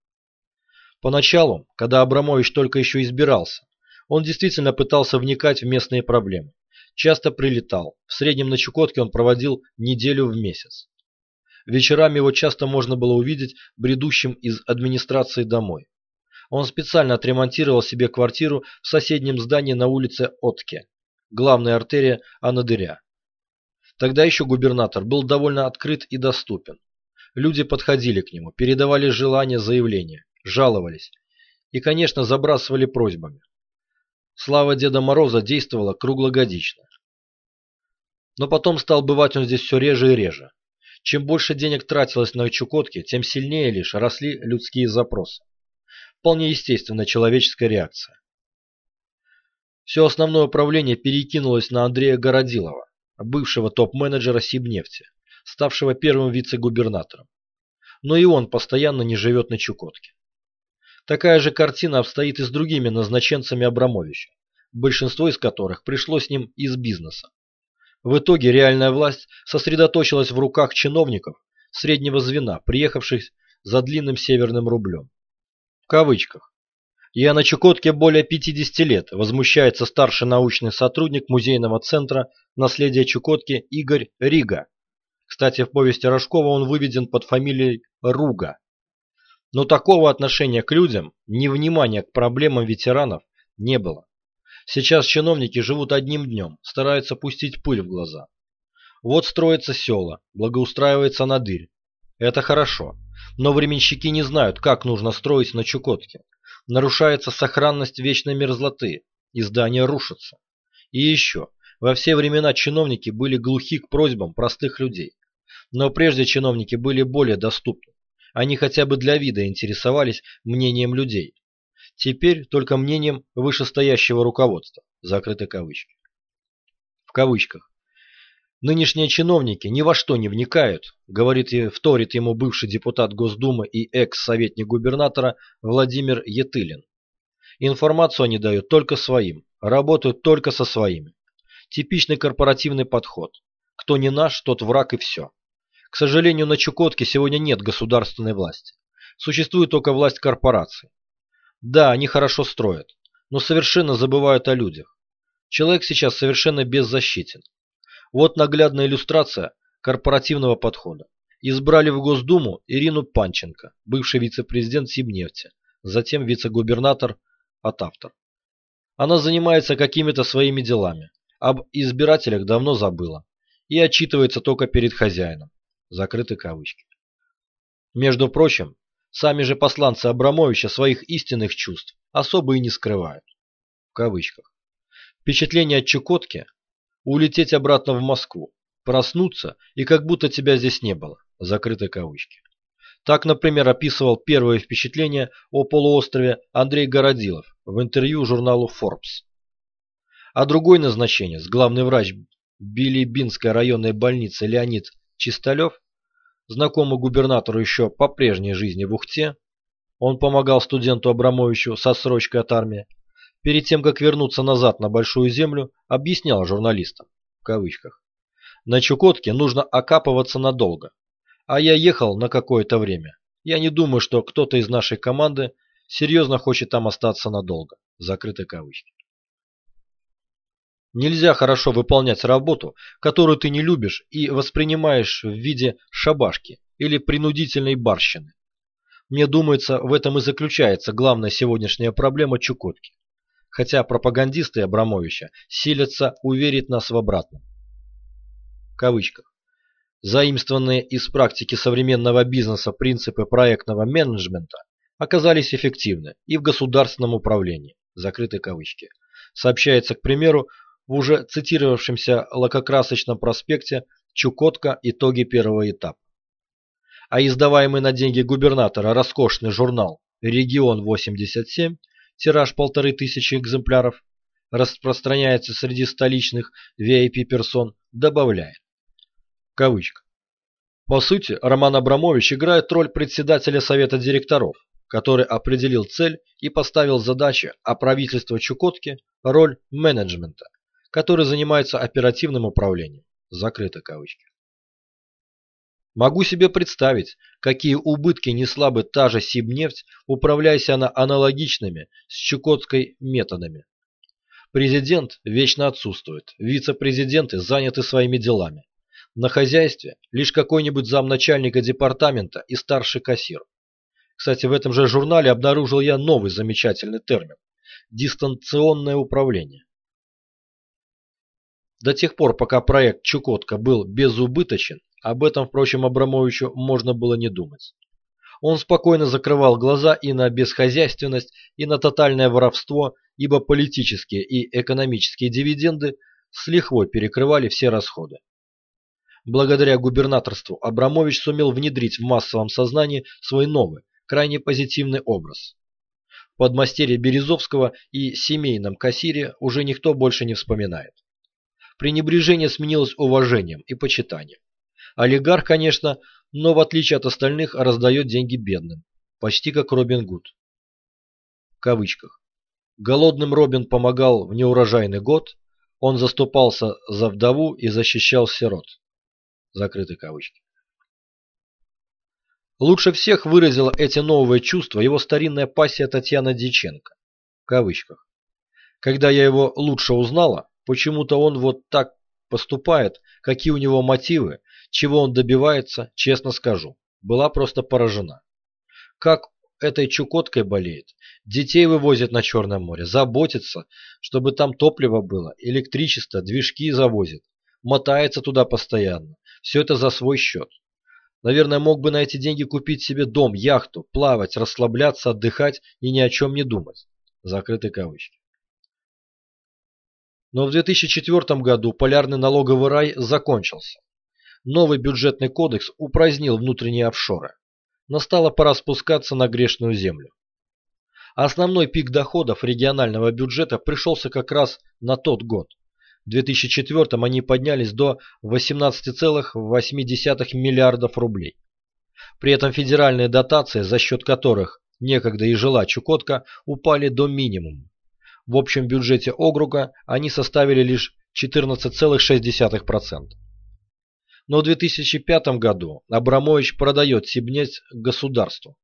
Поначалу, когда Абрамович только еще избирался, он действительно пытался вникать в местные проблемы. Часто прилетал, в среднем на Чукотке он проводил неделю в месяц. Вечерами его часто можно было увидеть бредущим из администрации домой. Он специально отремонтировал себе квартиру в соседнем здании на улице Отке, главная артерия Анадыря. Тогда еще губернатор был довольно открыт и доступен. Люди подходили к нему, передавали желания, заявления, жаловались и, конечно, забрасывали просьбами. Слава Деда Мороза действовала круглогодично. Но потом стал бывать он здесь все реже и реже. Чем больше денег тратилось на Чукотке, тем сильнее лишь росли людские запросы. Вполне естественная человеческая реакция. Все основное управление перекинулось на Андрея Городилова, бывшего топ-менеджера Сибнефти, ставшего первым вице-губернатором. Но и он постоянно не живет на Чукотке. Такая же картина обстоит и с другими назначенцами Абрамовича, большинство из которых пришло с ним из бизнеса. В итоге реальная власть сосредоточилась в руках чиновников среднего звена, приехавших за длинным северным рублем кавычках. Я на Чукотке более 50 лет, возмущается старший научный сотрудник музейного центра наследия Чукотки Игорь Рига. Кстати, в повести Рожкова он выведен под фамилией Руга. Но такого отношения к людям, невнимания к проблемам ветеранов не было. Сейчас чиновники живут одним днем, стараются пустить пыль в глаза. Вот строится села, благоустраивается надырь. Это хорошо. Но временщики не знают, как нужно строить на Чукотке. Нарушается сохранность вечной мерзлоты, и здания рушатся. И еще, во все времена чиновники были глухи к просьбам простых людей. Но прежде чиновники были более доступны. Они хотя бы для вида интересовались мнением людей. Теперь только мнением вышестоящего руководства. Закрыты кавычки. В кавычках. Нынешние чиновники ни во что не вникают, говорит и вторит ему бывший депутат Госдумы и экс-советник губернатора Владимир Етылин. Информацию они дают только своим, работают только со своими. Типичный корпоративный подход. Кто не наш, тот враг и все. К сожалению, на Чукотке сегодня нет государственной власти. Существует только власть корпораций. Да, они хорошо строят, но совершенно забывают о людях. Человек сейчас совершенно беззащитен. Вот наглядная иллюстрация корпоративного подхода. Избрали в Госдуму Ирину Панченко, бывший вице-президент Сибнефти, затем вице-губернатор от автор. Она занимается какими-то своими делами, об избирателях давно забыла и отчитывается только перед хозяином. Закрыты кавычки. Между прочим, сами же посланцы Абрамовича своих истинных чувств особо и не скрывают. В кавычках. Впечатление от Чукотки улететь обратно в Москву, проснуться и как будто тебя здесь не было, закрыты кавычки. Так, например, описывал первое впечатление о полуострове Андрей Городилов в интервью журналу Forbes. А другое назначение с главный врач Билибинской районной больницы Леонид Чисталев, знакомый губернатору еще по прежней жизни в Ухте, он помогал студенту Абрамовичу со срочкой от армии, перед тем, как вернуться назад на Большую Землю, объяснял журналистам, в кавычках, на Чукотке нужно окапываться надолго, а я ехал на какое-то время. Я не думаю, что кто-то из нашей команды серьезно хочет там остаться надолго, закрыты кавычки. Нельзя хорошо выполнять работу, которую ты не любишь и воспринимаешь в виде шабашки или принудительной барщины. Мне думается, в этом и заключается главная сегодняшняя проблема Чукотки. Хотя пропагандисты Абрамовича силятся уверить нас в обратном. Кавычках. Заимствованные из практики современного бизнеса принципы проектного менеджмента оказались эффективны и в государственном управлении. Закрытые кавычки. Сообщается, к примеру, в уже цитировавшемся лакокрасочном проспекте «Чукотка. Итоги первого этапа». А издаваемый на деньги губернатора роскошный журнал «Регион-87», тираж полторы тысячи экземпляров, распространяется среди столичных VIP-персон, добавляет. Кавычка. По сути, Роман Абрамович играет роль председателя совета директоров, который определил цель и поставил задачи, а правительство Чукотки – роль менеджмента, который занимается оперативным управлением. Закрыто кавычки. Могу себе представить, какие убытки несла бы та же Сибнефть, управляясь она аналогичными с Чукотской методами. Президент вечно отсутствует, вице-президенты заняты своими делами. На хозяйстве лишь какой-нибудь замначальника департамента и старший кассир. Кстати, в этом же журнале обнаружил я новый замечательный термин – дистанционное управление. До тех пор, пока проект «Чукотка» был безубыточен, об этом, впрочем, Абрамовичу можно было не думать. Он спокойно закрывал глаза и на бесхозяйственность, и на тотальное воровство, ибо политические и экономические дивиденды с лихвой перекрывали все расходы. Благодаря губернаторству Абрамович сумел внедрить в массовом сознании свой новый, крайне позитивный образ. Под подмастерье Березовского и семейном кассире уже никто больше не вспоминает пренебрежение сменилось уважением и почитанием. Олигарх, конечно, но в отличие от остальных раздает деньги бедным, почти как Робин Гуд. В кавычках. Голодным Робин помогал в неурожайный год, он заступался за вдову и защищал сирот. Закрытые кавычки. Лучше всех выразила эти новые чувства его старинная пассия Татьяна Диченко. В кавычках. Когда я его лучше узнала, Почему-то он вот так поступает, какие у него мотивы, чего он добивается, честно скажу. Была просто поражена. Как этой Чукоткой болеет. Детей вывозят на Черное море, заботится, чтобы там топливо было, электричество, движки завозит. Мотается туда постоянно. Все это за свой счет. Наверное, мог бы на эти деньги купить себе дом, яхту, плавать, расслабляться, отдыхать и ни о чем не думать. Закрытые кавычки. Но в 2004 году полярный налоговый рай закончился. Новый бюджетный кодекс упразднил внутренние офшоры. Настала пора спускаться на грешную землю. Основной пик доходов регионального бюджета пришелся как раз на тот год. В 2004 они поднялись до 18,8 миллиардов рублей. При этом федеральные дотации, за счет которых некогда и жила Чукотка, упали до минимума. В общем бюджете округа они составили лишь 14,6%. Но в 2005 году Абрамович продает Сибнец государству.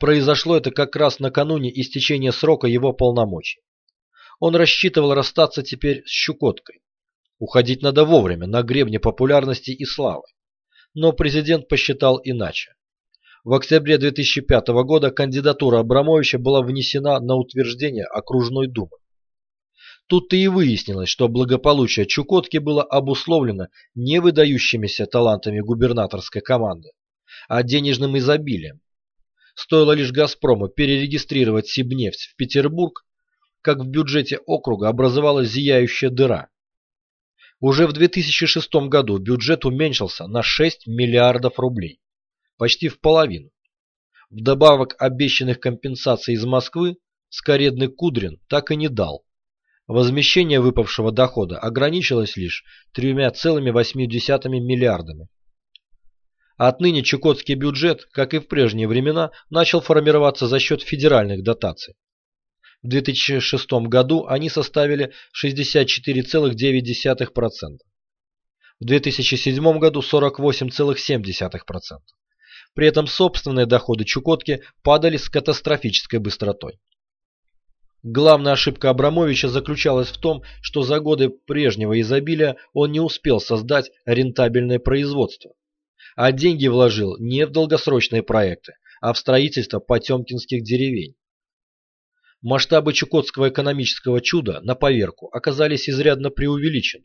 Произошло это как раз накануне истечения срока его полномочий. Он рассчитывал расстаться теперь с Щукоткой. Уходить надо вовремя, на гребне популярности и славы. Но президент посчитал иначе. В октябре 2005 года кандидатура Абрамовича была внесена на утверждение окружной думы. Тут-то и выяснилось, что благополучие Чукотки было обусловлено не выдающимися талантами губернаторской команды, а денежным изобилием. Стоило лишь «Газпрому» перерегистрировать Сибнефть в Петербург, как в бюджете округа образовалась зияющая дыра. Уже в 2006 году бюджет уменьшился на 6 миллиардов рублей почти в половину. Вдобавок обещанных компенсаций из Москвы Скоредный Кудрин так и не дал. Возмещение выпавшего дохода ограничилось лишь 3,8 миллиардами. Отныне чукотский бюджет, как и в прежние времена, начал формироваться за счет федеральных дотаций. В 2006 году они составили 64,9%. В 2007 году 48,7%. При этом собственные доходы Чукотки падали с катастрофической быстротой. Главная ошибка Абрамовича заключалась в том, что за годы прежнего изобилия он не успел создать рентабельное производство, а деньги вложил не в долгосрочные проекты, а в строительство потемкинских деревень. Масштабы чукотского экономического чуда, на поверку, оказались изрядно преувеличены.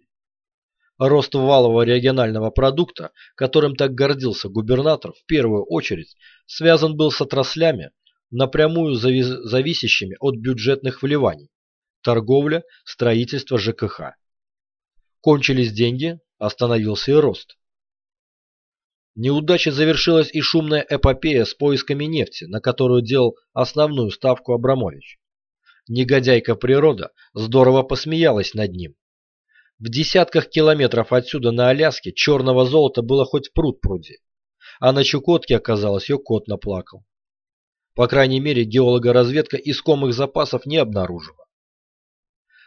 Рост валового регионального продукта, которым так гордился губернатор, в первую очередь связан был с отраслями, напрямую зависящими от бюджетных вливаний – торговля, строительство ЖКХ. Кончились деньги, остановился и рост. Неудачей завершилась и шумная эпопея с поисками нефти, на которую делал основную ставку Абрамович. Негодяйка природа здорово посмеялась над ним. В десятках километров отсюда на Аляске черного золота было хоть пруд пруди, а на Чукотке оказалось ее кот наплакал. По крайней мере, геологоразведка искомых запасов не обнаружила.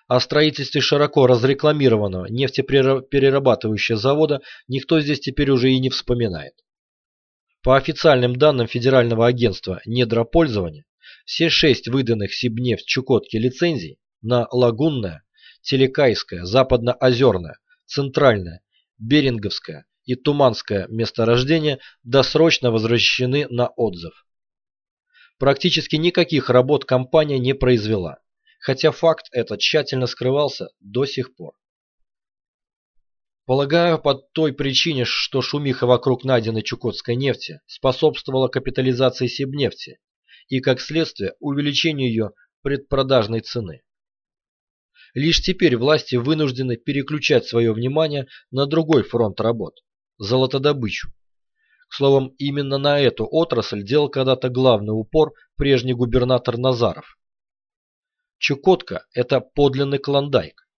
О строительстве широко разрекламированного нефтеперерабатывающего завода никто здесь теперь уже и не вспоминает. По официальным данным Федерального агентства недропользования, все шесть выданных Сибнефть Чукотки лицензий на Лагунное, Телекайское, Западноозерное, Центральное, Беринговское и Туманское месторождение досрочно возвращены на отзыв. Практически никаких работ компания не произвела, хотя факт этот тщательно скрывался до сих пор. Полагаю, по той причине, что шумиха вокруг найденной чукотской нефти способствовала капитализации Сибнефти и, как следствие, увеличению ее предпродажной цены. Лишь теперь власти вынуждены переключать свое внимание на другой фронт работ – золотодобычу. К словам, именно на эту отрасль делал когда-то главный упор прежний губернатор Назаров. Чукотка – это подлинный клондайк.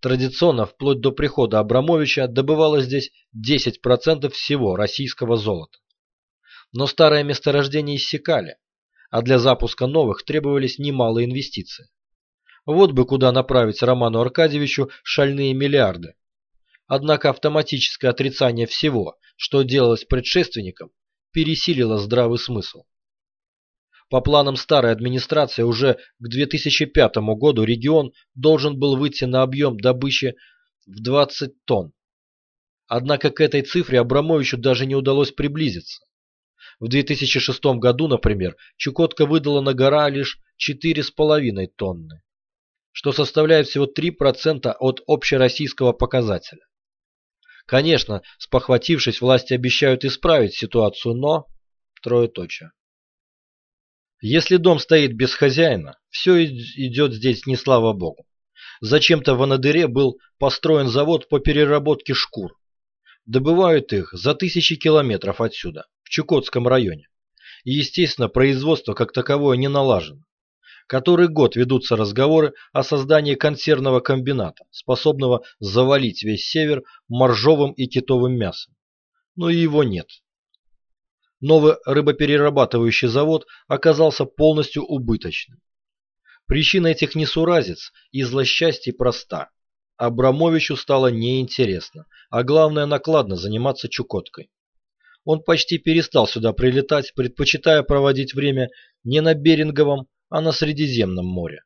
Традиционно, вплоть до прихода Абрамовича, добывалось здесь 10% всего российского золота. Но старые месторождения иссякали, а для запуска новых требовались немалые инвестиции. Вот бы куда направить Роману Аркадьевичу шальные миллиарды. Однако автоматическое отрицание всего, что делалось предшественником, пересилило здравый смысл. По планам старой администрации уже к 2005 году регион должен был выйти на объем добычи в 20 тонн. Однако к этой цифре Абрамовичу даже не удалось приблизиться. В 2006 году, например, Чукотка выдала на гора лишь 4,5 тонны, что составляет всего 3% от общероссийского показателя. Конечно, спохватившись, власти обещают исправить ситуацию, но... Троеточие. Если дом стоит без хозяина, все идет здесь не слава богу. Зачем-то в Анадыре был построен завод по переработке шкур. Добывают их за тысячи километров отсюда, в Чукотском районе. И, естественно, производство как таковое не налажено. Который год ведутся разговоры о создании консервного комбината, способного завалить весь север моржовым и китовым мясом. Но его нет. Новый рыбоперерабатывающий завод оказался полностью убыточным. Причина этих несуразиц и злосчастья проста. Абрамовичу стало неинтересно, а главное накладно заниматься Чукоткой. Он почти перестал сюда прилетать, предпочитая проводить время не на Беринговом, а на Средиземном море.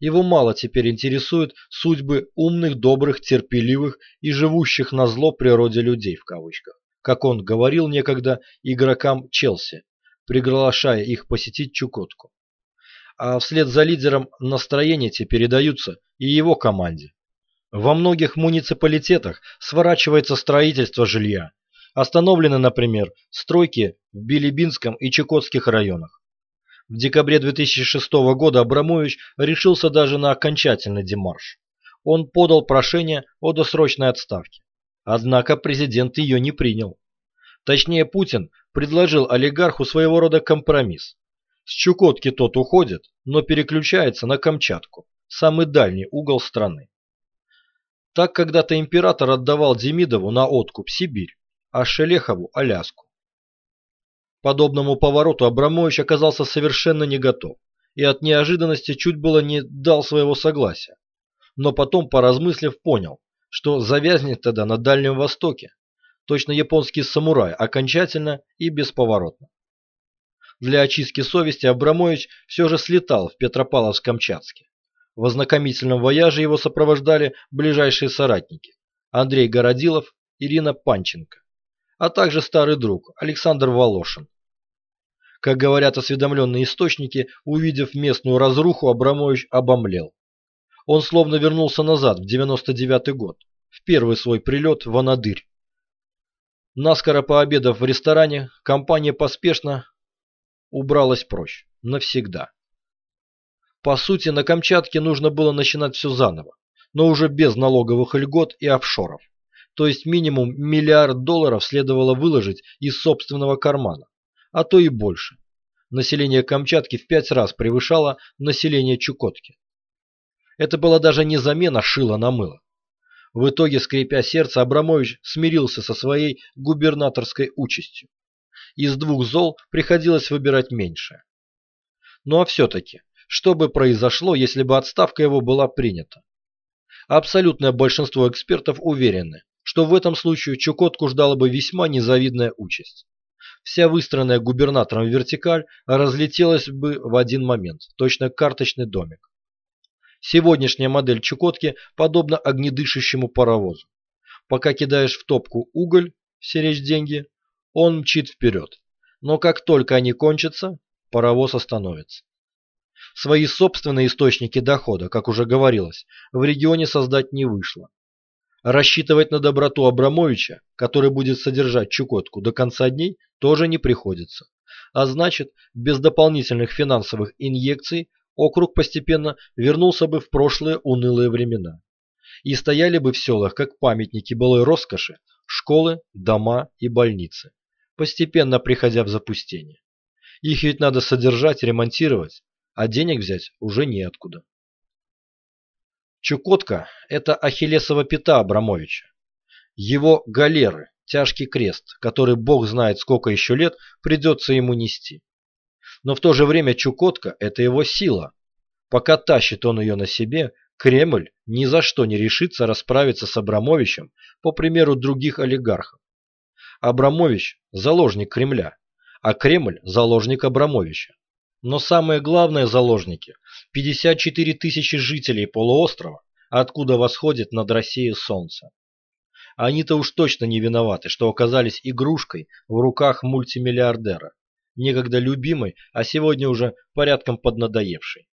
Его мало теперь интересуют судьбы умных, добрых, терпеливых и живущих на зло природе людей в кавычках, как он говорил некогда игрокам Челси, приглашая их посетить Чукотку. А вслед за лидером настроения те передаются и его команде. Во многих муниципалитетах сворачивается строительство жилья. Остановлены, например, стройки в Билибинском и Чукотских районах. В декабре 2006 года Абрамович решился даже на окончательный демарш. Он подал прошение о досрочной отставке. Однако президент ее не принял. Точнее, Путин предложил олигарху своего рода компромисс. С Чукотки тот уходит, но переключается на Камчатку, самый дальний угол страны. Так когда-то император отдавал Демидову на откуп Сибирь, а Шелехову – Аляску. Подобному повороту Абрамович оказался совершенно не готов и от неожиданности чуть было не дал своего согласия. Но потом, поразмыслив, понял, что завязнет тогда на Дальнем Востоке, точно японский самурай, окончательно и бесповоротно. Для очистки совести Абрамович все же слетал в Петропавловск-Камчатске. В ознакомительном вояже его сопровождали ближайшие соратники Андрей Городилов, Ирина Панченко, а также старый друг Александр Волошин. Как говорят осведомленные источники, увидев местную разруху, Абрамович обомлел. Он словно вернулся назад, в 99 год, в первый свой прилет в Анадырь. Наскоро пообедав в ресторане, компания поспешно убралась прочь. Навсегда. По сути, на Камчатке нужно было начинать все заново, но уже без налоговых льгот и офшоров. То есть минимум миллиард долларов следовало выложить из собственного кармана, а то и больше. Население Камчатки в пять раз превышало население Чукотки. Это была даже не замена шила на мыло. В итоге, скрипя сердце, Абрамович смирился со своей губернаторской участью. Из двух зол приходилось выбирать меньшее. Ну а все-таки, что бы произошло, если бы отставка его была принята? Абсолютное большинство экспертов уверены, что в этом случае Чукотку ждала бы весьма незавидная участь. Вся выстроенная губернатором вертикаль разлетелась бы в один момент, точно карточный домик. Сегодняшняя модель Чукотки подобна огнедышащему паровозу. Пока кидаешь в топку уголь, серечь деньги, он мчит вперед. Но как только они кончатся, паровоз остановится. Свои собственные источники дохода, как уже говорилось, в регионе создать не вышло. Рассчитывать на доброту Абрамовича, который будет содержать Чукотку до конца дней, тоже не приходится. А значит, без дополнительных финансовых инъекций округ постепенно вернулся бы в прошлые унылые времена. И стояли бы в селах, как памятники былой роскоши, школы, дома и больницы, постепенно приходя в запустение. Их ведь надо содержать, ремонтировать, а денег взять уже неоткуда. Чукотка – это ахиллесова пята Абрамовича. Его галеры, тяжкий крест, который бог знает сколько еще лет придется ему нести. Но в то же время Чукотка – это его сила. Пока тащит он ее на себе, Кремль ни за что не решится расправиться с Абрамовичем, по примеру других олигархов. Абрамович – заложник Кремля, а Кремль – заложник Абрамовича. Но самые главные заложники – 54 тысячи жителей полуострова, откуда восходит над Россией солнце. Они-то уж точно не виноваты, что оказались игрушкой в руках мультимиллиардера некогда любимой, а сегодня уже порядком поднадоевшей.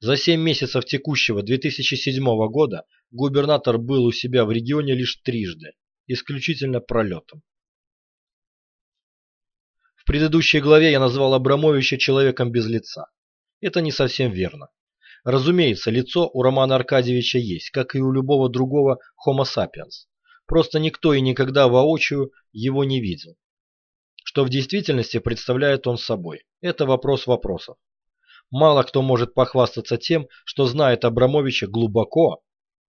За семь месяцев текущего 2007 года губернатор был у себя в регионе лишь трижды, исключительно пролетом. В предыдущей главе я назвал Абрамовича человеком без лица. Это не совсем верно. Разумеется, лицо у Романа Аркадьевича есть, как и у любого другого Homo sapiens. Просто никто и никогда воочию его не видел что в действительности представляет он собой. Это вопрос вопросов. Мало кто может похвастаться тем, что знает Абрамовича глубоко,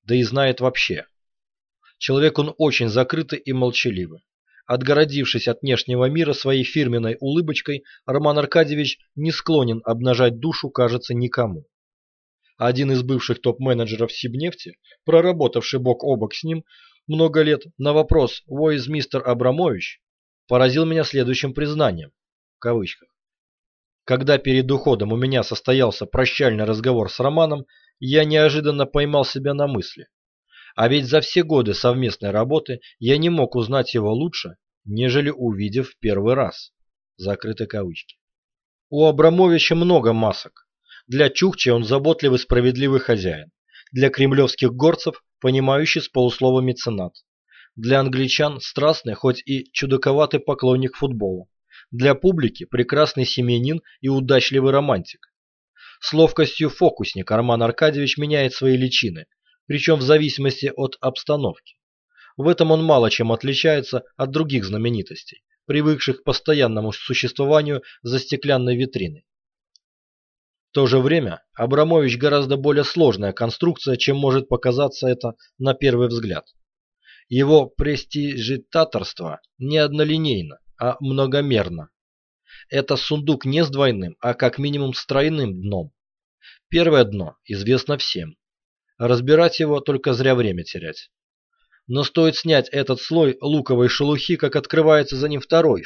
да и знает вообще. Человек он очень закрытый и молчаливый. Отгородившись от внешнего мира своей фирменной улыбочкой, Роман Аркадьевич не склонен обнажать душу, кажется, никому. Один из бывших топ-менеджеров Сибнефти, проработавший бок о бок с ним много лет, на вопрос «Во из мистер Абрамович?» поразил меня следующим признанием, в кавычках. Когда перед уходом у меня состоялся прощальный разговор с Романом, я неожиданно поймал себя на мысли. А ведь за все годы совместной работы я не мог узнать его лучше, нежели увидев в первый раз. Закрыты кавычки. У Абрамовича много масок. Для Чукчи он заботливый справедливый хозяин. Для кремлевских горцев понимающий с полуслова меценат. Для англичан страстный, хоть и чудаковатый поклонник футбола. Для публики прекрасный семьянин и удачливый романтик. С ловкостью фокусника Роман Аркадьевич меняет свои личины, причем в зависимости от обстановки. В этом он мало чем отличается от других знаменитостей, привыкших к постоянному существованию за стеклянной витриной. В то же время Абрамович гораздо более сложная конструкция, чем может показаться это на первый взгляд. Его престижитаторство не однолинейно, а многомерно. Это сундук не с двойным, а как минимум с тройным дном. Первое дно известно всем. Разбирать его только зря время терять. Но стоит снять этот слой луковой шелухи, как открывается за ним второй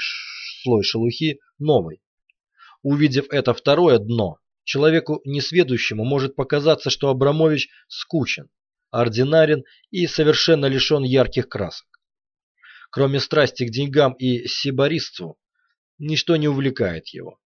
слой шелухи, новый. Увидев это второе дно, человеку несведущему может показаться, что Абрамович скучен, ординарен и совершенно лишен ярких красок. Кроме страсти к деньгам и сибаристству, ничто не увлекает его.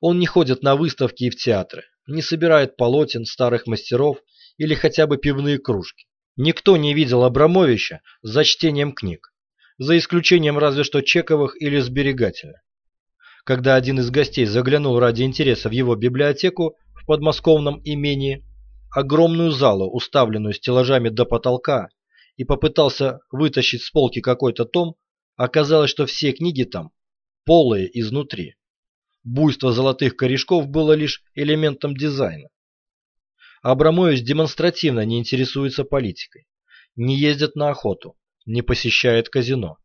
Он не ходит на выставки и в театры, не собирает полотен старых мастеров или хотя бы пивные кружки. Никто не видел Абрамовича за чтением книг, за исключением разве что Чековых или Сберегателя. Когда один из гостей заглянул ради интереса в его библиотеку в подмосковном имении, огромную залу, уставленную стеллажами до потолка, и попытался вытащить с полки какой-то том, оказалось, что все книги там полые изнутри. Буйство золотых корешков было лишь элементом дизайна. Абрамович демонстративно не интересуется политикой, не ездит на охоту, не посещает казино,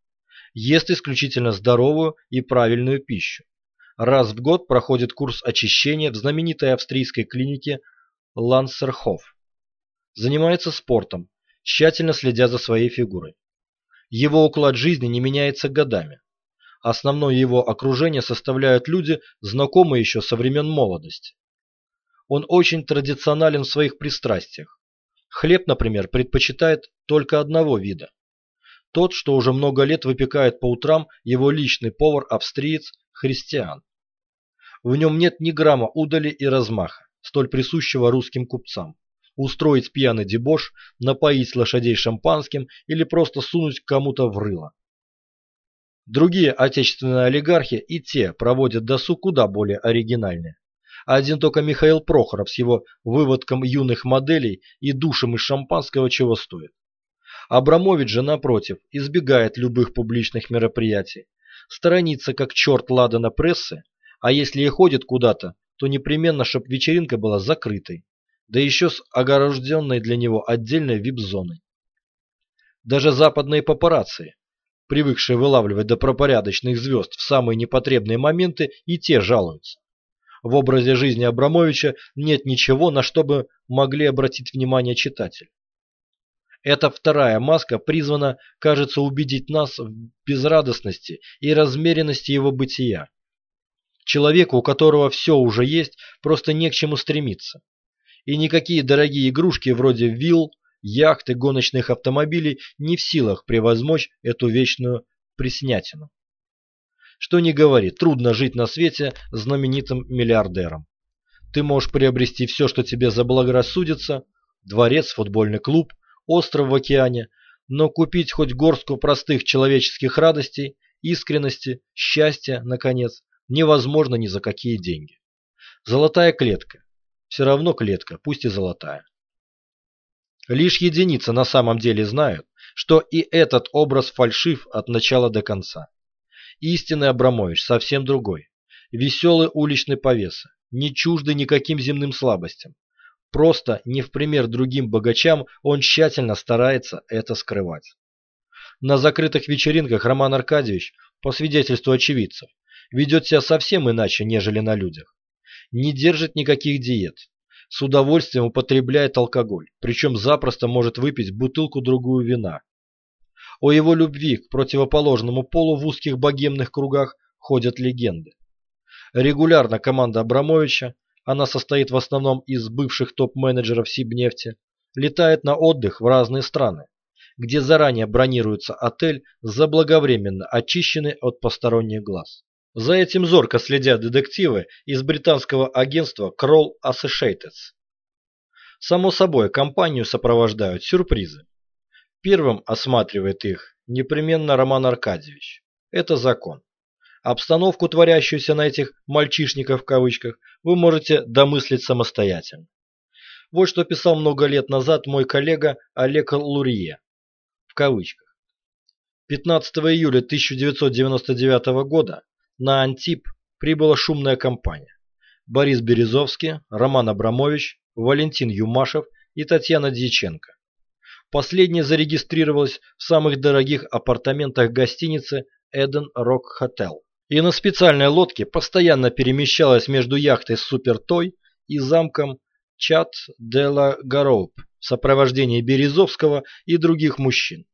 ест исключительно здоровую и правильную пищу. Раз в год проходит курс очищения в знаменитой австрийской клинике Лансерхоф. Занимается спортом, тщательно следя за своей фигурой. Его уклад жизни не меняется годами. Основное его окружение составляют люди, знакомые еще со времен молодости. Он очень традиционален в своих пристрастиях. Хлеб, например, предпочитает только одного вида. Тот, что уже много лет выпекает по утрам его личный повар-австриец Христиан. В нем нет ни грамма удали и размаха, столь присущего русским купцам. Устроить пьяный дебош, напоить лошадей шампанским или просто сунуть кому-то в рыло. Другие отечественные олигархи и те проводят досуг куда более оригинальные. Один только Михаил Прохоров с его выводком юных моделей и душем из шампанского чего стоит. Абрамович же, напротив, избегает любых публичных мероприятий, сторонится как черт ладана прессы, а если и ходит куда-то, то непременно, чтоб вечеринка была закрытой, да еще с огражденной для него отдельной вип-зоной. Даже западные папарацци, привыкшие вылавливать добропорядочных звезд в самые непотребные моменты, и те жалуются. В образе жизни Абрамовича нет ничего, на что бы могли обратить внимание читатель. Эта вторая маска призвана, кажется, убедить нас в безрадостности и размеренности его бытия. Человеку, у которого все уже есть, просто не к чему стремиться. И никакие дорогие игрушки вроде вилл, яхт и гоночных автомобилей не в силах превозмочь эту вечную приснятину. Что ни говори, трудно жить на свете знаменитым миллиардером. Ты можешь приобрести все, что тебе заблагорассудится, дворец, футбольный клуб, остров в океане, но купить хоть горстку простых человеческих радостей, искренности, счастья, наконец, невозможно ни за какие деньги. Золотая клетка. Все равно клетка, пусть и золотая. Лишь единицы на самом деле знают, что и этот образ фальшив от начала до конца. Истинный Абрамович совсем другой. Веселый уличный повеса, не чуждый никаким земным слабостям. Просто, не в пример другим богачам, он тщательно старается это скрывать. На закрытых вечеринках Роман Аркадьевич, по свидетельству очевидцев, ведет себя совсем иначе, нежели на людях. Не держит никаких диет. С удовольствием употребляет алкоголь, причем запросто может выпить бутылку-другую вина. О его любви к противоположному полу в узких богемных кругах ходят легенды. Регулярно команда Абрамовича, она состоит в основном из бывших топ-менеджеров Сибнефти, летает на отдых в разные страны, где заранее бронируется отель, заблаговременно очищенный от посторонних глаз. За этим зорко следят детективы из британского агентства Kroll Associates. Само собой, компанию сопровождают сюрпризы. Первым осматривает их непременно Роман Аркадьевич. Это закон. Обстановку, творящуюся на этих «мальчишниках» в кавычках, вы можете домыслить самостоятельно. Вот что писал много лет назад мой коллега Олег Лурье. В кавычках. 15 июля 1999 года на Антип прибыла шумная компания. Борис Березовский, Роман Абрамович, Валентин Юмашев и Татьяна Дьяченко. Последняя зарегистрировалась в самых дорогих апартаментах гостиницы Eden Rock Hotel и на специальной лодке постоянно перемещалась между яхтой Супер Той и замком Чат де ла Гароуп в сопровождении Березовского и других мужчин.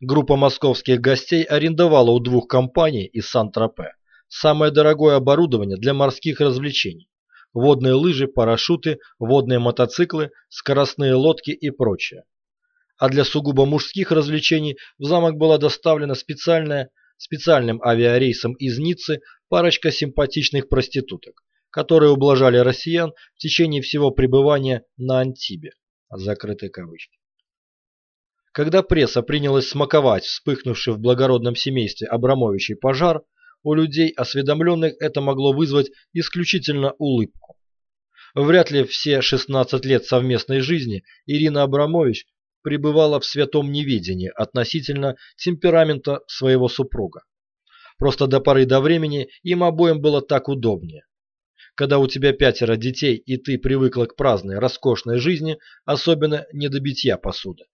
Группа московских гостей арендовала у двух компаний из Сан-Тропе самое дорогое оборудование для морских развлечений. Водные лыжи, парашюты, водные мотоциклы, скоростные лодки и прочее. А для сугубо мужских развлечений в замок была доставлена специальная, специальным авиарейсом из Ниццы парочка симпатичных проституток, которые ублажали россиян в течение всего пребывания на Антибе. Закрытые кавычки. Когда пресса принялась смаковать вспыхнувший в благородном семействе Абрамовичей пожар, у людей, осведомленных, это могло вызвать исключительно улыбку. Вряд ли все 16 лет совместной жизни Ирина Абрамович пребывала в святом неведении относительно темперамента своего супруга. Просто до поры до времени им обоим было так удобнее. Когда у тебя пятеро детей и ты привыкла к праздной, роскошной жизни, особенно не до битья посуды.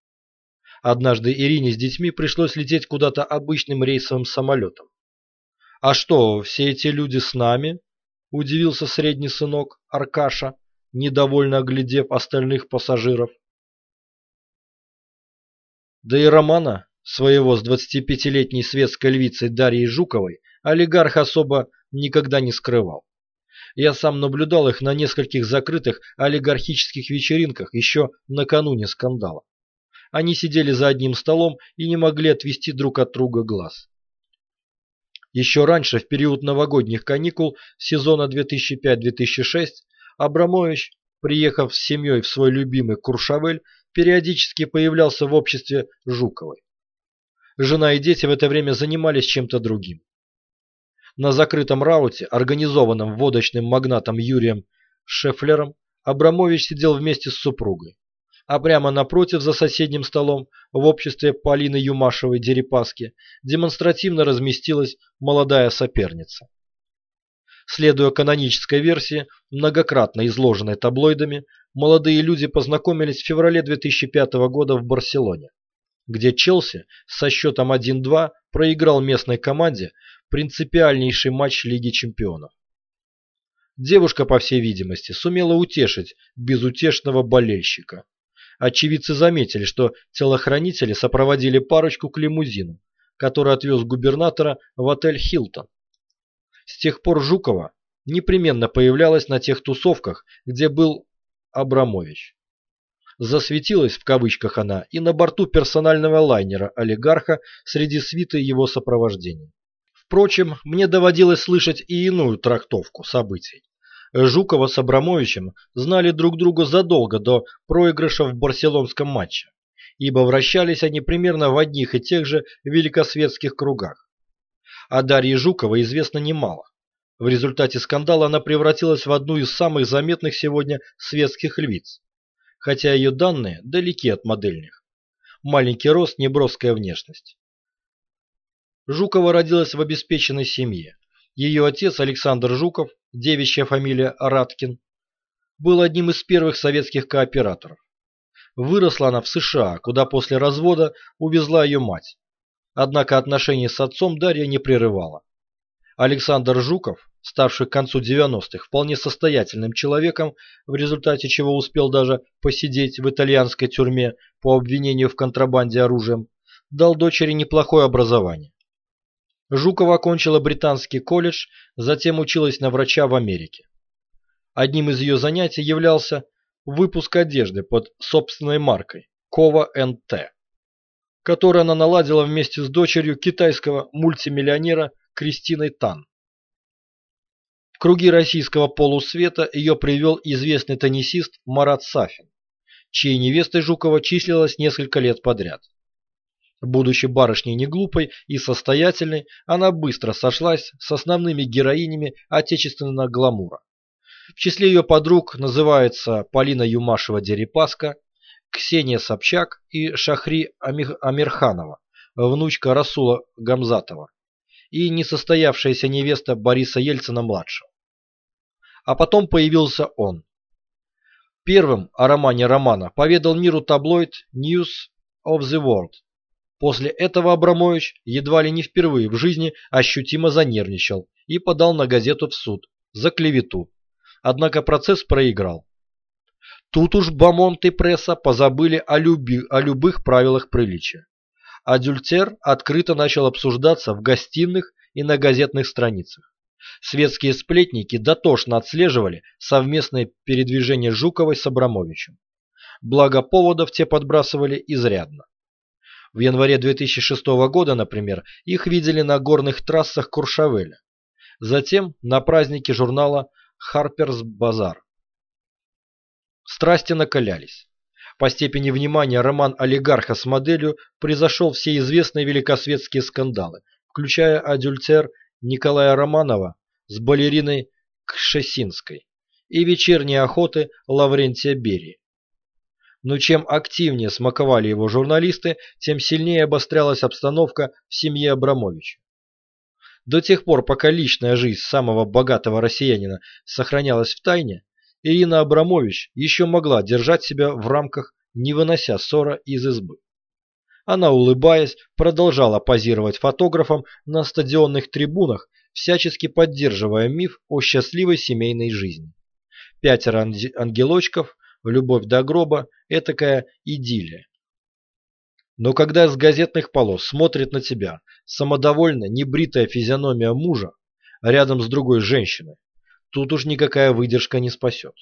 Однажды Ирине с детьми пришлось лететь куда-то обычным рейсовым самолетом. «А что, все эти люди с нами?» – удивился средний сынок Аркаша, недовольно оглядев остальных пассажиров. Да и романа своего с 25-летней светской львицей Дарьей Жуковой олигарх особо никогда не скрывал. Я сам наблюдал их на нескольких закрытых олигархических вечеринках еще накануне скандала. Они сидели за одним столом и не могли отвести друг от друга глаз. Еще раньше, в период новогодних каникул сезона 2005-2006, Абрамович, приехав с семьей в свой любимый Куршавель, периодически появлялся в обществе Жуковой. Жена и дети в это время занимались чем-то другим. На закрытом рауте, организованном водочным магнатом Юрием Шефлером, Абрамович сидел вместе с супругой а прямо напротив, за соседним столом, в обществе Полины Юмашевой-Дерипаски, демонстративно разместилась молодая соперница. Следуя канонической версии, многократно изложенной таблоидами, молодые люди познакомились в феврале 2005 года в Барселоне, где Челси со счетом 1-2 проиграл местной команде принципиальнейший матч Лиги чемпионов. Девушка, по всей видимости, сумела утешить безутешного болельщика. Очевидцы заметили, что телохранители сопроводили парочку к лимузину, который отвез губернатора в отель «Хилтон». С тех пор Жукова непременно появлялась на тех тусовках, где был Абрамович. Засветилась в кавычках она и на борту персонального лайнера олигарха среди свиты его сопровождения. Впрочем, мне доводилось слышать и иную трактовку событий. Жукова с Абрамовичем знали друг друга задолго до проигрыша в барселонском матче, ибо вращались они примерно в одних и тех же великосветских кругах. О Дарье Жуковой известно немало. В результате скандала она превратилась в одну из самых заметных сегодня светских львиц, хотя ее данные далеки от модельных. Маленький рост, неброская внешность. Жукова родилась в обеспеченной семье. Ее отец Александр Жуков девичья фамилия Раткин, был одним из первых советских кооператоров. Выросла она в США, куда после развода увезла ее мать. Однако отношения с отцом Дарья не прерывала. Александр Жуков, ставший к концу 90-х вполне состоятельным человеком, в результате чего успел даже посидеть в итальянской тюрьме по обвинению в контрабанде оружием, дал дочери неплохое образование. Жукова окончила британский колледж, затем училась на врача в Америке. Одним из ее занятий являлся выпуск одежды под собственной маркой Кова НТ, которую она наладила вместе с дочерью китайского мультимиллионера Кристиной Тан. В круги российского полусвета ее привел известный теннисист Марат Сафин, чьей невестой Жукова числилась несколько лет подряд. Будучи барышней неглупой и состоятельной, она быстро сошлась с основными героинями отечественного гламура. В числе ее подруг называются Полина Юмашева-Дерипаска, Ксения Собчак и Шахри Амирханова, внучка Расула Гамзатова, и несостоявшаяся невеста Бориса Ельцина-младшего. А потом появился он. Первым о романе романа поведал миру таблоид News of the World. После этого Абрамович едва ли не впервые в жизни ощутимо занервничал и подал на газету в суд за клевету. Однако процесс проиграл. Тут уж Бамонт и пресса позабыли о, люби, о любых правилах приличия. Адюльтер открыто начал обсуждаться в гостиных и на газетных страницах. Светские сплетники дотошно отслеживали совместное передвижение Жуковой с Абрамовичем. Благо поводов те подбрасывали изрядно. В январе 2006 года, например, их видели на горных трассах Куршавеля. Затем на празднике журнала «Харперс Базар». Страсти накалялись. По степени внимания роман олигарха с моделью превзошел все известные великосветские скандалы, включая адюльтер Николая Романова с балериной Кшесинской и вечерние охоты Лаврентия Берии. Но чем активнее смаковали его журналисты, тем сильнее обострялась обстановка в семье Абрамовича. До тех пор, пока личная жизнь самого богатого россиянина сохранялась в тайне, Ирина Абрамович еще могла держать себя в рамках, не вынося ссора из избы. Она, улыбаясь, продолжала позировать фотографам на стадионных трибунах, всячески поддерживая миф о счастливой семейной жизни. Пятеро ангелочков, любовь до гроба – этакая идиллия. Но когда с газетных полос смотрит на тебя самодовольно небритая физиономия мужа рядом с другой женщиной, Тут уж никакая выдержка не спасет.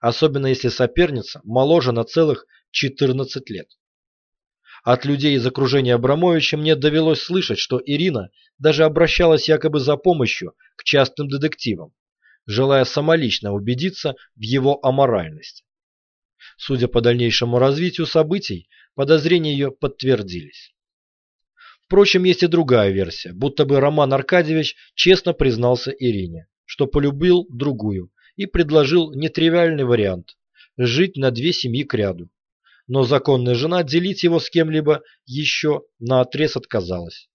Особенно если соперница моложе на целых 14 лет. От людей из окружения Абрамовича мне довелось слышать, что Ирина даже обращалась якобы за помощью к частным детективам, желая самолично убедиться в его аморальности. Судя по дальнейшему развитию событий, подозрения ее подтвердились. Впрочем, есть и другая версия, будто бы Роман Аркадьевич честно признался Ирине что полюбил другую и предложил нетривиальный вариант – жить на две семьи к ряду. Но законная жена делить его с кем-либо еще наотрез отказалась.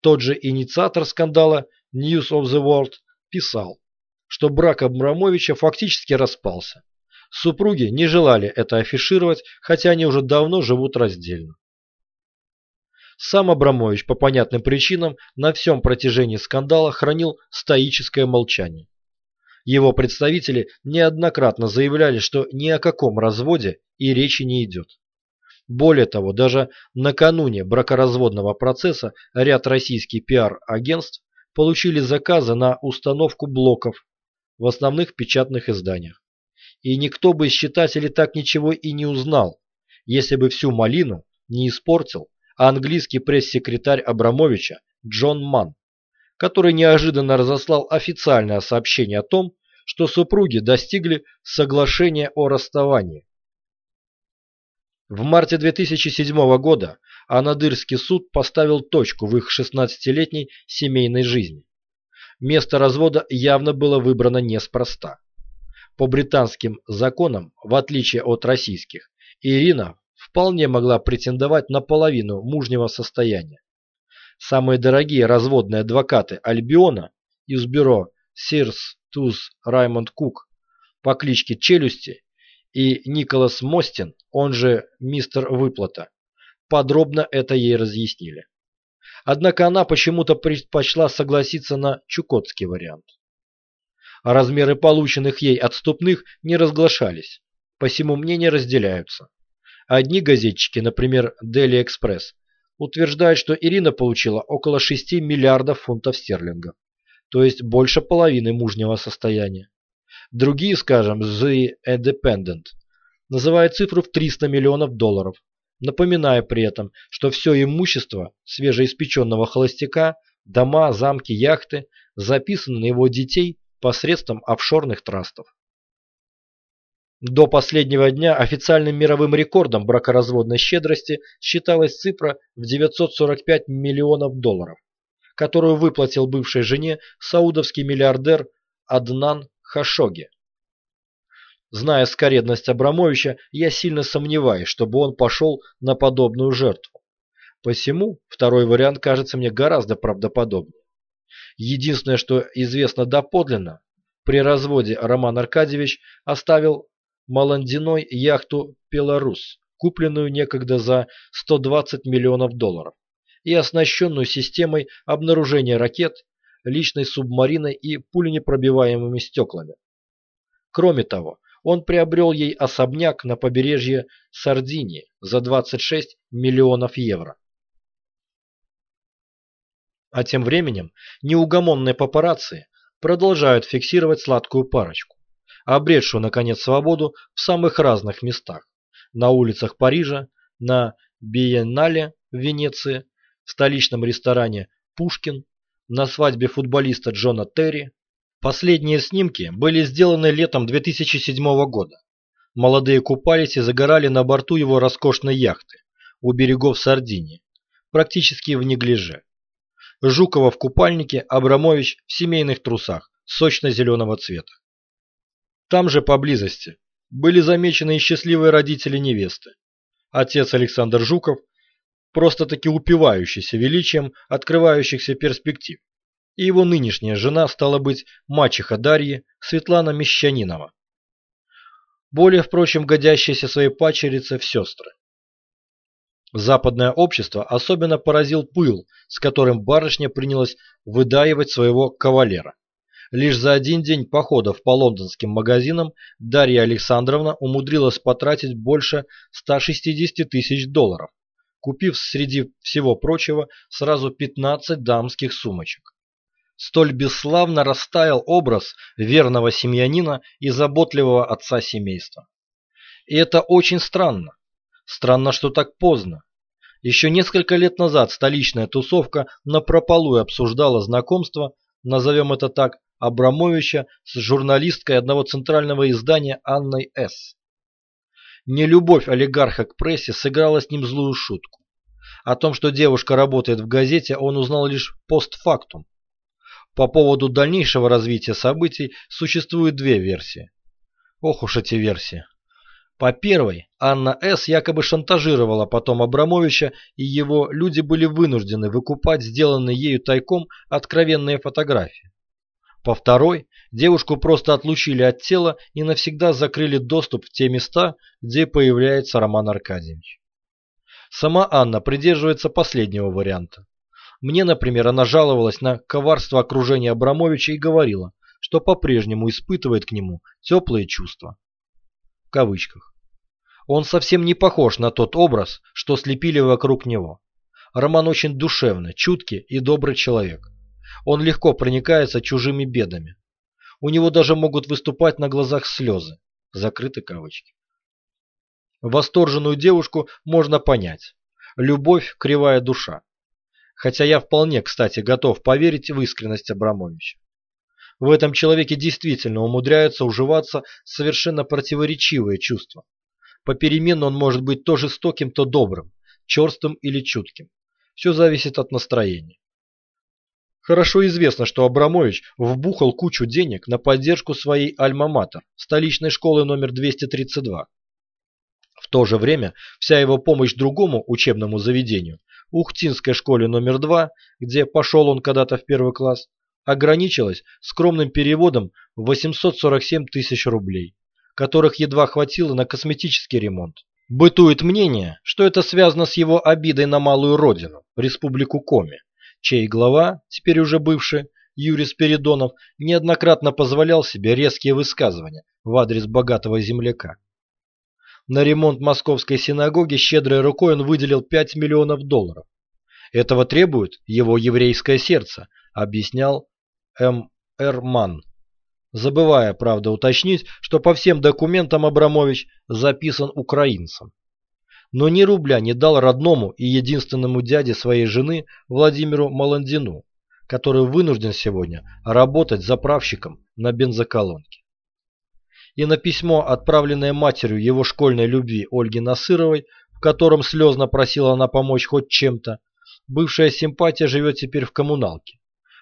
Тот же инициатор скандала News of the World писал, что брак Абрамовича фактически распался. Супруги не желали это афишировать, хотя они уже давно живут раздельно. Сам Абрамович по понятным причинам на всем протяжении скандала хранил стоическое молчание. Его представители неоднократно заявляли, что ни о каком разводе и речи не идет. Более того, даже накануне бракоразводного процесса ряд российских пиар-агентств получили заказы на установку блоков в основных печатных изданиях. И никто бы из читателей так ничего и не узнал, если бы всю малину не испортил а английский пресс-секретарь Абрамовича Джон Манн, который неожиданно разослал официальное сообщение о том, что супруги достигли соглашения о расставании. В марте 2007 года Анадырский суд поставил точку в их 16-летней семейной жизни. Место развода явно было выбрано неспроста. По британским законам, в отличие от российских, Ирина вполне могла претендовать на половину мужнего состояния. Самые дорогие разводные адвокаты Альбиона из бюро Сирс Туз Раймонд Кук по кличке Челюсти и Николас Мостин, он же мистер Выплата, подробно это ей разъяснили. Однако она почему-то предпочла согласиться на чукотский вариант. Размеры полученных ей отступных не разглашались, посему мнения разделяются. Одни газетчики, например, Daily Express, утверждают, что Ирина получила около 6 миллиардов фунтов стерлингов, то есть больше половины мужнего состояния. Другие, скажем, The Independent, называют цифру в 300 миллионов долларов, напоминая при этом, что все имущество свежеиспеченного холостяка, дома, замки, яхты записаны на его детей посредством офшорных трастов. До последнего дня официальным мировым рекордом бракоразводной щедрости считалась цифра в 945 миллионов долларов, которую выплатил бывшей жене саудовский миллиардер Аднан Хашоги. Зная скоредность Абрамовича, я сильно сомневаюсь, чтобы он пошел на подобную жертву. Посему второй вариант кажется мне гораздо правдоподобнее. Единственное, что известно доподлинно, при разводе Роман Аркадьевич оставил Маландиной яхту «Пелорус», купленную некогда за 120 миллионов долларов и оснащенную системой обнаружения ракет, личной субмариной и пуленепробиваемыми стеклами. Кроме того, он приобрел ей особняк на побережье Сардинии за 26 миллионов евро. А тем временем неугомонные папарацци продолжают фиксировать сладкую парочку, обретшую, наконец, свободу в самых разных местах. На улицах Парижа, на Биеннале в Венеции, в столичном ресторане «Пушкин», на свадьбе футболиста Джона Терри. Последние снимки были сделаны летом 2007 года. Молодые купались и загорали на борту его роскошной яхты у берегов Сардинии, практически в неглиже. Жукова в купальнике, Абрамович в семейных трусах, сочно-зеленого цвета. Там же поблизости были замечены и счастливые родители невесты. Отец Александр Жуков просто-таки упивающийся величием открывающихся перспектив. И его нынешняя жена стала быть мачеха Дарьи Светлана Мещанинова. Более, впрочем, годящаяся своей пачерице в сестры. Западное общество особенно поразил пыл, с которым барышня принялась выдаивать своего кавалера. Лишь за один день походов по лондонским магазинам Дарья Александровна умудрилась потратить больше 160 тысяч долларов купив среди всего прочего сразу 15 дамских сумочек. Столь бесславно растаял образ верного семьянина и заботливого отца семейства. И это очень странно. Странно, что так поздно. Еще несколько лет назад столичная тусовка напропалую обсуждала знакомство, назовем это так, Абрамовича с журналисткой одного центрального издания Анной С. Нелюбовь олигарха к прессе сыграла с ним злую шутку. О том, что девушка работает в газете, он узнал лишь постфактум. По поводу дальнейшего развития событий существуют две версии. Ох уж эти версии. По первой, Анна С. якобы шантажировала потом Абрамовича, и его люди были вынуждены выкупать сделанные ею тайком откровенные фотографии. По второй, девушку просто отлучили от тела и навсегда закрыли доступ в те места, где появляется Роман Аркадьевич. Сама Анна придерживается последнего варианта. Мне, например, она жаловалась на коварство окружения Абрамовича и говорила, что по-прежнему испытывает к нему теплые чувства. В кавычках. Он совсем не похож на тот образ, что слепили вокруг него. Роман очень душевный, чуткий и добрый человек. Он легко проникается чужими бедами. У него даже могут выступать на глазах слезы. Закрыты кавычки. Восторженную девушку можно понять. Любовь – кривая душа. Хотя я вполне, кстати, готов поверить в искренность Абрамовича. В этом человеке действительно умудряются уживаться совершенно противоречивые чувства. Попеременно он может быть то жестоким, то добрым, черстым или чутким. Все зависит от настроения. Хорошо известно, что Абрамович вбухал кучу денег на поддержку своей альма-матер, столичной школы номер 232. В то же время вся его помощь другому учебному заведению, Ухтинской школе номер 2, где пошел он когда-то в первый класс, ограничилась скромным переводом в 847 тысяч рублей, которых едва хватило на косметический ремонт. Бытует мнение, что это связано с его обидой на малую родину, республику Коми чей глава, теперь уже бывший, Юрий Спиридонов, неоднократно позволял себе резкие высказывания в адрес богатого земляка. На ремонт московской синагоги щедрой рукой он выделил 5 миллионов долларов. Этого требует его еврейское сердце, объяснял М. Р. Ман, забывая, правда, уточнить, что по всем документам Абрамович записан украинцем но ни рубля не дал родному и единственному дяде своей жены Владимиру Маландину, который вынужден сегодня работать заправщиком на бензоколонке. И на письмо, отправленное матерью его школьной любви Ольги Насыровой, в котором слезно просила она помочь хоть чем-то, бывшая симпатия живет теперь в коммуналке.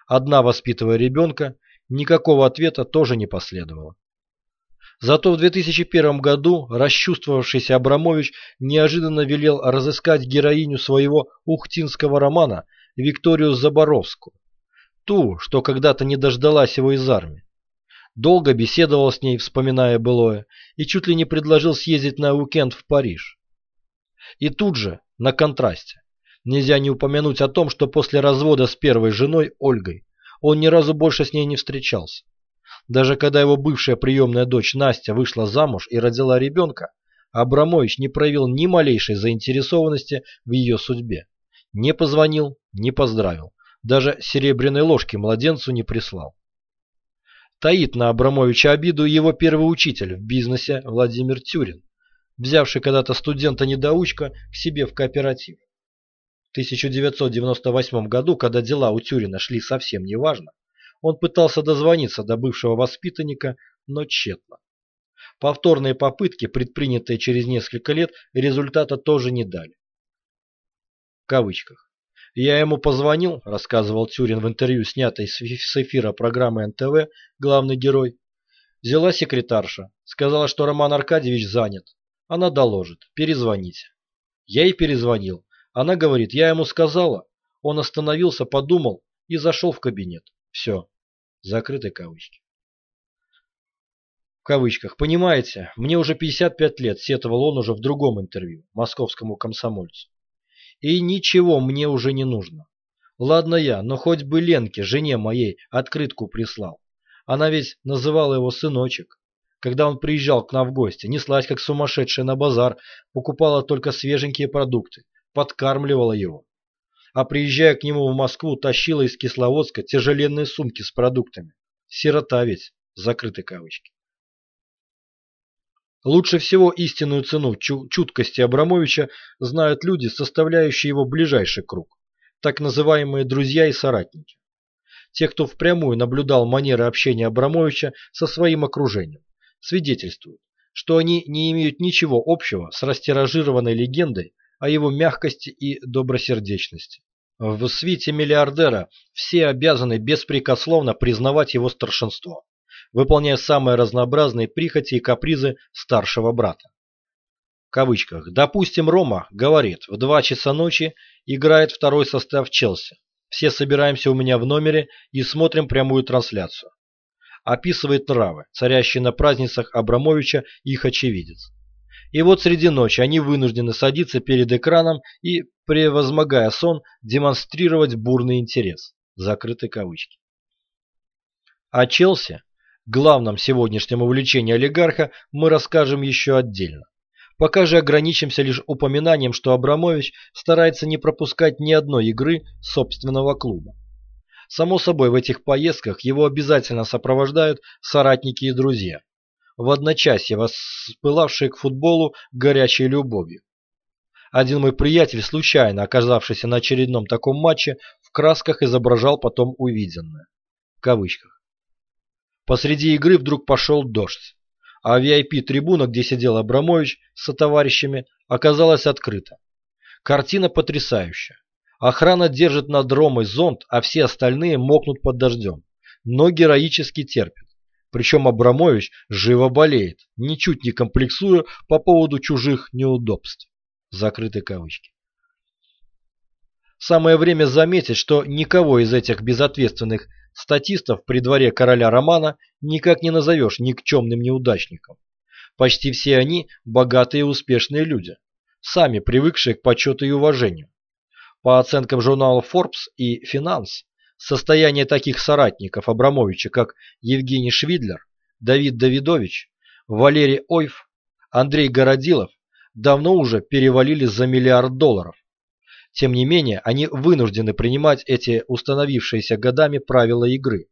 Одна воспитывая ребенка, никакого ответа тоже не последовало. Зато в 2001 году расчувствовавшийся Абрамович неожиданно велел разыскать героиню своего ухтинского романа Викторию Заборовскую, ту, что когда-то не дождалась его из армии. Долго беседовал с ней, вспоминая былое, и чуть ли не предложил съездить на уикенд в Париж. И тут же, на контрасте, нельзя не упомянуть о том, что после развода с первой женой Ольгой он ни разу больше с ней не встречался. Даже когда его бывшая приемная дочь Настя вышла замуж и родила ребенка, Абрамович не проявил ни малейшей заинтересованности в ее судьбе. Не позвонил, не поздравил. Даже серебряной ложки младенцу не прислал. Таит на Абрамовича обиду его первый учитель в бизнесе Владимир Тюрин, взявший когда-то студента-недоучка к себе в кооператив. В 1998 году, когда дела у Тюрина шли совсем неважно, он пытался дозвониться до бывшего воспитанника, но тщетно. Повторные попытки, предпринятые через несколько лет, результата тоже не дали. В кавычках. «Я ему позвонил», – рассказывал Тюрин в интервью, снятой с эфира программы НТВ, главный герой. Взяла секретарша, сказала, что Роман Аркадьевич занят. Она доложит, перезвоните. Я ей перезвонил. Она говорит, я ему сказала. Он остановился, подумал и зашел в кабинет. Все. Закрыты кавычки. В кавычках. Понимаете, мне уже 55 лет, сетовал он уже в другом интервью, московскому комсомольцу. И ничего мне уже не нужно. Ладно я, но хоть бы Ленке, жене моей, открытку прислал. Она ведь называла его сыночек. Когда он приезжал к нам в гости, неслась как сумасшедшая на базар, покупала только свеженькие продукты, подкармливала его а приезжая к нему в Москву, тащила из Кисловодска тяжеленные сумки с продуктами. Сирота ведь, закрыты кавычки. Лучше всего истинную цену чуткости Абрамовича знают люди, составляющие его ближайший круг, так называемые друзья и соратники. Те, кто впрямую наблюдал манеры общения Абрамовича со своим окружением, свидетельствуют, что они не имеют ничего общего с растиражированной легендой о его мягкости и добросердечности. В свите миллиардера все обязаны беспрекословно признавать его старшинство, выполняя самые разнообразные прихоти и капризы старшего брата. В кавычках. Допустим, Рома говорит, в 2 часа ночи играет второй состав Челси. Все собираемся у меня в номере и смотрим прямую трансляцию. Описывает нравы, царящие на праздницах Абрамовича их очевидец. И вот среди ночи они вынуждены садиться перед экраном и, превозмогая сон, демонстрировать бурный интерес. Закрыты кавычки. О Челси, главном сегодняшнем увлечении олигарха, мы расскажем еще отдельно. Пока же ограничимся лишь упоминанием, что Абрамович старается не пропускать ни одной игры собственного клуба. Само собой, в этих поездках его обязательно сопровождают соратники и друзья в одночасье воспылавшие к футболу горячей любовью. Один мой приятель, случайно оказавшийся на очередном таком матче, в красках изображал потом увиденное. В кавычках. Посреди игры вдруг пошел дождь, а VIP-трибуна, где сидел Абрамович со товарищами, оказалась открыта. Картина потрясающая. Охрана держит над Ромой зонт, а все остальные мокнут под дождем, но героически терпят. Причем Абрамович живо болеет, ничуть не комплексуя по поводу чужих неудобств. Закрыты кавычки. Самое время заметить, что никого из этих безответственных статистов при дворе короля Романа никак не назовешь никчемным неудачником. Почти все они богатые и успешные люди, сами привыкшие к почету и уважению. По оценкам журнала Forbes и Finance, Состояние таких соратников Абрамовича, как Евгений Швидлер, Давид Давидович, Валерий Ойф, Андрей Городилов, давно уже перевалили за миллиард долларов. Тем не менее, они вынуждены принимать эти установившиеся годами правила игры,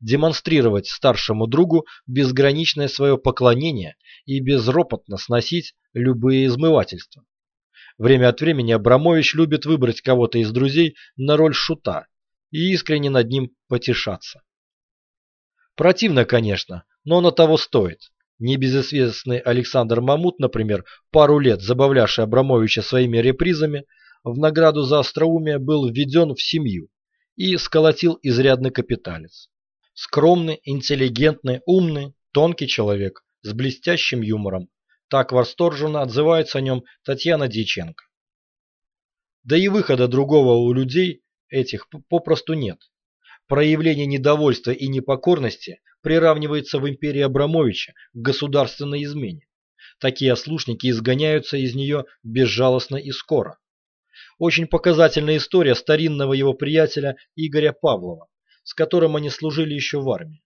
демонстрировать старшему другу безграничное свое поклонение и безропотно сносить любые измывательства. Время от времени Абрамович любит выбрать кого-то из друзей на роль шута и искренне над ним потешаться. Противно, конечно, но на того стоит. Небезызвестный Александр Мамут, например, пару лет забавлявший Абрамовича своими репризами, в награду за остроумие был введен в семью и сколотил изрядный капиталец. Скромный, интеллигентный, умный, тонкий человек, с блестящим юмором. Так восторженно отзывается о нем Татьяна Дьяченко. Да и выхода другого у людей этих попросту нет. Проявление недовольства и непокорности приравнивается в империи Абрамовича к государственной измене. Такие ослушники изгоняются из нее безжалостно и скоро. Очень показательная история старинного его приятеля Игоря Павлова, с которым они служили еще в армии.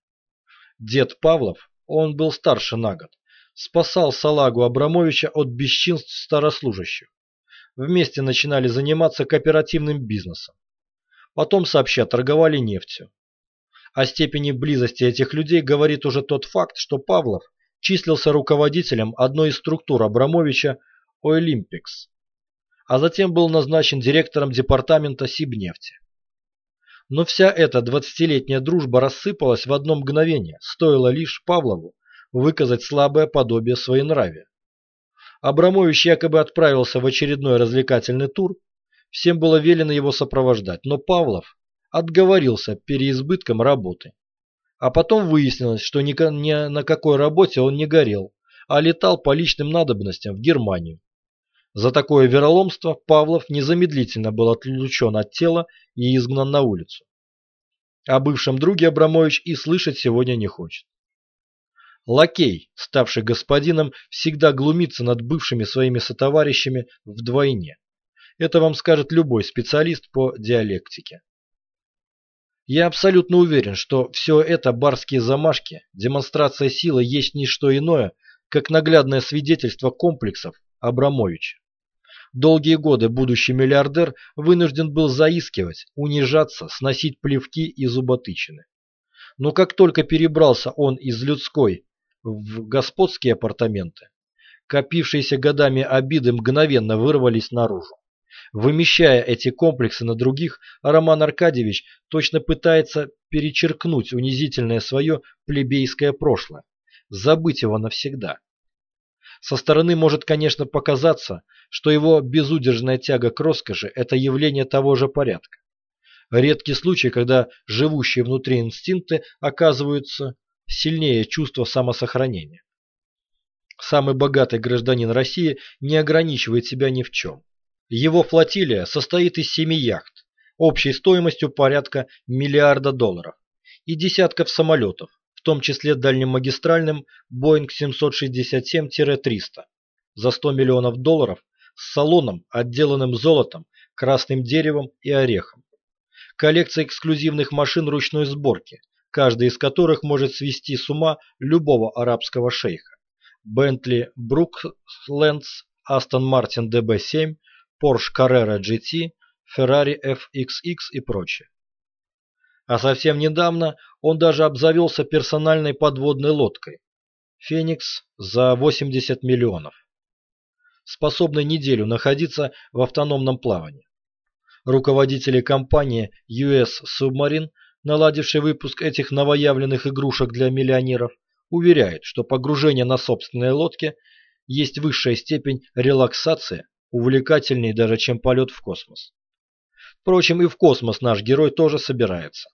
Дед Павлов, он был старше на год, спасал салагу Абрамовича от бесчинств старослужащих. Вместе начинали заниматься кооперативным бизнесом. Потом сообща торговали нефтью. О степени близости этих людей говорит уже тот факт, что Павлов числился руководителем одной из структур Абрамовича Олимпикс, а затем был назначен директором департамента Сибнефти. Но вся эта двадцатилетняя дружба рассыпалась в одно мгновение, стоило лишь Павлову выказать слабое подобие своенравия. Абрамович якобы отправился в очередной развлекательный тур, всем было велено его сопровождать, но Павлов отговорился переизбытком работы. А потом выяснилось, что ни, на какой работе он не горел, а летал по личным надобностям в Германию. За такое вероломство Павлов незамедлительно был отлучен от тела и изгнан на улицу. О бывшем друге Абрамович и слышать сегодня не хочет. Лакей, ставший господином, всегда глумится над бывшими своими сотоварищами вдвойне. Это вам скажет любой специалист по диалектике. Я абсолютно уверен, что все это барские замашки, демонстрация силы есть не что иное, как наглядное свидетельство комплексов Абрамовича. Долгие годы будущий миллиардер вынужден был заискивать, унижаться, сносить плевки и зуботычины. Но как только перебрался он из людской в господские апартаменты, копившиеся годами обиды мгновенно вырвались наружу. Вымещая эти комплексы на других, Роман Аркадьевич точно пытается перечеркнуть унизительное свое плебейское прошлое, забыть его навсегда. Со стороны может, конечно, показаться, что его безудержная тяга к роскоши – это явление того же порядка. Редкий случай, когда живущие внутри инстинкты оказываются сильнее чувства самосохранения. Самый богатый гражданин России не ограничивает себя ни в чем. Его флотилия состоит из семи яхт, общей стоимостью порядка миллиарда долларов, и десятков самолетов, в том числе дальнемагистральным Boeing 767-300 за 100 миллионов долларов с салоном, отделанным золотом, красным деревом и орехом. Коллекция эксклюзивных машин ручной сборки, каждая из которых может свести с ума любого арабского шейха. Bentley Brooklands, Aston Martin DB7, Porsche Carrera GT, Ferrari FXX и прочее. А совсем недавно он даже обзавелся персональной подводной лодкой «Феникс» за 80 миллионов, способной неделю находиться в автономном плавании. Руководители компании US Submarine, наладившие выпуск этих новоявленных игрушек для миллионеров, уверяют, что погружение на собственной лодке есть высшая степень релаксации, увлекательнее даже, чем полет в космос. Впрочем, и в космос наш герой тоже собирается.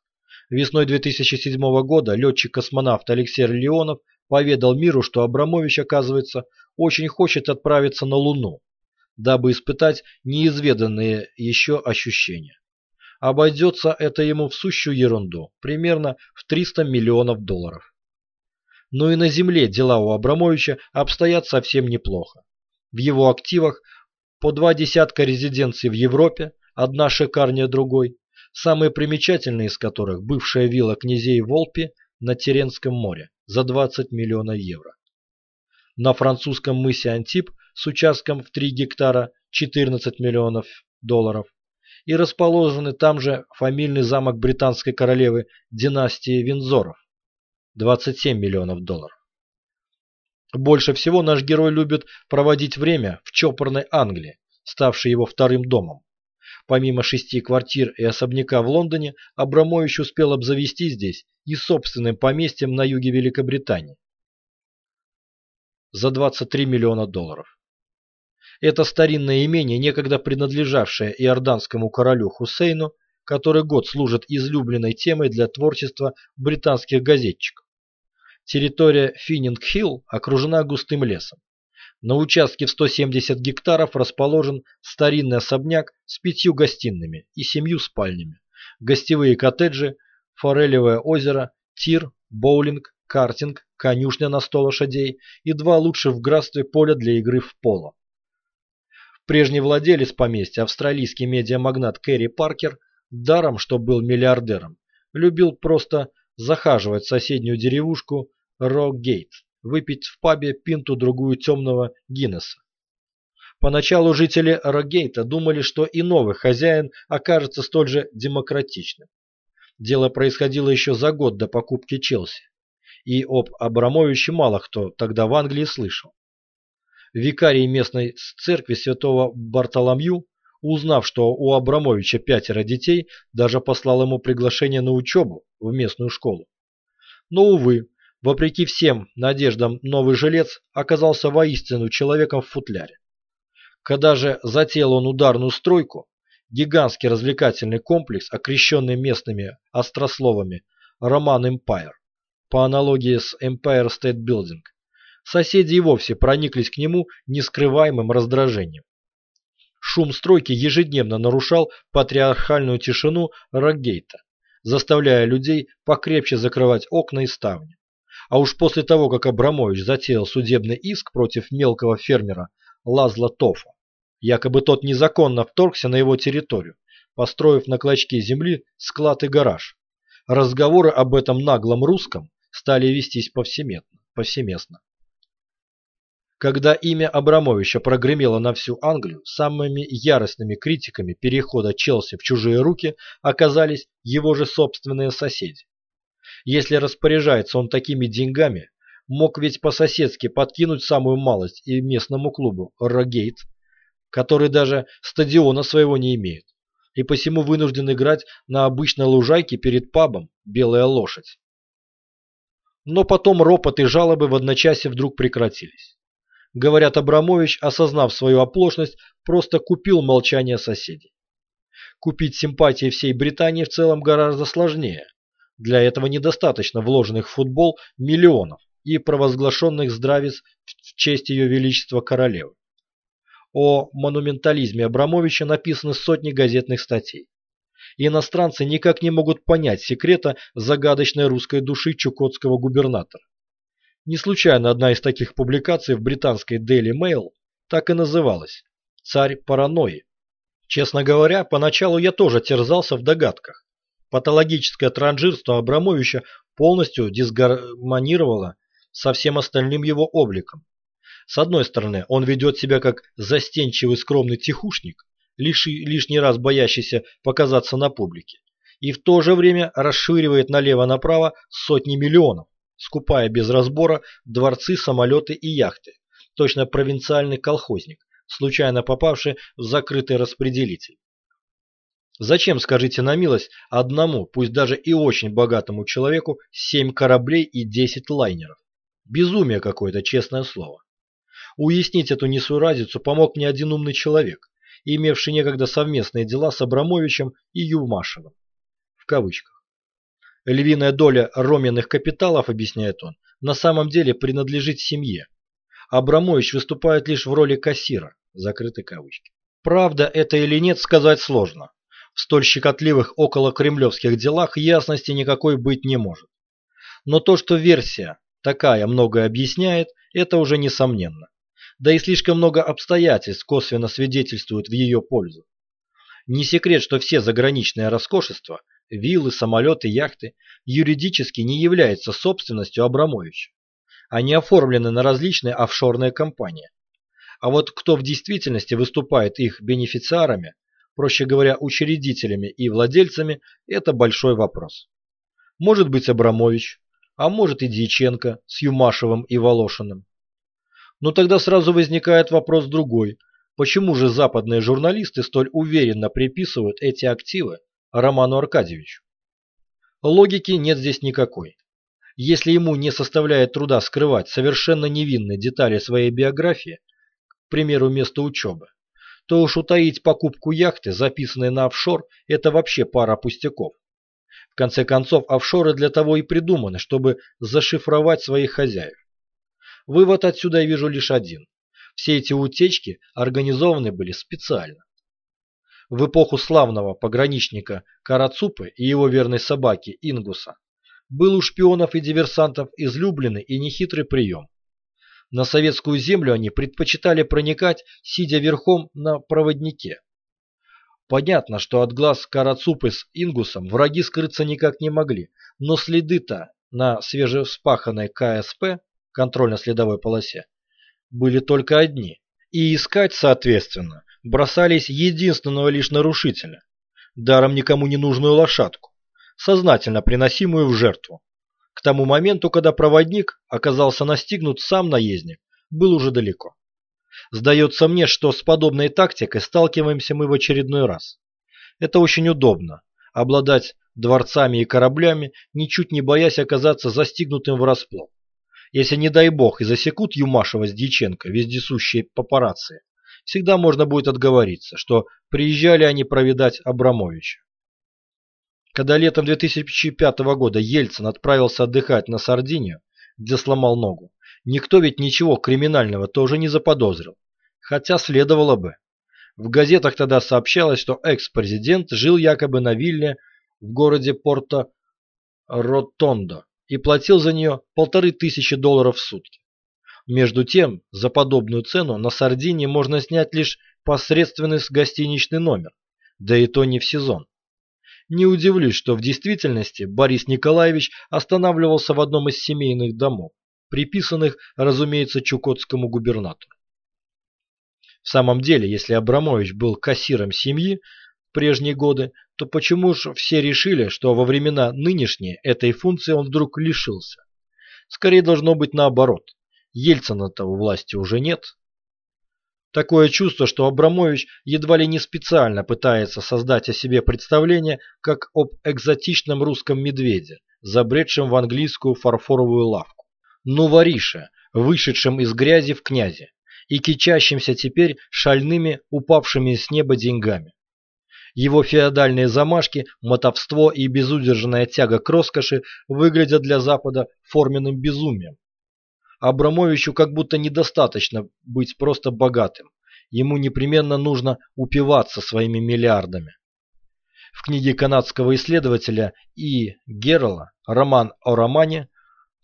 Весной 2007 года летчик-космонавт Алексей Леонов поведал миру, что Абрамович, оказывается, очень хочет отправиться на Луну, дабы испытать неизведанные еще ощущения. Обойдется это ему в сущую ерунду, примерно в 300 миллионов долларов. Но и на Земле дела у Абрамовича обстоят совсем неплохо. В его активах по два десятка резиденций в Европе, одна шикарнее другой, самые примечательные из которых бывшая вилла князей Волпи на Теренском море за 20 миллионов евро. На французском мысе Антип с участком в 3 гектара 14 миллионов долларов и расположены там же фамильный замок британской королевы династии Винзоров 27 миллионов долларов. Больше всего наш герой любит проводить время в чопорной Англии, ставшей его вторым домом. Помимо шести квартир и особняка в Лондоне, Абрамович успел обзавестись здесь и собственным поместьем на юге Великобритании за 23 миллиона долларов. Это старинное имение, некогда принадлежавшее иорданскому королю Хусейну, который год служит излюбленной темой для творчества британских газетчиков. Территория Финнинг-Хилл окружена густым лесом. На участке в 170 гектаров расположен старинный особняк с пятью гостиными и семью спальнями, гостевые коттеджи, форелевое озеро, тир, боулинг, картинг, конюшня на 100 лошадей и два лучших в графстве поля для игры в поло. Прежний владелец поместья, австралийский медиамагнат Кэрри Паркер, даром, что был миллиардером, любил просто захаживать в соседнюю деревушку Рокгейт, выпить в пабе пинту-другую темного Гиннесса. Поначалу жители Рокгейта думали, что и новый хозяин окажется столь же демократичным. Дело происходило еще за год до покупки Челси, и об Абрамовиче мало кто тогда в Англии слышал. Викарий местной церкви святого Бартоломью, узнав, что у Абрамовича пятеро детей, даже послал ему приглашение на учебу в местную школу. Но, увы, вопреки всем надеждам новый жилец оказался воистину человеком в футляре. Когда же затеял он ударную стройку, гигантский развлекательный комплекс, окрещенный местными острословами «Роман Empire», по аналогии с Empire State Building, соседи и вовсе прониклись к нему нескрываемым раздражением. Шум стройки ежедневно нарушал патриархальную тишину Роггейта, заставляя людей покрепче закрывать окна и ставни. А уж после того, как Абрамович затеял судебный иск против мелкого фермера Лазла Тофа, якобы тот незаконно вторгся на его территорию, построив на клочке земли склад и гараж. Разговоры об этом наглом русском стали вестись повсеместно. повсеместно. Когда имя Абрамовича прогремело на всю Англию, самыми яростными критиками перехода Челси в чужие руки оказались его же собственные соседи. Если распоряжается он такими деньгами, мог ведь по-соседски подкинуть самую малость и местному клубу «Рогейт», который даже стадиона своего не имеет, и посему вынужден играть на обычной лужайке перед пабом «Белая лошадь». Но потом ропот и жалобы в одночасье вдруг прекратились. Говорят, Абрамович, осознав свою оплошность, просто купил молчание соседей. Купить симпатии всей Британии в целом гораздо сложнее. Для этого недостаточно вложенных в футбол миллионов и провозглашенных здравиц в честь ее величества королевы. О монументализме Абрамовича написаны сотни газетных статей. Иностранцы никак не могут понять секрета загадочной русской души чукотского губернатора. Не случайно одна из таких публикаций в британской Daily Mail так и называлась «Царь паранойи». Честно говоря, поначалу я тоже терзался в догадках. Патологическое транжирство Абрамовича полностью дисгармонировало со всем остальным его обликом. С одной стороны, он ведет себя как застенчивый скромный тихушник, лишь, лишний раз боящийся показаться на публике, и в то же время расширивает налево-направо сотни миллионов скупая без разбора дворцы, самолеты и яхты. Точно провинциальный колхозник, случайно попавший в закрытый распределитель. Зачем, скажите на милость, одному, пусть даже и очень богатому человеку, семь кораблей и десять лайнеров? Безумие какое-то, честное слово. Уяснить эту несуразицу помог мне один умный человек, имевший некогда совместные дела с Абрамовичем и Юмашевым. В кавычках. Львиная доля Роминых капиталов, объясняет он, на самом деле принадлежит семье. Абрамович выступает лишь в роли кассира, закрыты кавычки. Правда это или нет, сказать сложно. В столь щекотливых около кремлевских делах ясности никакой быть не может. Но то, что версия такая многое объясняет, это уже несомненно. Да и слишком много обстоятельств косвенно свидетельствуют в ее пользу. Не секрет, что все заграничные роскошества виллы, самолеты, яхты юридически не являются собственностью Абрамовича. Они оформлены на различные офшорные компании. А вот кто в действительности выступает их бенефициарами, проще говоря, учредителями и владельцами, это большой вопрос. Может быть Абрамович, а может и Дьяченко с Юмашевым и Волошиным. Но тогда сразу возникает вопрос другой. Почему же западные журналисты столь уверенно приписывают эти активы Роману Аркадьевичу. Логики нет здесь никакой. Если ему не составляет труда скрывать совершенно невинные детали своей биографии, к примеру, место учебы, то уж утаить покупку яхты, записанной на офшор, это вообще пара пустяков. В конце концов, офшоры для того и придуманы, чтобы зашифровать своих хозяев. Вывод отсюда я вижу лишь один. Все эти утечки организованы были специально. В эпоху славного пограничника Карацупы и его верной собаки Ингуса был у шпионов и диверсантов излюбленный и нехитрый прием. На советскую землю они предпочитали проникать, сидя верхом на проводнике. Понятно, что от глаз Карацупы с Ингусом враги скрыться никак не могли, но следы-то на свежевспаханной КСП, контрольно-следовой полосе, были только одни. И искать, соответственно, бросались единственного лишь нарушителя, даром никому не нужную лошадку, сознательно приносимую в жертву. К тому моменту, когда проводник оказался настигнут, сам наездник был уже далеко. Сдается мне, что с подобной тактикой сталкиваемся мы в очередной раз. Это очень удобно – обладать дворцами и кораблями, ничуть не боясь оказаться застигнутым врасплох. Если, не дай бог, и засекут Юмашева с Дьяченко, вездесущие папарацци, всегда можно будет отговориться, что приезжали они проведать Абрамовича. Когда летом 2005 года Ельцин отправился отдыхать на Сардинию, где сломал ногу, никто ведь ничего криминального тоже не заподозрил, хотя следовало бы. В газетах тогда сообщалось, что экс-президент жил якобы на вилле в городе Порто-Ротондо и платил за нее полторы тысячи долларов в сутки. Между тем, за подобную цену на Сардинии можно снять лишь посредственный гостиничный номер, да и то не в сезон. Не удивлюсь, что в действительности Борис Николаевич останавливался в одном из семейных домов, приписанных, разумеется, чукотскому губернатору. В самом деле, если Абрамович был кассиром семьи в прежние годы, то почему же все решили, что во времена нынешние этой функции он вдруг лишился? Скорее должно быть наоборот. Ельцина-то у власти уже нет. Такое чувство, что Абрамович едва ли не специально пытается создать о себе представление, как об экзотичном русском медведе, забредшем в английскую фарфоровую лавку. Ну, вориша, вышедшем из грязи в князи и кичащимся теперь шальными, упавшими с неба деньгами. Его феодальные замашки, мотовство и безудержная тяга к роскоши выглядят для Запада форменным безумием. Абрамовичу как будто недостаточно быть просто богатым. Ему непременно нужно упиваться своими миллиардами. В книге канадского исследователя И. Геррелла «Роман о романе»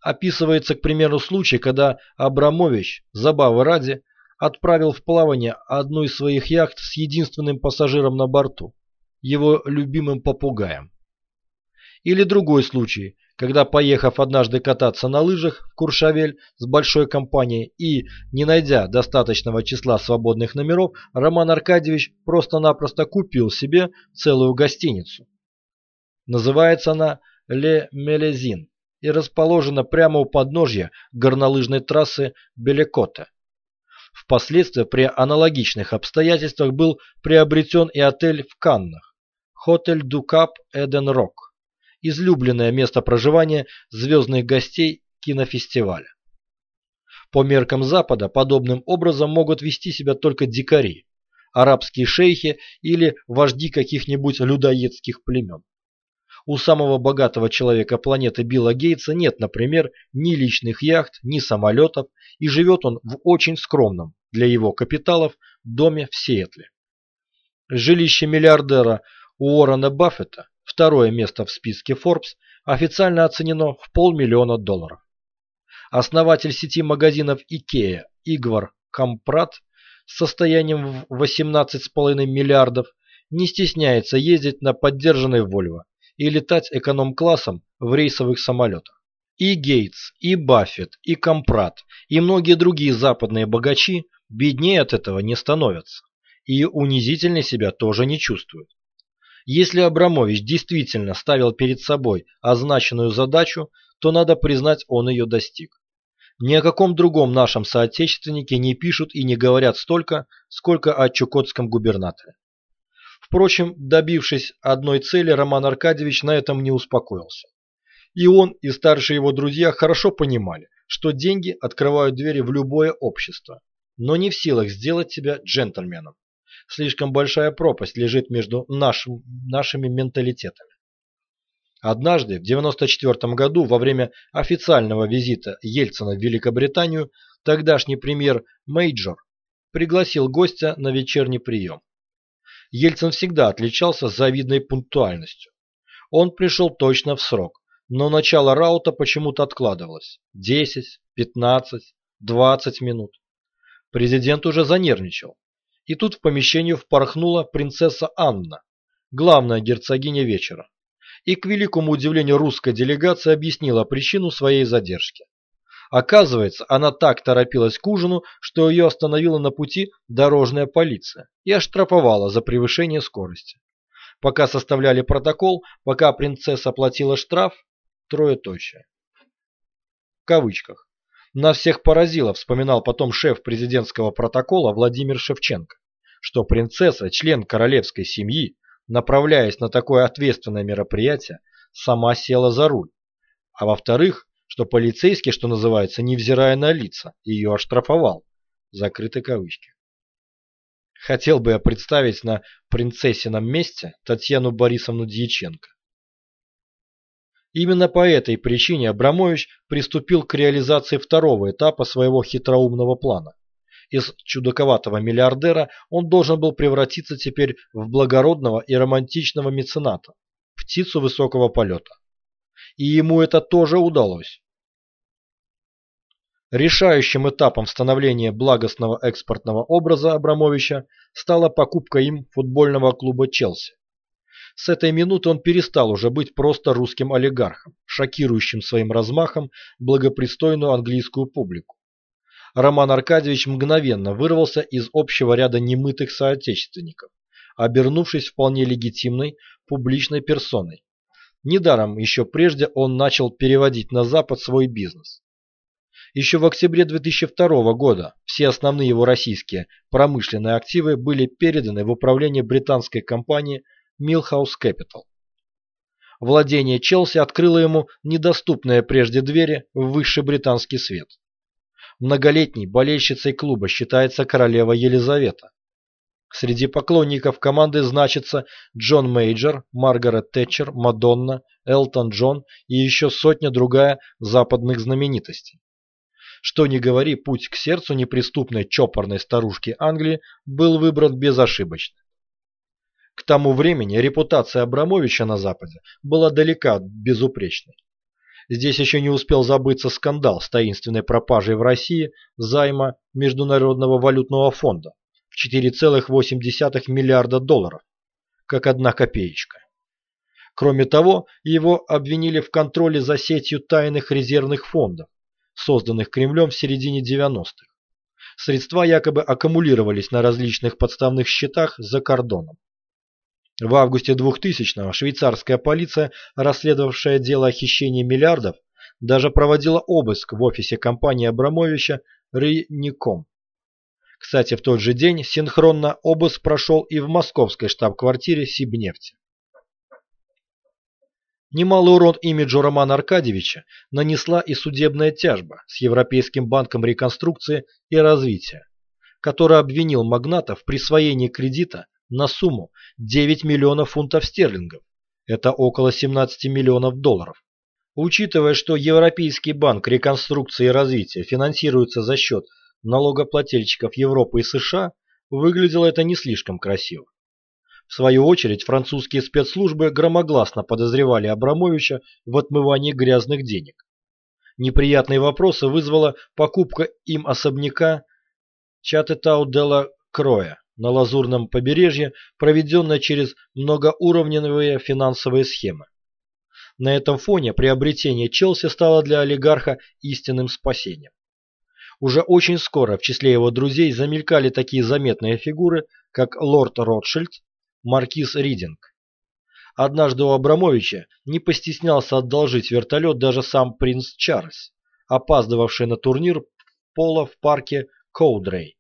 описывается, к примеру, случай, когда Абрамович, забавы ради, отправил в плавание одну из своих яхт с единственным пассажиром на борту, его любимым попугаем. Или другой случай, когда, поехав однажды кататься на лыжах в Куршавель с большой компанией и, не найдя достаточного числа свободных номеров, Роман Аркадьевич просто-напросто купил себе целую гостиницу. Называется она «Ле Мелезин» и расположена прямо у подножья горнолыжной трассы Белекота. Впоследствии при аналогичных обстоятельствах был приобретен и отель в Каннах – Хотель Дукап Эден Рок, излюбленное место проживания звездных гостей кинофестиваля. По меркам Запада подобным образом могут вести себя только дикари, арабские шейхи или вожди каких-нибудь людоедских племен. У самого богатого человека планеты Билла Гейтса нет, например, ни личных яхт, ни самолетов, и живет он в очень скромном для его капиталов доме в Сиэтле. Жилище миллиардера Уоррена Баффета, второе место в списке Forbes, официально оценено в полмиллиона долларов. Основатель сети магазинов IKEA Игвар Кампрат с состоянием в 18,5 миллиардов не стесняется ездить на поддержанной Volvo и летать эконом-классом в рейсовых самолетах. И Гейтс, и Баффет, и Компрат, и многие другие западные богачи беднее от этого не становятся. И унизительно себя тоже не чувствуют. Если Абрамович действительно ставил перед собой означенную задачу, то надо признать, он ее достиг. Ни о каком другом нашем соотечественнике не пишут и не говорят столько, сколько о чукотском губернаторе. Впрочем, добившись одной цели, Роман Аркадьевич на этом не успокоился. И он, и старшие его друзья хорошо понимали, что деньги открывают двери в любое общество, но не в силах сделать тебя джентльменом. Слишком большая пропасть лежит между нашим, нашими менталитетами. Однажды, в 1994 году, во время официального визита Ельцина в Великобританию, тогдашний премьер Мейджор пригласил гостя на вечерний прием. Ельцин всегда отличался завидной пунктуальностью. Он пришел точно в срок, но начало раута почему-то откладывалось. 10, 15, 20 минут. Президент уже занервничал. И тут в помещение впорхнула принцесса Анна, главная герцогиня вечера. И к великому удивлению русская делегация объяснила причину своей задержки. Оказывается, она так торопилась к ужину, что ее остановила на пути дорожная полиция и оштрафовала за превышение скорости. Пока составляли протокол, пока принцесса платила штраф, трое точие. В кавычках. Нас всех поразило, вспоминал потом шеф президентского протокола Владимир Шевченко, что принцесса, член королевской семьи, направляясь на такое ответственное мероприятие, сама села за руль. А во-вторых, что полицейский, что называется, невзирая на лица, ее оштрафовал. Закрыты кавычки. Хотел бы я представить на принцессином месте Татьяну Борисовну Дьяченко. Именно по этой причине Абрамович приступил к реализации второго этапа своего хитроумного плана. Из чудаковатого миллиардера он должен был превратиться теперь в благородного и романтичного мецената, птицу высокого полета. И ему это тоже удалось. Решающим этапом становления благостного экспортного образа Абрамовича стала покупка им футбольного клуба «Челси». С этой минуты он перестал уже быть просто русским олигархом, шокирующим своим размахом благопристойную английскую публику. Роман Аркадьевич мгновенно вырвался из общего ряда немытых соотечественников, обернувшись вполне легитимной публичной персоной. Недаром еще прежде он начал переводить на Запад свой бизнес. Еще в октябре 2002 года все основные его российские промышленные активы были переданы в управление британской компании Millhouse Capital. Владение Челси открыло ему недоступные прежде двери в высший британский свет. Многолетней болельщицей клуба считается королева Елизавета. Среди поклонников команды значатся Джон Мейджор, Маргарет Тэтчер, Мадонна, Элтон Джон и еще сотня другая западных знаменитостей. Что ни говори, путь к сердцу неприступной чопорной старушки Англии был выбран безошибочно. К тому времени репутация Абрамовича на Западе была далека от безупречной. Здесь еще не успел забыться скандал с таинственной пропажей в России займа Международного валютного фонда в 4,8 миллиарда долларов, как одна копеечка. Кроме того, его обвинили в контроле за сетью тайных резервных фондов, созданных Кремлем в середине 90-х. Средства якобы аккумулировались на различных подставных счетах за кордоном. В августе 2000-го швейцарская полиция, расследовавшая дело о хищении миллиардов, даже проводила обыск в офисе компании Абрамовича Рейником. Кстати, в тот же день синхронно обыск прошел и в московской штаб-квартире Сибнефти. Немалый урон имиджу Романа Аркадьевича нанесла и судебная тяжба с Европейским банком реконструкции и развития, который обвинил магната в присвоении кредита на сумму 9 миллионов фунтов стерлингов, это около 17 миллионов долларов. Учитывая, что Европейский банк реконструкции и развития финансируется за счет налогоплательщиков Европы и США, выглядело это не слишком красиво. В свою очередь, французские спецслужбы громогласно подозревали Абрамовича в отмывании грязных денег. Неприятные вопросы вызвала покупка им особняка Чатетау-де-ла-Кроя на Лазурном побережье, проведенная через многоуровневые финансовые схемы. На этом фоне приобретение Челси стало для олигарха истинным спасением. Уже очень скоро в числе его друзей замелькали такие заметные фигуры, как лорд Ротшильд, маркиз Ридинг. Однажды у Абрамовича не постеснялся одолжить вертолет даже сам принц Чарльз, опаздывавший на турнир пола в парке Коудрей.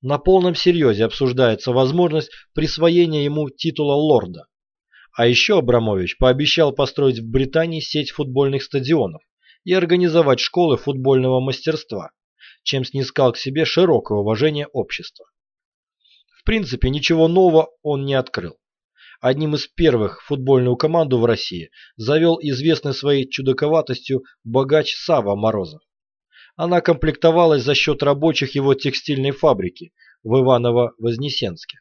На полном серьезе обсуждается возможность присвоения ему титула лорда. А еще Абрамович пообещал построить в Британии сеть футбольных стадионов и организовать школы футбольного мастерства, чем снискал к себе широкое уважение общества принципе, ничего нового он не открыл. одним из первых футбольную команду в России завел известный своей чудаковатостью богач Сава Морозов. Она комплектовалась за счет рабочих его текстильной фабрики в Иваново-Вознесенске.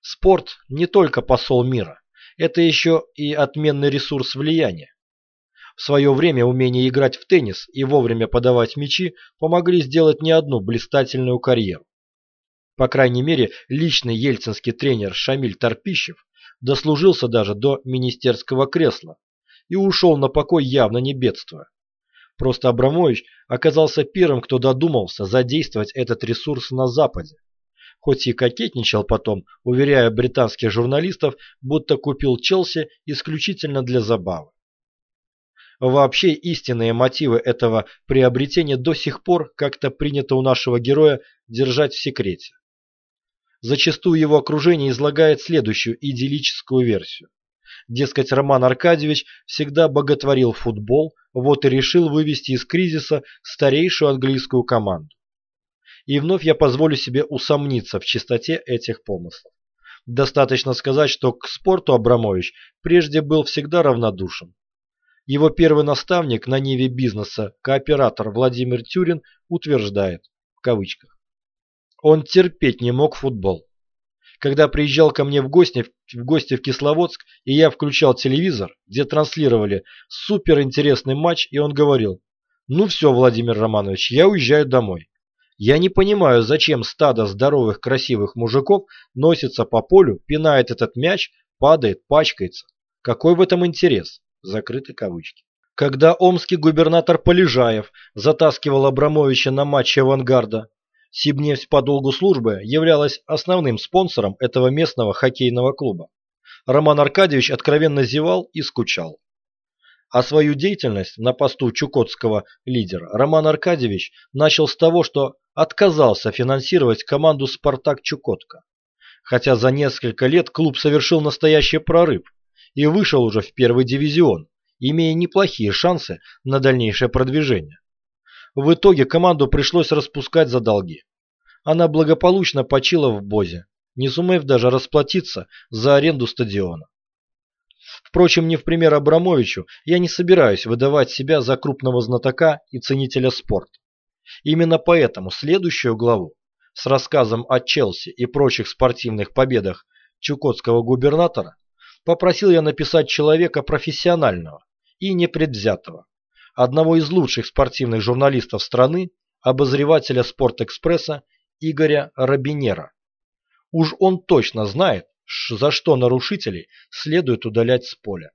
Спорт не только посол мира, это еще и отменный ресурс влияния. В свое время умение играть в теннис и вовремя подавать мячи помогли сделать не одну блистательную карьеру. По крайней мере, личный ельцинский тренер Шамиль Торпищев дослужился даже до министерского кресла и ушел на покой явно не бедствуя. Просто Абрамович оказался первым, кто додумался задействовать этот ресурс на Западе. Хоть и кокетничал потом, уверяя британских журналистов, будто купил Челси исключительно для забавы. Вообще истинные мотивы этого приобретения до сих пор как-то принято у нашего героя держать в секрете. Зачастую его окружение излагает следующую идиллическую версию. Дескать, Роман Аркадьевич всегда боготворил футбол, вот и решил вывести из кризиса старейшую английскую команду. И вновь я позволю себе усомниться в чистоте этих помыслов. Достаточно сказать, что к спорту Абрамович прежде был всегда равнодушен. Его первый наставник на ниве бизнеса, кооператор Владимир Тюрин, утверждает, в кавычках, он терпеть не мог футбол. Когда приезжал ко мне в гости, в гости в Кисловодск, и я включал телевизор, где транслировали суперинтересный матч, и он говорил, «Ну все, Владимир Романович, я уезжаю домой. Я не понимаю, зачем стадо здоровых красивых мужиков носится по полю, пинает этот мяч, падает, пачкается. Какой в этом интерес?» Закрыты кавычки. Когда омский губернатор Полежаев затаскивал Абрамовича на матче авангарда, Сибнефть по долгу службы являлась основным спонсором этого местного хоккейного клуба. Роман Аркадьевич откровенно зевал и скучал. А свою деятельность на посту чукотского лидера Роман Аркадьевич начал с того, что отказался финансировать команду «Спартак Чукотка». Хотя за несколько лет клуб совершил настоящий прорыв и вышел уже в первый дивизион, имея неплохие шансы на дальнейшее продвижение. В итоге команду пришлось распускать за долги. Она благополучно почила в Бозе, не сумев даже расплатиться за аренду стадиона. Впрочем, не в пример Абрамовичу, я не собираюсь выдавать себя за крупного знатока и ценителя спорта. Именно поэтому следующую главу с рассказом о Челси и прочих спортивных победах чукотского губернатора попросил я написать человека профессионального и непредвзятого, одного из лучших спортивных журналистов страны, обозревателя «Спортэкспресса» Игоря Робинера. Уж он точно знает, за что нарушителей следует удалять с поля.